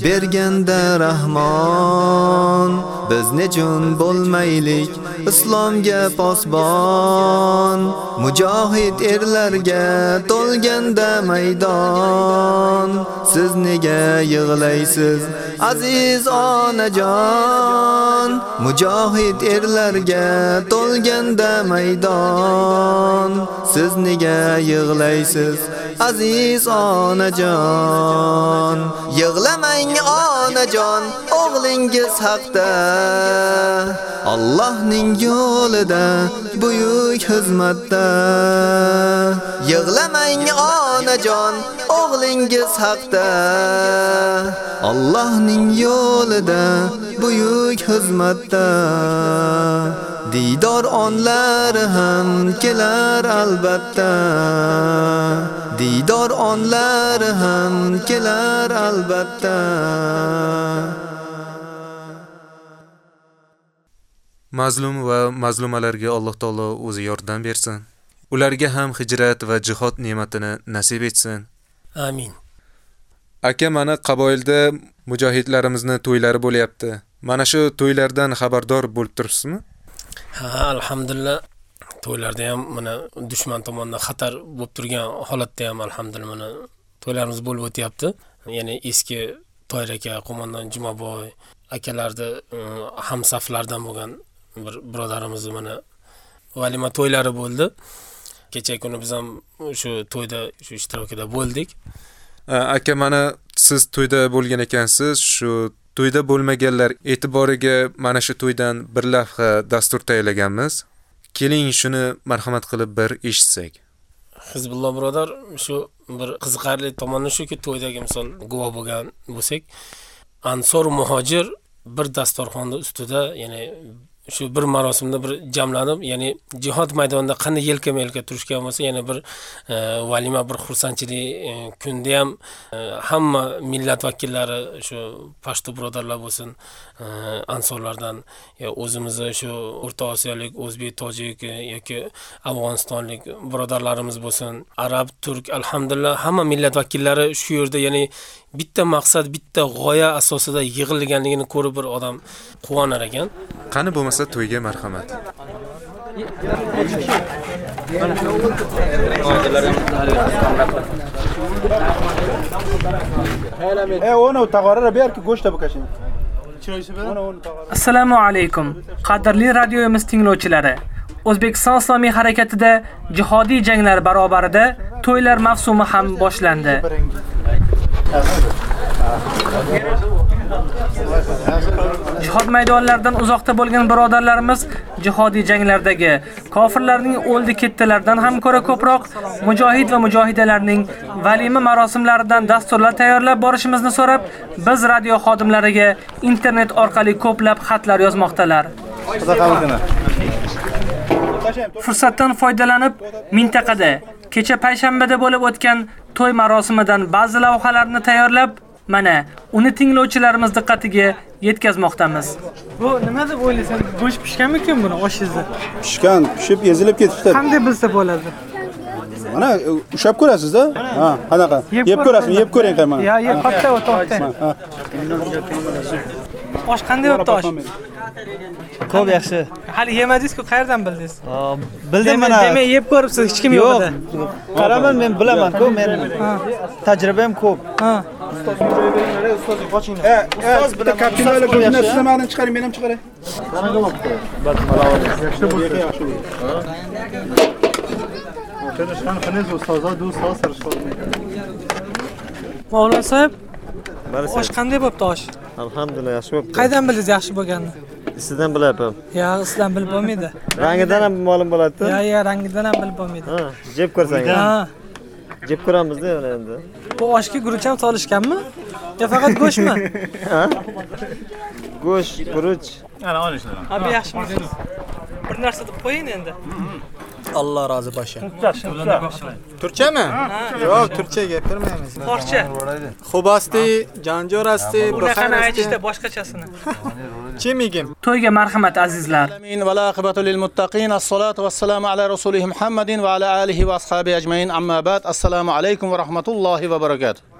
berganda Rahmon biz nechun bo'lmaylik islomga posbon? Mujohid erlarga to'lganda maydon siz nega yig'laysiz aziz onajon? Mujohid erlarga to'lganda maydon siz nega yig'laysiz aziz onajon yig'lamang onajon o'g'lingiz haqda. Allohning yo'lida buyuk xizmatda. Yig'lamang onajon o'g'lingiz haqda. Allohning yo'lida buyuk xizmatda. Didor onlari ham kelar albatta. Didor onlari ham kelar albatta Mazlum va mazlumalarga Alloh taolo o'zi yordam bersin. Ularga ham hijrat va jihod ne'matini nasib etsin. Amin. Aka, mana qaboilda mujohidlarimizni to'ylari bo'lyapti. Mana shu to'ylardan xabardor bo'lib turibsizmi? Ha, alhamdulillah. To'ylarda ham mana dushman tomonidan xatar bo'lib turgan holatda ham alhamdulillah mana to'ylarimiz bo'lib o'tyapti. Ya'ni eski Toyir aka, qo'mondon Jumaboy akalarni e, hamsaflardan bo'lgan bir birodarimiz mana valima to'ylari bo'ldi. Kecha kuni biz ham shu to'yda shu ishtirokida bo'ldik. Aka, mana siz to'yda bo'lgan ekansiz. Shu to'yda bo'lmaganlar e'tiboriga mana shu to'ydan bir lavha dastur tayyorlaganmiz. Keling shuni marhamat qilib bir eshitsak. Hizbulloh birodar, shu bir qiziqarli tomoni shuki, to'ydagi misol guvoh bo'lgan bo'lsak, Ansor muhojir bir dasturxonda ustida, ya'ni shu bir marosimda bir jamlanib, ya'ni jihod maydonida qanday yelkama-yelka turishgan bo'lsa, yana bir e, valima, bir xursandchilik e, kunda ham e, hamma millat vakillari shu pashto birodarlar bo'lsin, ansorlardan yo o'zimizni shu O'rta Osiyolik, o'zbek, tojik yoki afg'onistonlik birodarlarimiz bo'lsin, arab, turk, alhamdulillah hamma millat vakillari shu yerda, ya'ni bitta maqsad, bitta g'oya asosida yig'ilganligini ko'rib bir odam quvonar ekan. Qani bo'lmasa to'yga marhamat. E, onu tag'orra berki go'shtda bukashin. Assalomu alaykum. Qadrli radiomiz tinglovchilari. O'zbekiston Islomiy harakatida jihodiy janglar barobarida to'ylar mavsumi ham boshlandi. Jihod maydonlaridan uzoqda bo'lgan birodarlarimiz jihodiy janglardagi kofirlarning o'ldi ketdilardan ham ko'ra ko'proq mujohid va mujohidalarning valima marosimlaridan dasturlar tayyorlab borishimizni so'rab, biz radio xodimlariga internet orqali ko'plab xatlar yozmoqdalar. Fursatdan foydalanib mintaqada kecha payshanbada bo'lib o'tgan to'y marosimidan ba'zi lavhalarni tayyorlab Mana, uni tinglovchilarimiz diqqatiga yetkazmoqdamiz. Bu nima deb o'ylaysan? Go'sht pishganmikan buni oshingizni? Pishgan, pishib ezilib ketibdi. Qanday bilsa bo'ladi? Mana ushab ko'rasiz-da? Ha, qanaqa? Yeb ko'rasizmi? Yeb ko'ring mana. Ya, yeb katta o'toqda. Osh qanday bo'libdi osh? Ko'p yaxshi. Hali yemadingiz-ku, qayerdan bildingiz? Bildim mana. Demak, yeb ko'ribsiz, hech kim yo'q. Qaraman, men bilaman-ku, men tajribam ko'p. Ha. Ustozlik qochinglar. Ustoz bilan kapitali go'shni sizlardan chiqaring, men ham chiqaray. Qanaqa bo'libdi? Yaxshi bo'ldi. Yaxshi bo'ldi. Do'stlar sirishib Mavlon sohib, osh qanday bo'libdi osh? Alhamdulillah, yaxshi bo'libdi. Qaydan bildingiz yaxshi bo'lganini? Sizdan bilyapman. Yo, sizdan bilib bo'lmaydi. Rangidan ham ma'lum bo'ladi-ku. Yo, yo, rangidan ham bilib bo'lmaydi. Ha, jeb ko'rsangiz. Ha. Jeb ko'ramizda yana endi. Bu oshga guruch ham solishganmi? Yo, faqat go'shtmi? Ha? Go'sht, guruch. Ana olishlar. Ha, bu yaxshimi? bir narsa deb qo'ying endi. Alloh rozi bo'lsin. Turchami? yo'q turkcha gapirmaymiz. Forscha xo'b asti janjor asti bunaqani aytishda boshqachasini. Chimigim to'yga marhamat azizlar. Vala aqibatu lil muttaqin. Assolatu vassalamu ala rasulih muhammadin va ala alihi va ashabi ajmain. Amma ba'd. Assalomu alaykum va rahmatullohi va barakatuh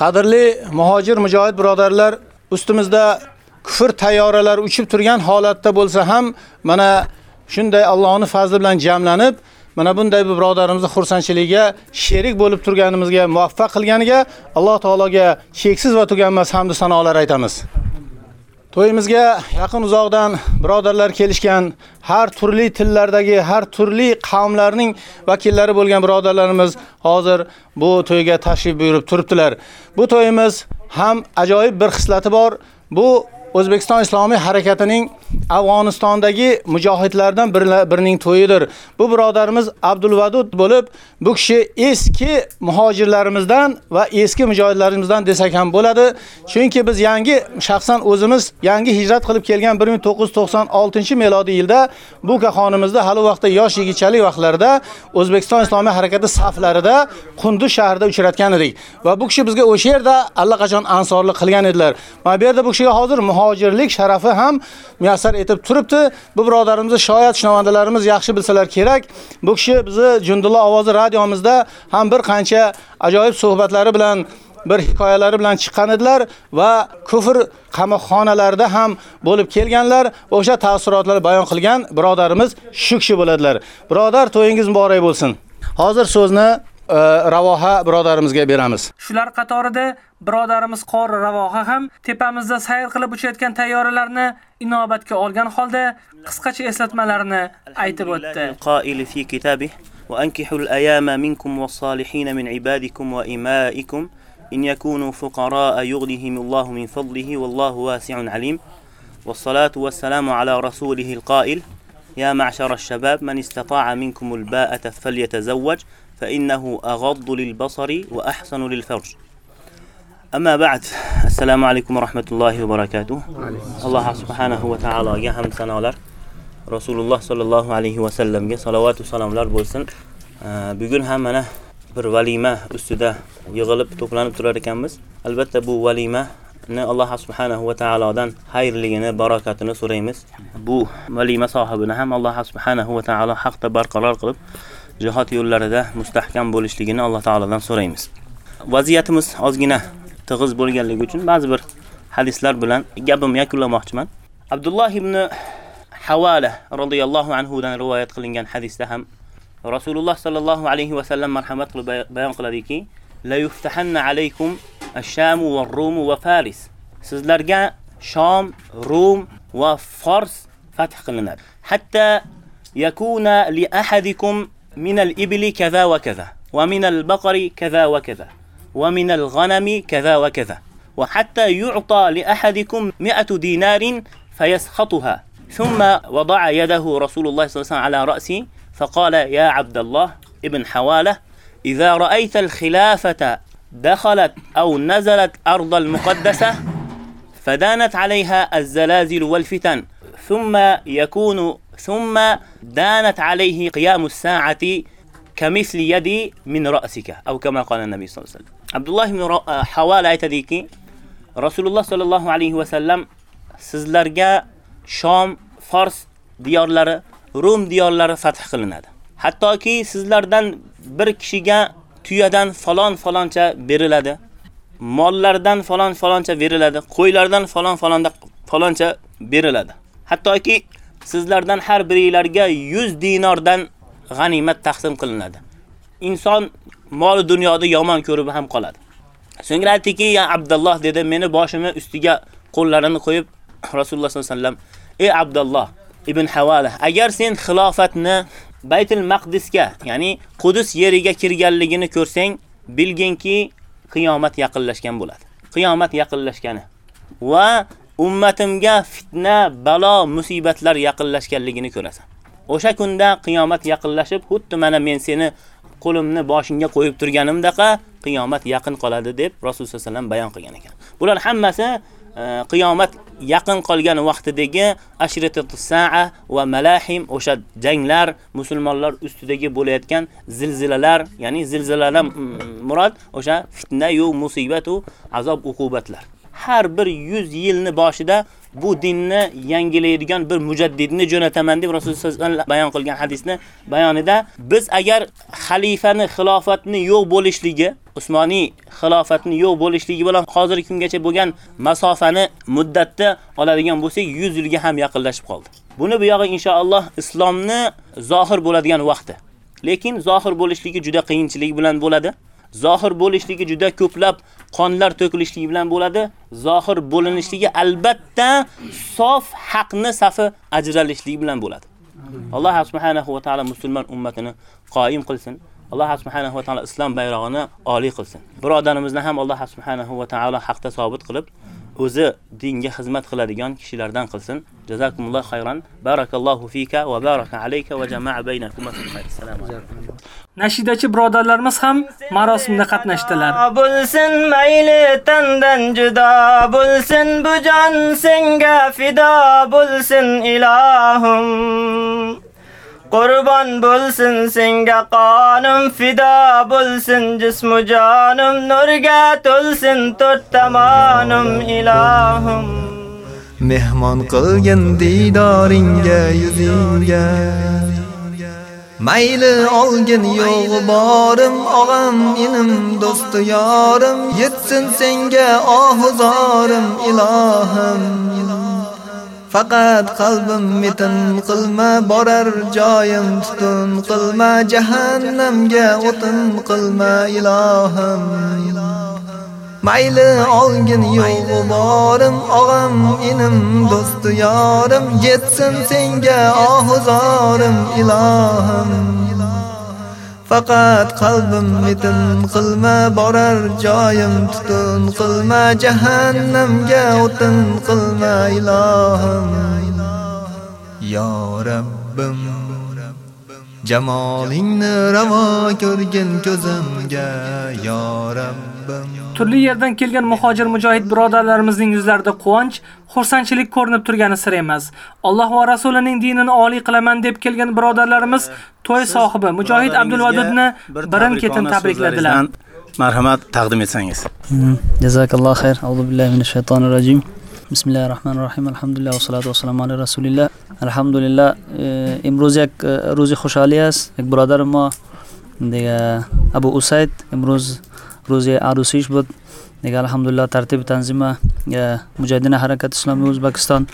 qadrli muhojir mujohid birodarlar ustimizda kufr tayyoralari uchib turgan holatda bo'lsa ham mana shunday Allohning fazli bilan jamlanib mana bunday bir birodarimizni xursandchiligiga sherik bo'lib turganimizga muvaffaq qilganiga Alloh taologa cheksiz va tuganmas hamd va sanolar aytamiz. To'yimizga yaqin uzoqdan birodarlar kelishgan, har turli tillardagi, har turli qavmlarning vakillari bo'lgan birodarlarimiz hozir bu to'yga tashrif buyurib turibdilar. Bu to'yimiz ham ajoyib bir xislati bor. Bu O'zbekiston Islomiy harakatining Afg'onistondagi mujohidlardan birining to'yidir. Bu birodarimiz Abdulvadud bo'lib, bu kishi eski muhojirlarimizdan va eski mujohidlarimizdan desak ham bo'ladi. Chunki biz yangi shaxsan o'zimiz yangi hijrat qilib kelgan 1996 yilda bu qahonimizda hali vaqtda yosh yigitchalik vaqtlarida O'zbekiston Islomiy harakati saflarida Qunduz shahrida uchratgan edik. Va bu kishi bizga o'sha yerda allaqachon ansorlik qilgan edilar. Mana bu yerda bu kishiga hozir muhojirlik sharafi ham muyassar etib turibdi. Bu birodarimizni shoyat shunovandalarimiz yaxshi bilsalar kerak. Bu kishi bizni Jundullo ovozi radiomizda ham bir qancha ajoyib suhbatlari bilan bir hikoyalari bilan chiqqan edilar va kufr qamoqxonalarida ham bo'lib kelganlar. O'sha taassurotlarni bayon qilgan birodarimiz shu kishi bo'ladilar. Birodar, to'yingiz muborak bo'lsin. Hozir so'zni e, Ravoha birodarimizga beramiz. Shular qatorida birodarimiz Qori Ravoha ham tepamizda sayr qilib uchayotgan tayyoralarni inobatga olgan holda qisqacha eslatmalarni aytib o'tdi. القائل في كتابه وأنكحوا الأيام منكم والصالحين من عبادكم وإمائكم إن يكونوا فقراء يغنيهم الله من فضله والله واسع عليم والصلاة والسلام على رسوله القائل يا معشر الشباب من استطاع منكم الباءة فليتزوج فإنه أغض للبصر وأحسن للفرج Amma ba'd. Assalomu alaykum va rahmatullohi va barakatuh. Alloh subhanahu va taologa ham sanolar. Rasululloh sollallohu alayhi va sallamga salovat va salomlar bo'lsin. Bugun ham mana bir valima ustida yig'ilib to'planib turar ekanmiz. Albatta bu valimani Alloh subhanahu va taolodan xayrligini, barokatini so'raymiz. Bu valima sohibini ham Alloh subhanahu va taolo haqda barqaror qilib, jihat yo'llarida mustahkam bo'lishligini Alloh taolodan so'raymiz. Vaziyatimiz ozgina tig'iz bo'lganligi uchun ba'zi bir hadislar bilan gapimni yakunlamoqchiman. Abdulloh ibn Havala radhiyallohu anhu dan rivoyat qilingan hadisda ham Rasululloh sallallohu alayhi va sallam marhamat qilib bayon qiladiki, la yuftahanna alaykum ash-Sham va Rum va Faris. Sizlarga Sham, Rum va Fors fath qilinadi. Hatta yakuna li ahadikum min al-ibli kaza va kaza va min al-baqari kaza va kaza al-ghanami kaza va kaza وحتى يعطى لأحدكم مئة دينار فيسخطها. ثم وضع يده رسول الله صلى الله عليه وسلم على رأسي فقال يا عبد الله ابن حوالة إذا رأيت الخلافة دخلت أو نزلت أرض المقدسة فدانت عليها الزلازل والفتن. ثم يكون ثم دانت عليه قيام الساعة كمثل يدي من رأسك. أو كما قال النبي صلى الله عليه وسلم. Abdullah ibn uh, havola aytadiki rasululloh sallallohu alayhi va sallam sizlarga shom fors diyorlari rum diyorlari fath qilinadi hattoki sizlardan bir kishiga tuyadan falon faloncha beriladi mollardan falon faloncha beriladi qo'ylardan falon falonda faloncha beriladi hattoki sizlardan har biringizlarga 100 dinordan g'animat taqsim qilinadi. Inson mol dunyoda yomon ko'rib ham qoladi. So'ngra aytdiki, "Ya Abdulloh" dedi, "Meni boshimni ustiga qo'llarini qo'yib Rasululloh sollallohu alayhi vasallam Ey Abdulloh ibn Havala, agar sen xilofatni Baytul Maqdisga, ya'ni Qudus yeriga kirganligini ko'rsang, bilginki qiyomat yaqinlashgan bo'ladi. Qiyomat yaqinlashgani. Va ummatimga fitna, balo, musibatlar yaqinlashganligini ko'rasan. O'sha kunda qiyomat yaqinlashib, xuddi mana men seni qo'limni boshingga qo'yib turganimdaqa qiyomat yaqin qoladi deb Rasul sollallohu alayhi vasallam bayon qilgan ekan. Bular hammasi e, qiyomat yaqin qolgan vaqtidagi ashratus saa va malahim o'sha janglar, musulmonlar ustidagi bo'layotgan zilzilalar, ya'ni zilzilalar murod o'sha fitna yu musibat u azob uqubatlar. Har bir 100 yilni boshida bu dinni yangilaydigan bir mujaddidni jo'nataman deb Rasululloh sollallohu alayhi vasallam bayon qilgan hadisni bayonida biz agar xalifani xilofatni yo'q bo'lishligi Usmoniy xilofatni yo'q bo'lishligi bilan hozirgi kungacha bo'lgan masofani muddatda oladigan bo'lsak 100 yilga ham yaqinlashib qoldi. Buni bu yog'i inshaalloh islomni zohir bo'ladigan vaqti. Lekin zohir bo'lishligi juda qiyinchilik bilan bo'ladi. Zohir bo'lishligi juda ko'plab qonlar to'kilishligi bilan bo'ladi. Zohir bo'linishligi albatta sof haqni safi ajralishligi bilan bo'ladi. Alloh subhanahu va taolo musulmon ummatini qoyim qilsin. Alloh subhanahu va taolo islom bayrog'ini oliy qilsin. Birodarimizni ham Alloh subhanahu va taolo haqda sobit qilib, o'zi dinga xizmat qiladigan kishilardan qilsin. Jazakumulloh xayron. Barakallohu fika va baraka alayka va jamaa baynakum fil khayr. Assalomu alaykum. Nashidachi birodarlarimiz ham marosimda qatnashdilar. Bo'lsin mayli tandan judo bo'lsin bu jon senga fido bo'lsin ilohim. Qurban bo'lsin senga qonim fido bo'lsin jismu jonim nurga to'lsin to'rt ilohim. mehmon qilgin didoringga yuzingga. Mayli olgin yo'g'i borim og'am inim do'sti yorim. Yetsin senga ohuzorim ilohim. Faqat qalbim metin qilma borar joyim tutun qilma jahannamga o'tin qilma ilohim. Mayli olgin yo'g'i borim og'am inim do'sti yorim yetsin senga ohuzorim ilohim. Faqat qalbim mitin qilma borar joyim tutun qilma jahannamga o'tin qilma ilohim. Ya Rabbim. Jamolingni ravo ko'rgin ko'zimga ya Rabbim Turli yerdan kelgan muhojir mujohid birodarlarimizning yuzlarida quvonch, xursandchilik ko'rinib turgani sir emas. Alloh va rasulining dinini oliy qilaman deb kelgan birodarlarimiz to'y sohibi mujohid Abdulvadudni birin-ketin tabrikladilar. Marhamat taqdim etsangiz. Jazakalloh xayr. Auzu billahi minash shaytonir rojim. Bismillahir rohmanir rohim. Alhamdulillah va salatu vassalamu ala rasulillah. Alhamdulillah imroz یک روز خوشحالی است. یک برادر ما دیگه ابو اسید امروز روز عروسیش بود دیگه الحمدلله ترتیب تنظیم مجاهدین حرکت اسلامی ازبکستان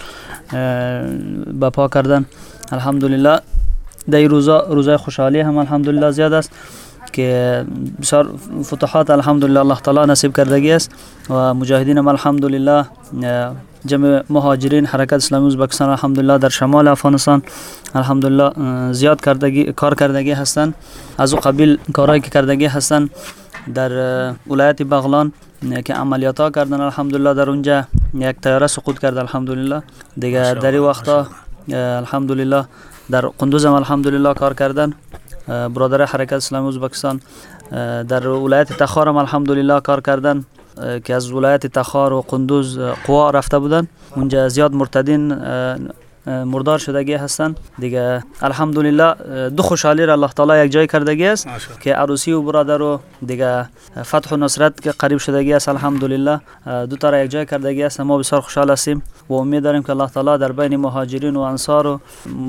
بپا کردن الحمدلله در روزا روزای خوشحالی هم الحمدلله زیاد است که بسیار فتوحات الحمدلله الله تعالی نصیب کردگی است و مجاهدین هم الحمدلله جمع مهاجرین حرکت اسلامی ازبکستان الحمدلله در شمال افغانستان الحمدلله زیاد کردگی کار کردگی هستند از او قبیل کارهایی که کردگی هستند در ولایت بغلان که عملیات ها کردن الحمدلله در اونجا یک تیاره سقوط کرد الحمدلله دیگه در این وقتا الحمدلله در قندوز هم الحمدلله کار کردن برادر حرکت اسلامی ازبکستان در ولایت تخار هم الحمدلله کار کردن که از ولایت تخار و قندوز قوا رفته بودن اونجا زیاد مرتدین مردار شدگی هستند دیگه الحمدلله دو خوشحالی را الله تعالی یک جای کردگی است که عروسی و برادر و دیگه فتح و نصرت که قریب شدگی است الحمدلله دو تا را یک جای کردگی است ما بسیار خوشحال هستیم و امید داریم که الله تعالی در بین مهاجرین و انصار و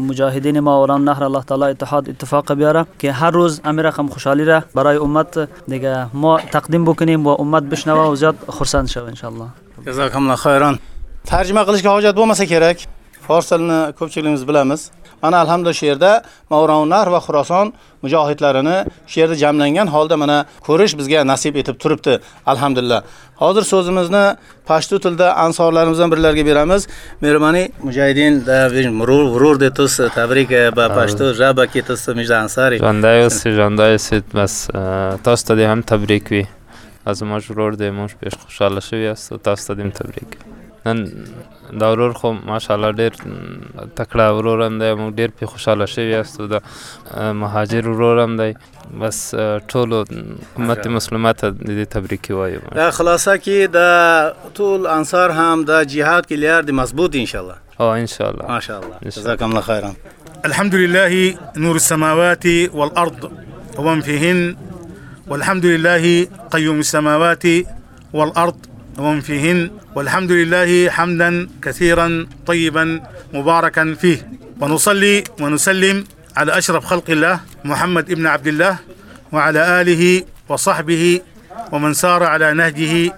مجاهدین ما اوران نهر الله تعالی اتحاد اتفاق بیاره که هر روز امیر رقم خوشحالی را برای امت دیگه ما تقدیم بکنیم و امت بشنوه و زیاد خرسند شوه ان شاء الله جزاكم الله خيرا tarjima qilishga hojat bo'lmasa kerak? fors tilini ko'pchiligimiz bilamiz. Mana alhamdulillah shu yerda mavronlar va xuroson mujohidlarini shu yerda jamlangan holda mana ko'rish bizga nasib etib turibdi. Alhamdulillah. Hozir so'zimizni pashtu tilda ansorlarimizdan birlarga beramiz. Mermani mujahidin murur de detus tabrik ba pashtu jaba ketus mijda ansari. Jandayus jandayus etmas. Tostadi ham tabrikvi. Аз маш de де pesh пеш хушал Tosta de tabrik. دا ورور خو ماشاءالله ډیر تکړه ورور هم دی موږ ډیر په خوشاله شوي یاستو د مهاجر ورور هم دی. بس ټولو امت مسلمه ته د دې تبریکي وایم دا خلاصه کې د ټول انصار هم د جهاد کې لار د مضبوط ان شاء الله اه ان شاء الله ما شاء الله جزاكم الله خيرا الحمد لله نور السماوات والأرض ومن فيهن والحمد لله قيوم السماوات والأرض ومن فيهن والحمد لله حمدا كثيرا طيبا مباركا فيه. ونصلي ونسلم على أشرف خلق الله محمد ابن عبد الله وعلى آله وصحبه ومن سار على نهجه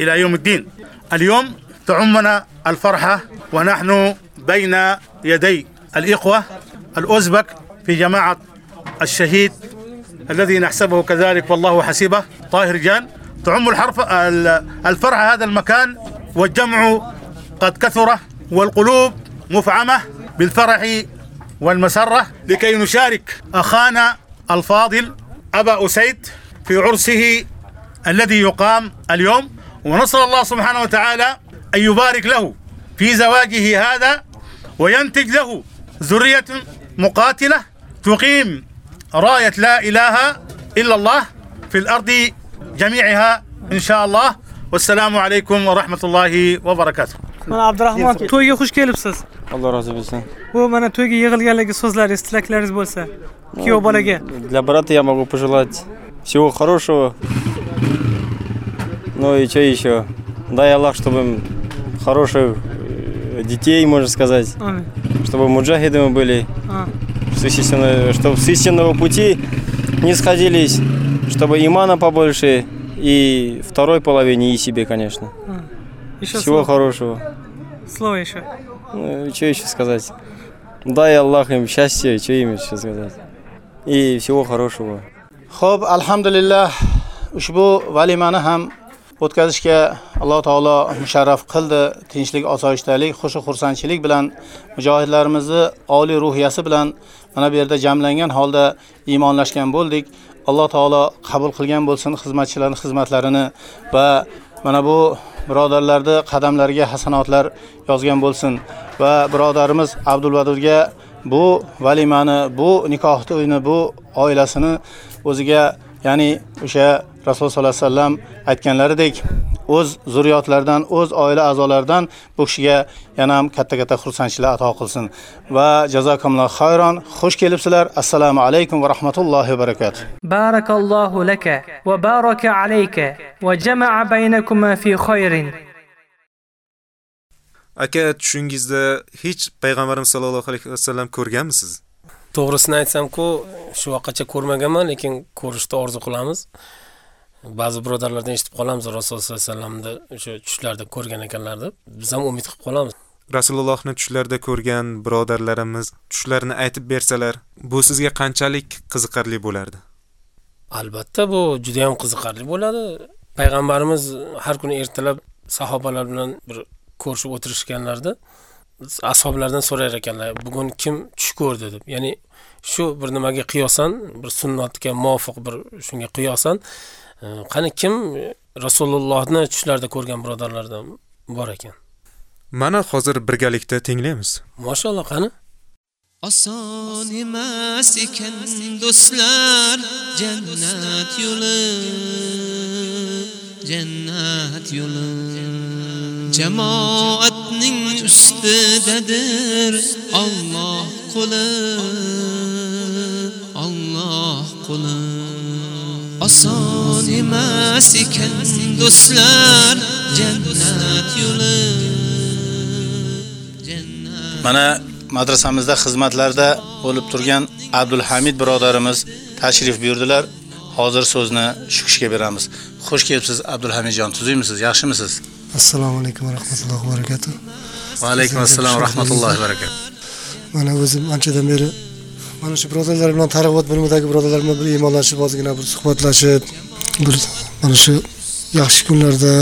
إلى يوم الدين. اليوم تعمنا الفرحة ونحن بين يدي الإخوة الأوزبك في جماعة الشهيد الذي نحسبه كذلك والله حسيبه طاهر جان. تعم الحرف الفرح هذا المكان والجمع قد كثر والقلوب مفعمة بالفرح والمسرة. لكي نشارك أخانا الفاضل أبا أسيد في عرسه الذي يقام اليوم ونسأل الله سبحانه وتعالى أن يبارك له في زواجه هذا وينتج له ذرية مقاتلة تقيم راية لا إله إلا الله في الأرض جميعها إن شاء الله والسلام عليكم ورحمة الله وبركاته mana abdurahmon to'yga xush kelibsiz alloh rozi bo'lsin bu mana to'yga yig'ilganligi so'zlaringiz tilaklaringiz bo'lsa kuyov bolaga для брата я могу пожелать всего хорошего ну и что еще дай Аллах чтобы хороших э, детей можно сказать Аминь. чтобы муджахидами были А. с истинного, чтобы с истинного пути не сходились чтобы имана побольше и второй половине и себе конечно А. Еще всего слово. хорошего Слово еще. Ну, что еще сказать? Дай Аллах им счастья, что им еще сказать? И всего хорошего. Xo'p, alhamdulillah ushbu valimani ham o'tkazishga Alloh taolo musharraf qildi. Tinchlik, osoyishtalik, xush xursandchilik bilan mujohidlarimizni oliy ruhiyasi bilan mana bu yerda jamlangan holda iymonlashgan bo'ldik. Alloh taolo qabul qilgan bo'lsin xizmatchilarning xizmatlarini va mana bu birodarlarni qadamlariga hasanotlar yozgan bo'lsin va birodarimiz Abdulvadudga bu valimani, bu nikoh to'yini, bu oilasini o'ziga, ya'ni o'sha rasululloh sollallohu alayhi vasallam aytganlaridek o'z zurriyotlaridan o'z oila a'zolaridan bu kishiga yana ham katta katta xursandchilik ato qilsin. Va jazokumulloh khayron. xush kelibsizlar. Assalomu alaykum va rahmatullohi va barakatuh. Barakallohu laka va baraka alayka va jamaa baynakuma fi khayrin. Aka tushingizda hech payg'ambarimiz sallallohu alayhi vasallam ko'rganmisiz? To'g'risini aytsam-ku shu vaqtgacha ko'rmaganman lekin ko'rishni orzu qilamiz. Ba'zi birodarlardan eshitib qolamiz Rasululloh sollallohu alayhi vasallamni o'sha tushlarda ko'rgan ekanlar deb. Biz ham umid qilib qolamiz. rasulullohni tushlarda ko'rgan birodarlarimiz tushlarini aytib bersalar bu sizga qanchalik qiziqarli bo'lardi Albatta bu juda ham qiziqarli bo'ladi. Payg'ambarimiz har kuni ertalab sahobalar bilan bir ko'rishib o'tirishganlarda ashoblardan so'rar ekanlar, bugun kim tush ko'rdi deb. Ya'ni shu bir nimaga qiyosan, bir sunnatga muvofiq bir shunga qiyosan, qani kim Rasulullohni tushlarda ko'rgan birodarlardan bor ekan. mana hozir birgalikda tinglaymiz Mashallah qani? Oson emas ekan do'stlar jannat yo'li jannat yo'li jamoatning ustidadir Alloh qo'li Alloh qo'li Oson emas ekan do'stlar jannat yo'li Mana madrasamizda xizmatlarda bo'lib turgan Abdulhamid birodarimiz tashrif buyurdilar. Hozir so'zni shu kishiga beramiz. Xush kelibsiz Abdulhamidjon, tuzuymisiz? Yaxshimisiz? assalomu alaykum va rahmatullohi va barakatuh Va alaykum assalom va rahmatullohi va barakatuh. mana o'zim anchadan beri mana shu birodarlar bilan targ'ibot bo'limidagi birodarlar bilan bir iymonlashib ozgina bir suhbatlashib bir mana shu yaxshi kunlarda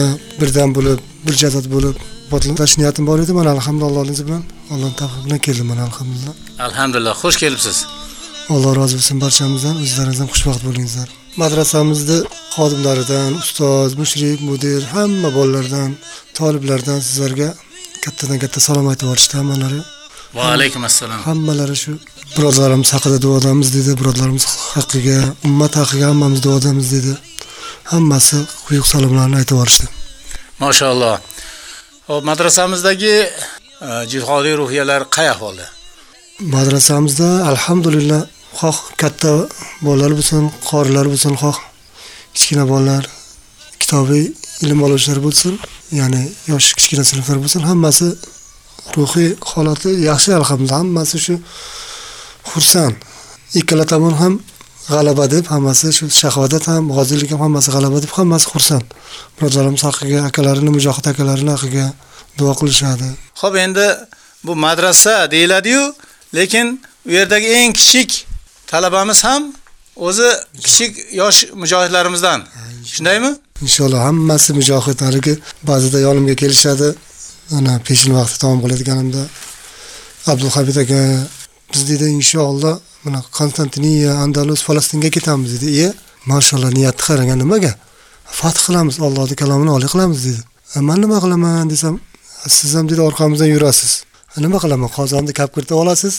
birdan bo'lib bir jasad bo'lib suhbatlashish niyatim bor edi. Mana alhamdulillah Allohning izi bilan Allohning tavfiqi bilan keldim. Mana alhamdulillah. Alhamdulillah, xush kelibsiz. Alloh rozi bo'lsin barchamizdan. O'zlaringiz ham xushvaqt bo'lingizlar madrasamizni xodimlaridan ustoz mushrik mudir hamma bolalardan toliblardan sizlarga kattadan katta salom aytib yuborishdi. Hammalari va alaykum assalom hammalari shu birodarlarimiz haqida duodamiz dedi. Birodarlarimiz haqqiga ummat haqqiga hammamiz duodamiz dedi. Hammasi quyuq salomlarni aytib yuborishdi mashalloh. Hop madrasamizdagi e, jihodiy ruhiyalar qay ahvolda? Madrasamizda alhamdulillah xoh katta bolalar bo'lsin qorilar bo'lsin xoh kichkina bolalar kitobiy ilm oluvchilar bo'lsin ya'ni yosh kichkina sinflar bo'lsin hammasi ruhiy holati yaxshi alhamdulillah. Hammasi shu xursand. Ikkala tomon ham g'alaba deb hammasi shu shahodat ham g'oziylik ham hammasi g'alaba deb hammasi xursand. Birodarlarimiz haqqiga akalarini mujohid akalarini haqqiga duo qilishadi. Ho'p endi bu madrasa deyiladiyu lekin u yerdagi eng kichik talabamiz ham o'zi kichik yosh mujohidlarimizdan. Shundaymi? Inshaalloh hammasi mujohid haligi ba'zida yonimga kelishadi. Ana peshin vaqti tamom bo'ladiganimda abdulhamid aka biz deydi inshaalloh mana konstantiniya andalus falastinga ketamiz dedi. Iye mashalloh niyatni qarang nimaga fath qilamiz allohni kalomini oliy qilamiz dedi. "E, man nima qilaman desam siz ham dedi orqamizdan yurasiz. "E, nima qilaman? Qozonni kap kiritib olasiz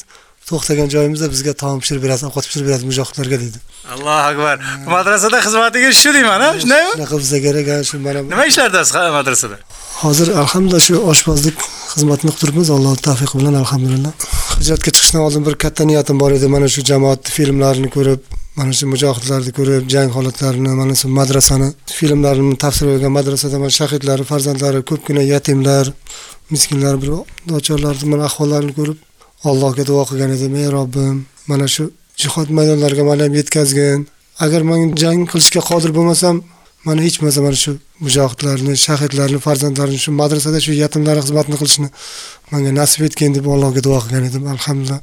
to'xtagan joyimizda bizga taom pishirib berasiz ovqat pishirib berasiz mujohidlarga dedi. Allohu akbar. Madrasada xizmatingiz shu deyman a shundaymi shunaqa bizga kerak shu mana nima ishlardasiz madrasada hozir alhamdulillah shu oshpazlik xizmatini qilib turibmiz. Alloh tavfiqi bilan alhamdulillah. Hijratga chiqishdan oldin bir katta niyatim bor edi. Mana shu jamoat filmlarini ko'rib mana shu mujohidlarni ko'rib jang holatlarini mana shu madrasani filmlarini tafsir bo'lgan madrasada mana shahidlari farzandlari ko'pgina yatimlar miskinlar bir nochorlarni mana ahvollarini ko'rib allohga duo qilgan edim. Ey robbim mana shu jihod maydonlariga mani ham yetkazgin. Agar men jang qilishga qodir bo'lmasam mana hech bo'lmasa mana shu mujohidlarni shahidlarni farzandlarini shu madrasada shu yatimlar xizmatini qilishni menga nasib etgin deb allohga duo qilgan edim. Alhamdulillah.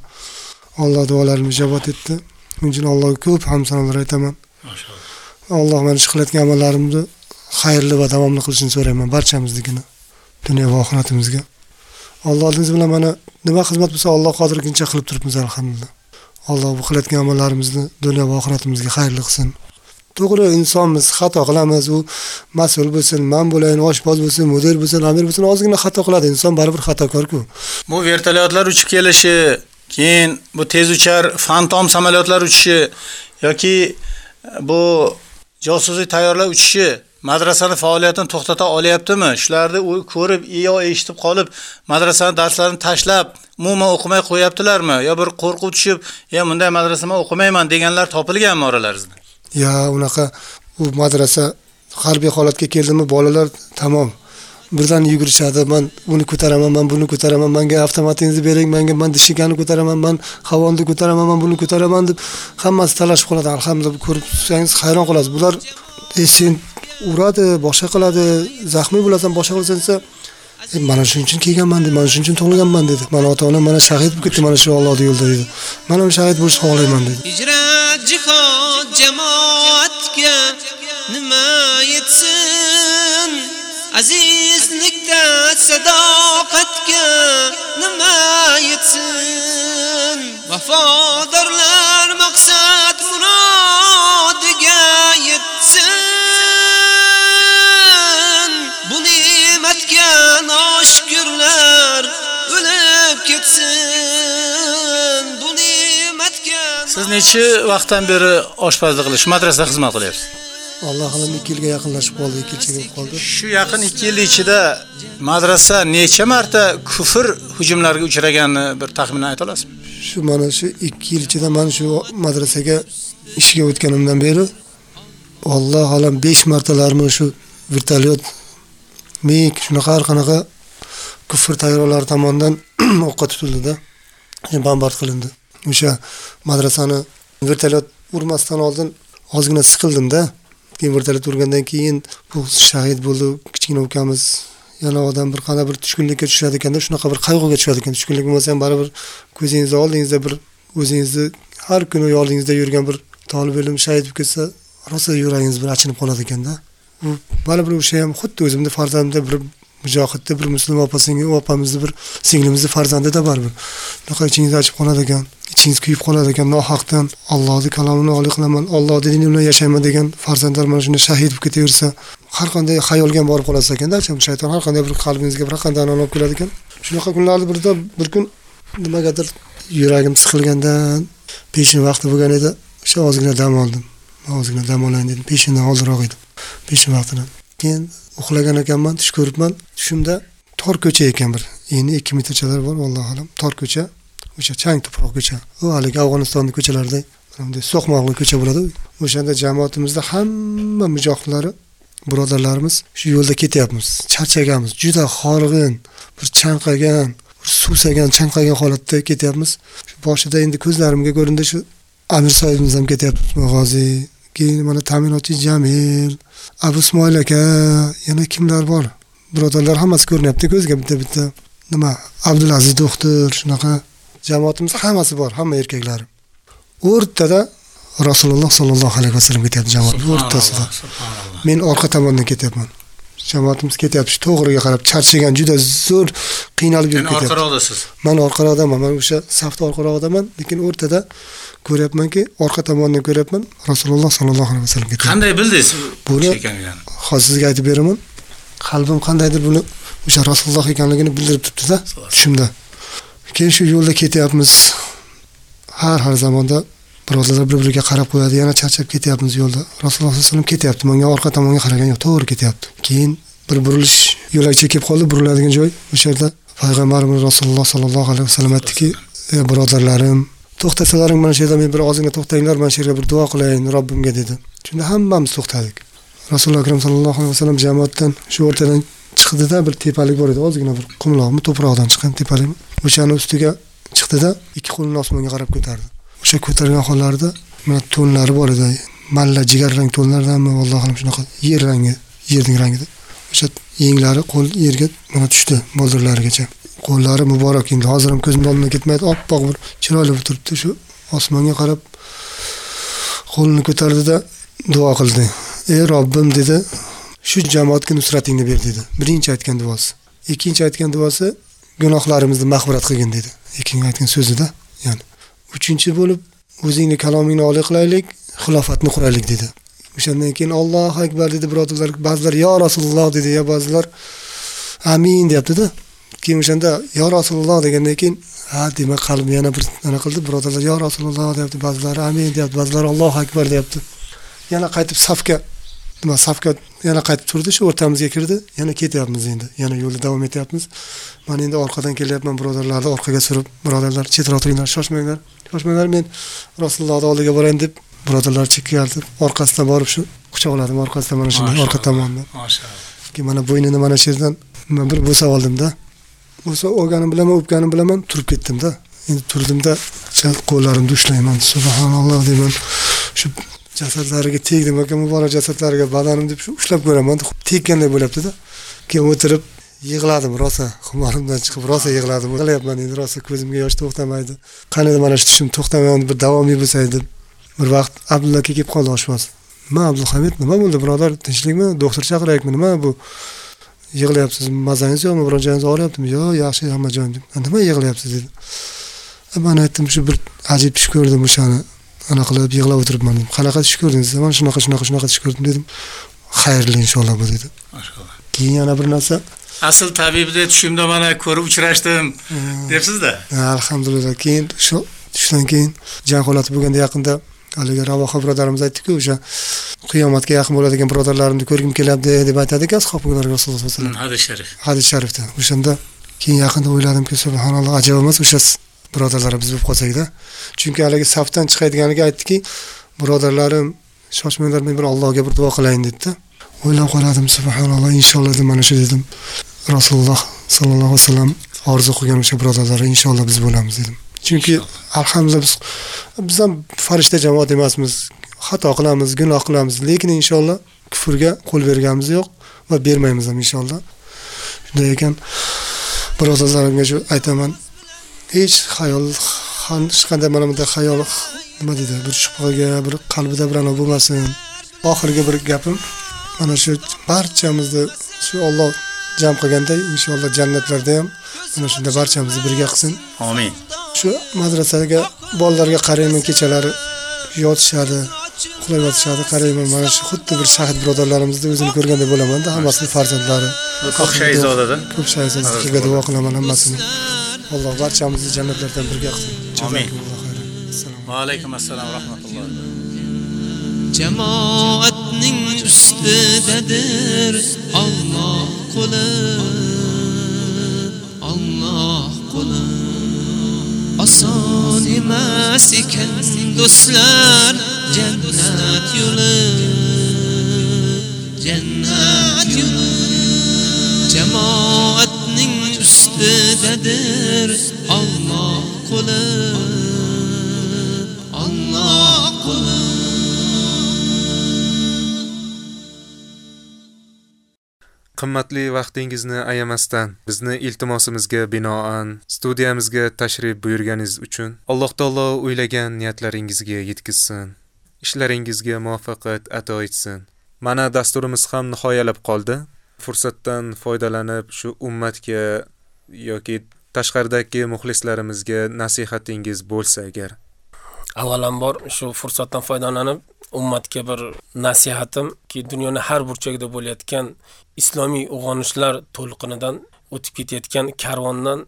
Alloh duolarimni ijobat etdi. Shuning uchun allohga ko'p hamd sanolar aytaman alloh mana shu qilayotgan amallarimni xayrli va davomli qilishini so'rayman barchamiznikini dunyo va oxiratimizga allohni izi bilan mana nima xizmat bo'lsa alloh qodirligicha qilib turibmiz alhamdulillah. Alloh bu qilayotgan amallarimizni dunyo va oxiratimizga xayrli qilsin to'g'ri insonmiz xato qilamiz. U mas'ul bo'lsin men bo'layin oshpoz bo'lsin mudir bo'lsin amir bo'lsin ozgina xato qiladi. Inson baribir xatokorku. Bu vertolyotlar uchib kelishi keyin bu tez uchar fantom samolyotlar uchishi yoki bu josuslik tayyorlar uchishi madrasani faoliyatini to'xtata olyaptimi? Shularni u ko'rib yo eshitib qolib madrasani darslarini tashlab umuman o'qimay qo'yaptilarmi? Yo bir qo'rquv tushib ya bunday madrasama o'qimayman deganlar topilganmi oralaringizda ya unaqa u madrasa harbiy holatga keldimi bolalar tamom. Birdan yugurishadi man uni ko'taraman man buni ko'taraman manga avtomatingizni bering manga man dishikani ko'taraman man havonni ko'taraman man buni ko'taraman deb hammasi talashib qoladi. Alhamdulillah ko'rib tursangiz hayron qolasiz. Bular e sen uradi boshqa qiladi zaxmiy bo'lasan boshqa qilasan desa mana shuning uchun kelganman dedi mana shuning uchun tug'ilganman dedi. Mana ota onam mana shahid bo'lib ketdi mana shu ollohni yo'lida dedi. Man ham shahid bo'lishni xohlayman dedi. Hijrat jihod jamoatga nima yetsin? Azizlikda sadoqatga nima yetsin? Vafodorlar o'lib ketsin bu ne'matga siz necha vaqtdan beri oshpazlik qilish madrasada xizmat qilyapsiz? Alloh alam ikki yilga yaqinlashib qoldi ikki yilcha bo'lib qoldi. Shu yaqin ikki yil ichida madrasa necha marta kufr hujumlariga uchraganini bir taxminan ayta olasizmi? Shu mana shu ikki yil ichida man shu madrasaga ishga o'tganimdan beri alloh alam besh martalarmi shu vertolyot mig shunaqa har qanaqa kufr tayyorlari tomonidan o'qqa tutildida. E, Bombard qilindi. O'sha madrasani vertolyot urmasdan oldin ozgina siqildimda. Keyin vertolyot urgandan keyin bu shahid bo'ldi. Kichkina ukamiz yana odam bir qanday bir tushkunlikka tushadi ekanda shunaqa bir qayg'uga tushadi ekan tushkunlik bo'lmasa ham baribir ko'zingizni oldingizda bir o'zingizni har kuni yodingizda yurgan bir tolib ilm shahid bo'lib ketsa rosa yuragingiz bir achinib qoladi ekanda. U baribir o'sha ham xuddi o'zimni farzandimda bir mujohidda bir musulmon opa singil opamizni bir singlimizni farzandida baribir. Unaqa ichingiz achib qoladi ekan ichingiz kuyib qoladi ekan nohaqdan allohni kalomini oliy qilaman allohni dini bilan yashayman degan farzandlar mana shunday shahid bo'lib ketaversa har qanday xayolga ham borib qolasiz ekanda shayton har qanday bir qalbingizga bir qanday olib keladi ekan. Shunaqa kunlarni birida bir kun nimagadir yuragim siqilgandan peshin vaqti bo'lgan edi o'sha ozgina dam oldim. Ozgina dam olayin dedim peshindan oldinroq edi peshin vaqtidan keyin uxlagan ekanman tush ko'ribman. Tushimda tor ko'cha ekan bir endi ikki metrchalar bor allohu alam. Tor ko'cha o'sha chang tuproq ko'cha. U haligi afg'onistonni ko'chalaridek bunday so'qmoqli ko'cha bo'ladi. O'shanda jamoatimizda hamma mujohidlari birodarlarimiz shu yo'lda ketyapmiz. Charchaganmiz juda horg'in bir chanqagan bir suvsagan chanqagan holatda ketyapmiz. Shu boshida endi ko'zlarimga ko'rindi shu amir soyibimiz ham ketyapti g'oziy keyin mana ta'minotchi jamil abu ismoil aka yana kimlar bor? Birodarlar hammasi ko'rinyapti ko'zga bitta bitta. Nima abdulaziz doktor shunaqa jamoatimiz hammasi bor hamma erkaklari. O'rtada rasululloh sollallohu alayhi vasallam ketyapti jamoat o'rtasida. men orqa tomondan ketyapman. Jamoatimiz ketyapti shu to'g'riga qarab charchagan juda zo'r qiynalib yurib ketyapti. orqaroqdasiz. man orqaroqdaman man o'sha safda orqarog'idaman lekin o'rtada ko'ryapmanki orqa tomondan ko'ryapman rasululloh sollallohu alayhi vasallam ketyapti qanday bildingiz Buni- hozir sizga aytib beraman qalbim qandaydir buni o'sha rasululloh ekanligini bildirib turibdida tushimda. Keyin shu yo'lda ketyapmiz. Har har zamonda birodarlar bir biriga qarab qo'yadi yana charchab ketyapmiz yo'lda. Rasululloh sallallohu alayhi vasallam ketyapti menga orqa tomonga qaragan yo'q to'g'ri ketyapti. Keyin bir burilish yo'lakcha kelib qoldi buriladigan joy o'sha yerda payg'ambarimiz rasululloh sollallohu alayhi vasallam aytdiki "Ey birodarlarim to'xtasalaring mana shu yerda men bir ozgina to'xtanglar mana shu yerga bir duo qilayin robbimga dedi. Shunda hammamiz to'xtadik. Rasululloh akram sallallohu alayhi vasallam jamoatdan shu o'rtadan chiqdida bir tepalik bor edi. Ozgina bir qumloqmi to'proqdan chiqqan tepalikmi o'shani ustiga chiqdida ikki qo'lini osmonga qarab ko'tardi. O'sha ko'targan hollarida mana to'nlari bor edi. Malla jigar rang to'nlardanmi allohu alam shunaqa yer rangi yerning rangida. O'sha yenglari qo'l yerga mana tushdi boldirlarigacha qo'llari muborak. Endi hozir ham ko'zimni oldimdan ketmaydi. Oppoq bir chiroyli turibdi. Shu osmonga qarab qo'lini ko'tardida duo qildi. Ey robbim dedi shu jamoatga nusratingni ber dedi. Birinchi aytgan duosi. Ikkinchi aytgan duosi gunohlarimizni mag'firat qilgin dedi. Ikkinchi aytgan so'zida ya'ni uchinchi bo'lib o'zingni kalomingni oliy qilaylik xilofatni quraylik dedi. O'shandan keyin ollohu akbar dedi birodarlar. Ba'zilar yo rasululloh dedi. Ya ba'zilar amin deyaptida. Keyin o'shanda yo rasululloh degandan keyin ha demak qalbim yana bir nima qildi birodarlar yo rasululloh deyapti ba'zilari amin deyapti ba'zilari allohu akbar deyapti. Yana qaytib safga nima safga yana qaytib turdi shu o'rtamizga kirdi yana ketyapmiz endi yana yo'lda davom etyapmiz. Man endi orqadan kelyapman birodarlarni orqaga surib birodarlar chetroq turinglar shoshmanglar shoshmanglar men rasulullohni oldiga borayin deb birodarlar chekkaltib orqasidan borib shu quchoqladim orqasidan mana shunday orqa tomondan keyin mana bo'ynini mana shu yerdan bir bo'sa oldimda bo'lsa olganim bilaman o'pganim bilaman turib ketdimda endi turdimda ja- qo'llarimni ushlayman subhanalloh deyman shu jasadlariga tegdim aka muborak jasadlariga badanim deb shu ushlab ko'raman tekkanday bo'lyaptida keyin o'tirib yig'ladim rosa. Xumorimdan chiqib rosa yig'ladim. Yig'layapman endi rosa ko'zimga yosh to'xtamaydi. Qani mana shu tushim to'xtamay bir davomiy bo'lsa edi bir vaqt abdulla aka kelib qoldi oshpaz. Nima abdulhamid nima bo'ldi birodar? Tinchlikmi? Doktor chaqiraylikmi nima bu? Yig'layapsiz mazangiz yo'qmi biron joyingiz og'riyaptimi? Yo'q yaxshi hamma joyim nima yig'layapsiz dedi. Man aytdim shu bir ajib tush ko'rdim o'shani. Anaqa qilib yig'lab o'tiribman dedim. Qanaqa tush ko'rdingiz mana shunaqa shunaqa shunaqa tush ko'rdim dedim. Xayrli inshaalloh bu dedi. Mashallah. keyin yana bir narsa. Asl tabibni tushimda mana ko'rib uchrashdim. Debsizda Ha, alhamdulillah. Keyin shu tushdan keyin jang holati bo'lganda yaqinda haligi ravoha birodarimiz aytdiku o'sha qiyomatga yaqin bo'ladigan birodarlarimni ko'rgim kelyapti deb aytadiku ashob rasululloh sallallohu alayhi vasallam hadis sharif. Hadis sharifda. O'shanda keyin yaqinda o'yladimki subhanalloh ajab emas o'sha s- birodarlar biz bo'lib qolsakda chunki haligi safdan chiqayotganiga aytdiki birodarlarim shoshmanglar men bir allohga bir duo qilayin dedida. O'ylab qoladim subhanalloh inshaalloh deb mana shu dedim. Rasululloh sollallohu alayhi vasallam orzu qilgan o'sha birodarlar inshaalloh biz bo'lamiz dedim chunki alhamdulillah biz biz ham farishta jamoat emasmiz. Xato qilamiz gunoh qilamiz. Lekin inshaalloh kufrga qo'l berganimiz yo'q va bermaymiz ham inshaalloh. Shunday ekan birodarlarimga shu aytaman. Hech xayol han- hech qanday mana bunday xayol nima deydi bir shubhaga bir qalbida bir anavi bo'lmasin. Oxirgi bir gapim mana shu barchamizni shu olloh jam qilganda inshaalloh jannatlarda ham mana shunda barchamizni birga qilsin. Amin. Shu madrasaga bolalarga qarayman kechalari. Yotishadi uxlab yotishadi qarayman. Mana shu xuddi bir shahid birodarlarimizni o'zini ko'rgandek bo'lamanda hammasini farzandlari. Ko'p shahzodada ko'p shahzodlarga duo qilaman hammasini. Alloh barchamizni jannatlardan birga qilsin. Amin. Va alaykum. Assalom va rahmatulloh jamoatning ustidadir Alloh qo'li Alloh qo'li oson emas ekan do'stlar jannat yo'li jannat yo'li jamoatning ustidadir Alloh qo'li qimmatli vaqtingizni ayamasdan bizni iltimosimizga binoan studiyamizga tashrif buyurganingiz uchun alloh taolo o'ylagan niyatlaringizga yetkazsin. Ishlaringizga muvaffaqiyat ato etsin. Mana dasturimiz ham nihoyalab qoldi. Fursatdan foydalanib shu ummatga yoki tashqaridagi muxlislarimizga nasihatingiz bo'lsa agar. Avvalambor shu fursatdan foydalanib ummatga bir nasihatimki dunyoni har burchagida bo'layotgan islomiy uyg'onishlar to'lqinidan o'tib ketayotgan karvondan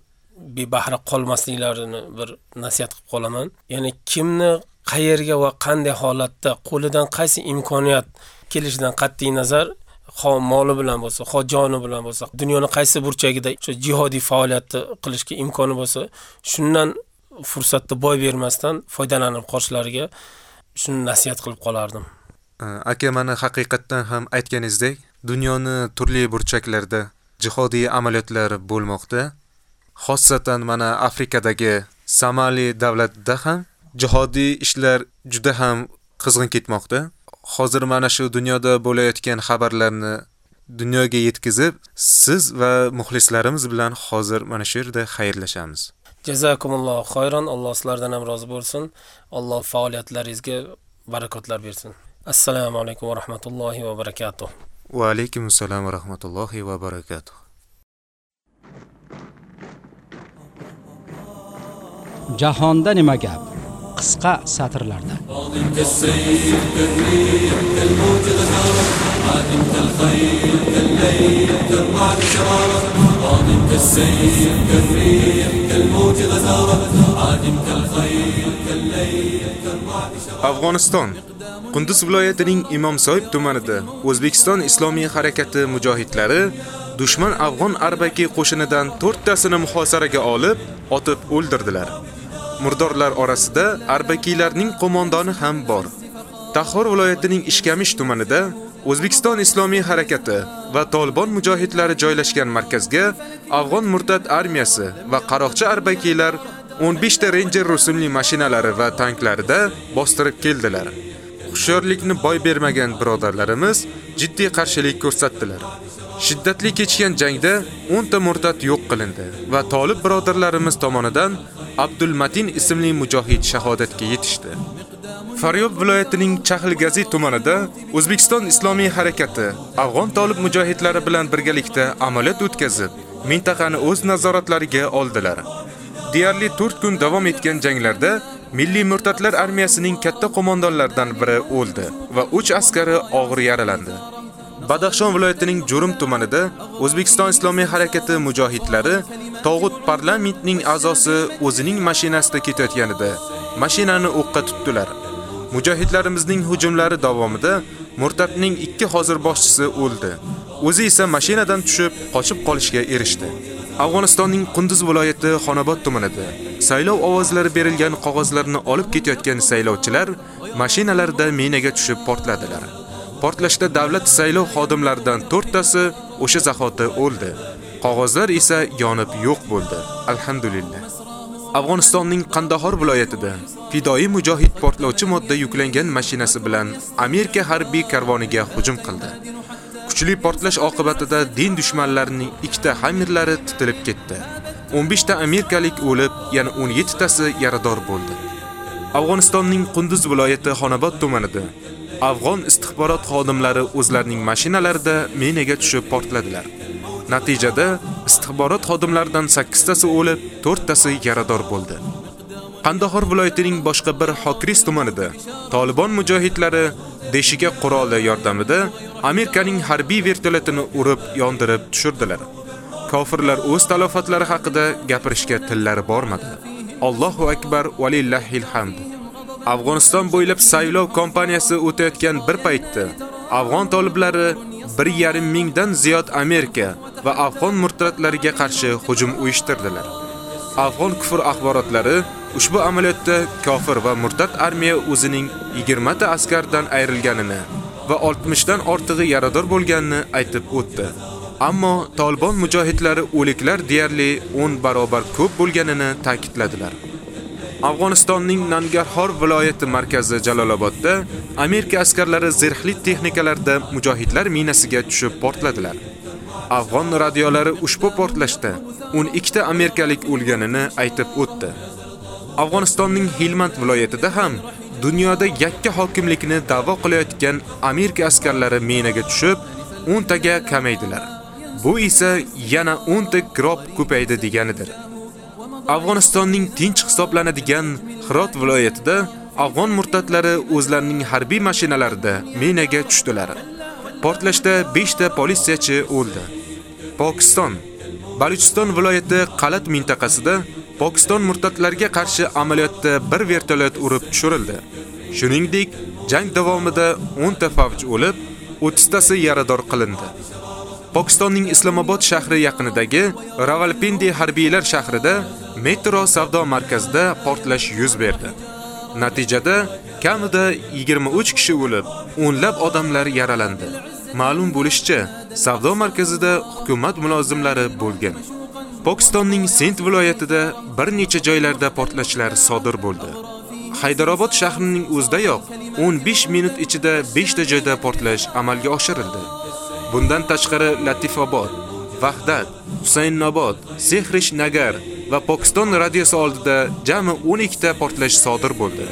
bebahra qolmasliklarini bir nasihat qilib qolaman. Ya'ni kimni qayerga va qanday holatda qo'lidan qaysi imkoniyat kelishidan qat'iy nazar xo moli bilan bo'lsa xo joni bilan bo'lsa dunyoni qaysi burchagida shu jihodiy faoliyatni qilishga imkoni bo'lsa shundan fursatni boy bermasdan foydalanib qolishlariga shuni nasihat qilib qolardim. Aka mana haqiqatdan ham aytganingizdek dunyoni turli burchaklarida jihodiy amaliyotlar bo'lmoqda. Xossatan mana afrikadagi somali davlatida ham jihodiy ishlar juda ham qizg'in ketmoqda. Hozir mana shu dunyoda bo'layotgan xabarlarni dunyoga yetkazib siz va muxlislarimiz bilan hozir mana shu yerda xayrlashamiz. Jazakumulloh xayron alloh sizlardan ham rozi bo'lsin. Alloh faoliyatlaringizga barakotlar bersin. Assalomu alaykum va rahmatullohi va barakatuh. Va alaykum assalom va rahmatullohi va barakatuh. Jahonda nima gap qisqa satrlarda. Afg'oniston. Qunduz viloyatining imomsoyib tumanida o'zbekiston islomiy harakati mujohidlari dushman afg'on arbaki qo'shinidan to'rttasini muhosaraga olib otib o'ldirdilar. Murdorlar orasida arbakiylarning qo'mondoni ham bor Tahor viloyatining ishkamish tumanida o'zbekiston islomiy harakati va tolibon mujohidlari joylashgan markazga afg'on murtad armiyasi va qaroqchi arbakiylar 15 ta Ranger rusumli mashinalari va tanklarida bostirib keldilar. Hushyorlikni boy bermagan birodarlarimiz jiddiy qarshilik ko'rsatdilar. Shiddatli kechgan jangda 10 ta murtad yo'q qilindi va tolib birodarlarimiz tomonidan Abdulmatin ismli mujohid shahodatga yetishdi. Faryob viloyatining Chahlgazi tumanida O'zbekiston Islomiy harakati afg'on tolib mujohidlari bilan birgalikda amaliyot o'tkazib, mintaqani o'z nazoratlariga oldilar. Deyarli 4 kun davom etgan janglarda Milliy murtatlar armiyasining katta qo'mondonlaridan biri o'ldi va 3 askari og'ir yaralandi. Badaxshon viloyatining Jurum tumanida O'zbekiston Islomiy harakati mujohidlari Tog'ut parlamentning a'zosi o'zining mashinasida ketayotganida mashinani o'qqa tutdilar. Mujohidlarimizning hujumlari davomida murtabning ikki hozir boshchisi o'ldi. O'zi esa mashinadan tushib qochib qolishga erishdi. Afg'onistonning Qunduz viloyati Xonobod tumanida saylov ovozlari berilgan qog'ozlarni olib ketayotgan saylovchilar mashinalarida minaga tushib portladilar. Portlashda davlat saylov xodimlaridan 4 tasi o'sha zahoti o'ldi. Qog'ozlar esa yonib yo'q bo'ldi. Alhamdulillah. Afg'onistonning Qandahor viloyatida fidoi mujohid portlovchi modda yuklangan mashinasi bilan Amerika harbiy karvoniga hujum qildi. Kuchli portlash oqibatida din dushmanlarining ikkita hamirlari titilib ketdi. 15 ta amerikalik o'lib, yana 17 tasi yarador bo'ldi. Afg'onistonning Qunduz viloyati Xonobod tumanida afg'on istixborot xodimlari o'zlarining mashinalarida minaga tushib portladilar. Natijada istixborot xodimlaridan 8 tasi o'lib, 4 tasi yarador bo'ldi. Qandahor viloyatining boshqa bir Hokris tumanida Taliban mujohidlari deshiga quroli yordamida Amerikaning harbiy vertolyotini urib, yondirib tushirdilar. Kofirlar o'z talofatlari haqida gapirishga tillari bormadi. Allohu akbar va lillahil hamd. Afg'oniston bo'ylab saylov kompaniyasi o'tayotgan bir paytda afg'on toliblari 1.5 mingdan ziyod Amerika va afg'on murtidlariga qarshi hujum uyushtirdilar. Afg'on kufr axborotlari ushbu amaliyotda kofir va murtad armiya o'zining 20 ta askardan ayrilganini va 60 dan ortig'i yarador bo'lganini aytib o'tdi. Ammo Taliban mujohidlari o'liklar deyarli 10 barobar ko'p bo'lganini ta'kidladilar. Afg'onistonning Nangarhor viloyati markazi Jalolobodda Amerika askarlari zirhli texnikalarda mujohidlar minasiga tushib portladilar. Afg'on radiolari ushbu portlashda 12 ta amerikalik o'lganini aytib o'tdi. Afg'onistonning Hilmand viloyatida ham dunyoda yakka hokimlikni da'vo qilayotgan Amerika askarlari minaga tushib 10 taga kamaydilar. Bu esa yana 10 ta grob ko'paydi deganidir. Afg'onistonning tinch hisoblanadigan Hirot viloyatida afg'on murtatlari o'zlarining harbiy mashinalarida minaga tushdilar. Portlashda 5 ta politsiyachi o'ldi. Pokiston Baluchiston viloyati Qalat mintaqasida Pokiston murtatlarga qarshi amaliyotda bir vertolyot urib tushirildi. Shuningdek, jang davomida 10 ta favj o'lib, 30 tasi yarador qilindi. Pokistonning Islomobod shahri yaqinidagi Rawalpindi harbiylar shahrida metro savdo markazida portlash yuz berdi. Natijada kamida 23 kishi o'lib, o'nlab odamlar yaralandi. Ma'lum bo'lishicha, savdo markazida hukumat mulozimlari bo'lgan. Pokistonning Sindh viloyatida bir necha joylarda portlashlar sodir bo'ldi. Haydarobod shahrining o'zidayoq 15 minut ichida 5 ta joyda portlash amalga oshirildi. Bundan tashqari Latifobod, Vahdat, Husaynobod, Sehrish Nagar va Pokiston radiosi oldida jami 12 ta portlash sodir bo'ldi.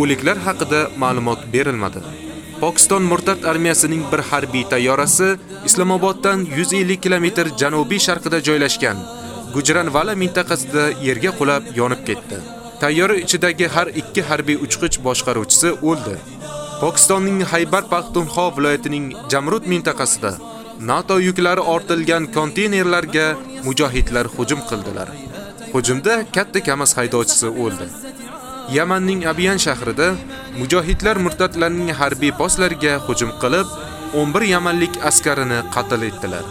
O'liklar haqida ma'lumot berilmadi. Pokiston murtad armiyasining bir harbiy tayyorasi Islomoboddan 150 km janubiy sharqida joylashgan Gujranwala mintaqasida yerga qulab yonib ketdi. Tayyora ichidagi har ikki harbiy uchqich boshqaruvchisi o'ldi. Pokistonning Haybar Paxtunxo viloyatining Jamrud mintaqasida NATO yuklari ortilgan konteynerlarga mujohidlar hujum qildilar. Hujumda katta Kamaz haydovchisi o'ldi. Yamanning Abiyan shahrida mujohidlar murtatlarning harbiy postlariga hujum qilib, 11 yamanlik askarini qatl etdilar.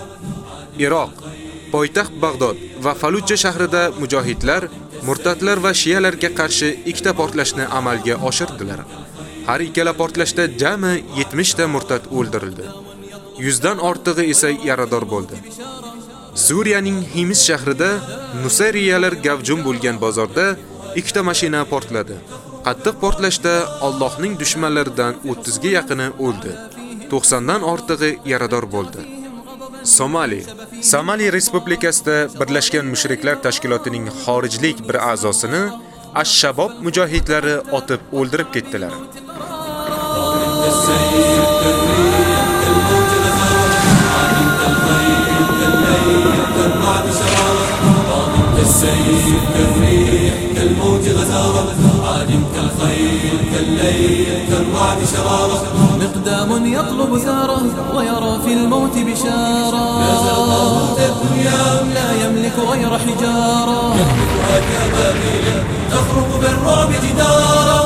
Iroq, poytaxt Bag'dod va Faluja shahrida mujohidlar murtatlar va shiyalarga qarshi ikkita portlashni amalga oshirdilar. Har ikkala portlashda jami 70 ta murtat o'ldirildi. 100 dan ortig'i esa yarador bo'ldi. Suriyaning Himis shahrida Nusayriyalar gavjum bo'lgan bozorda ikkita mashina portladi. Qattiq portlashda Allohning dushmanlaridan 30 ga yaqini o'ldi. 90 dan ortig'i yarador bo'ldi. Somali Somali Respublikasida Birlashgan Mushriklar Tashkilotining xorijlik bir a'zosini Ash-Shabob mujohidlari otib o'ldirib ketdilar. السيف كالريح غزارة عادم كالخيل كالليل كالرعد شرارة. مقدام يطلب ثاره ويرى في الموت بشارة. لا يملك غير حجارة. يحدثها كبابيل تخرق بالرعب جدارا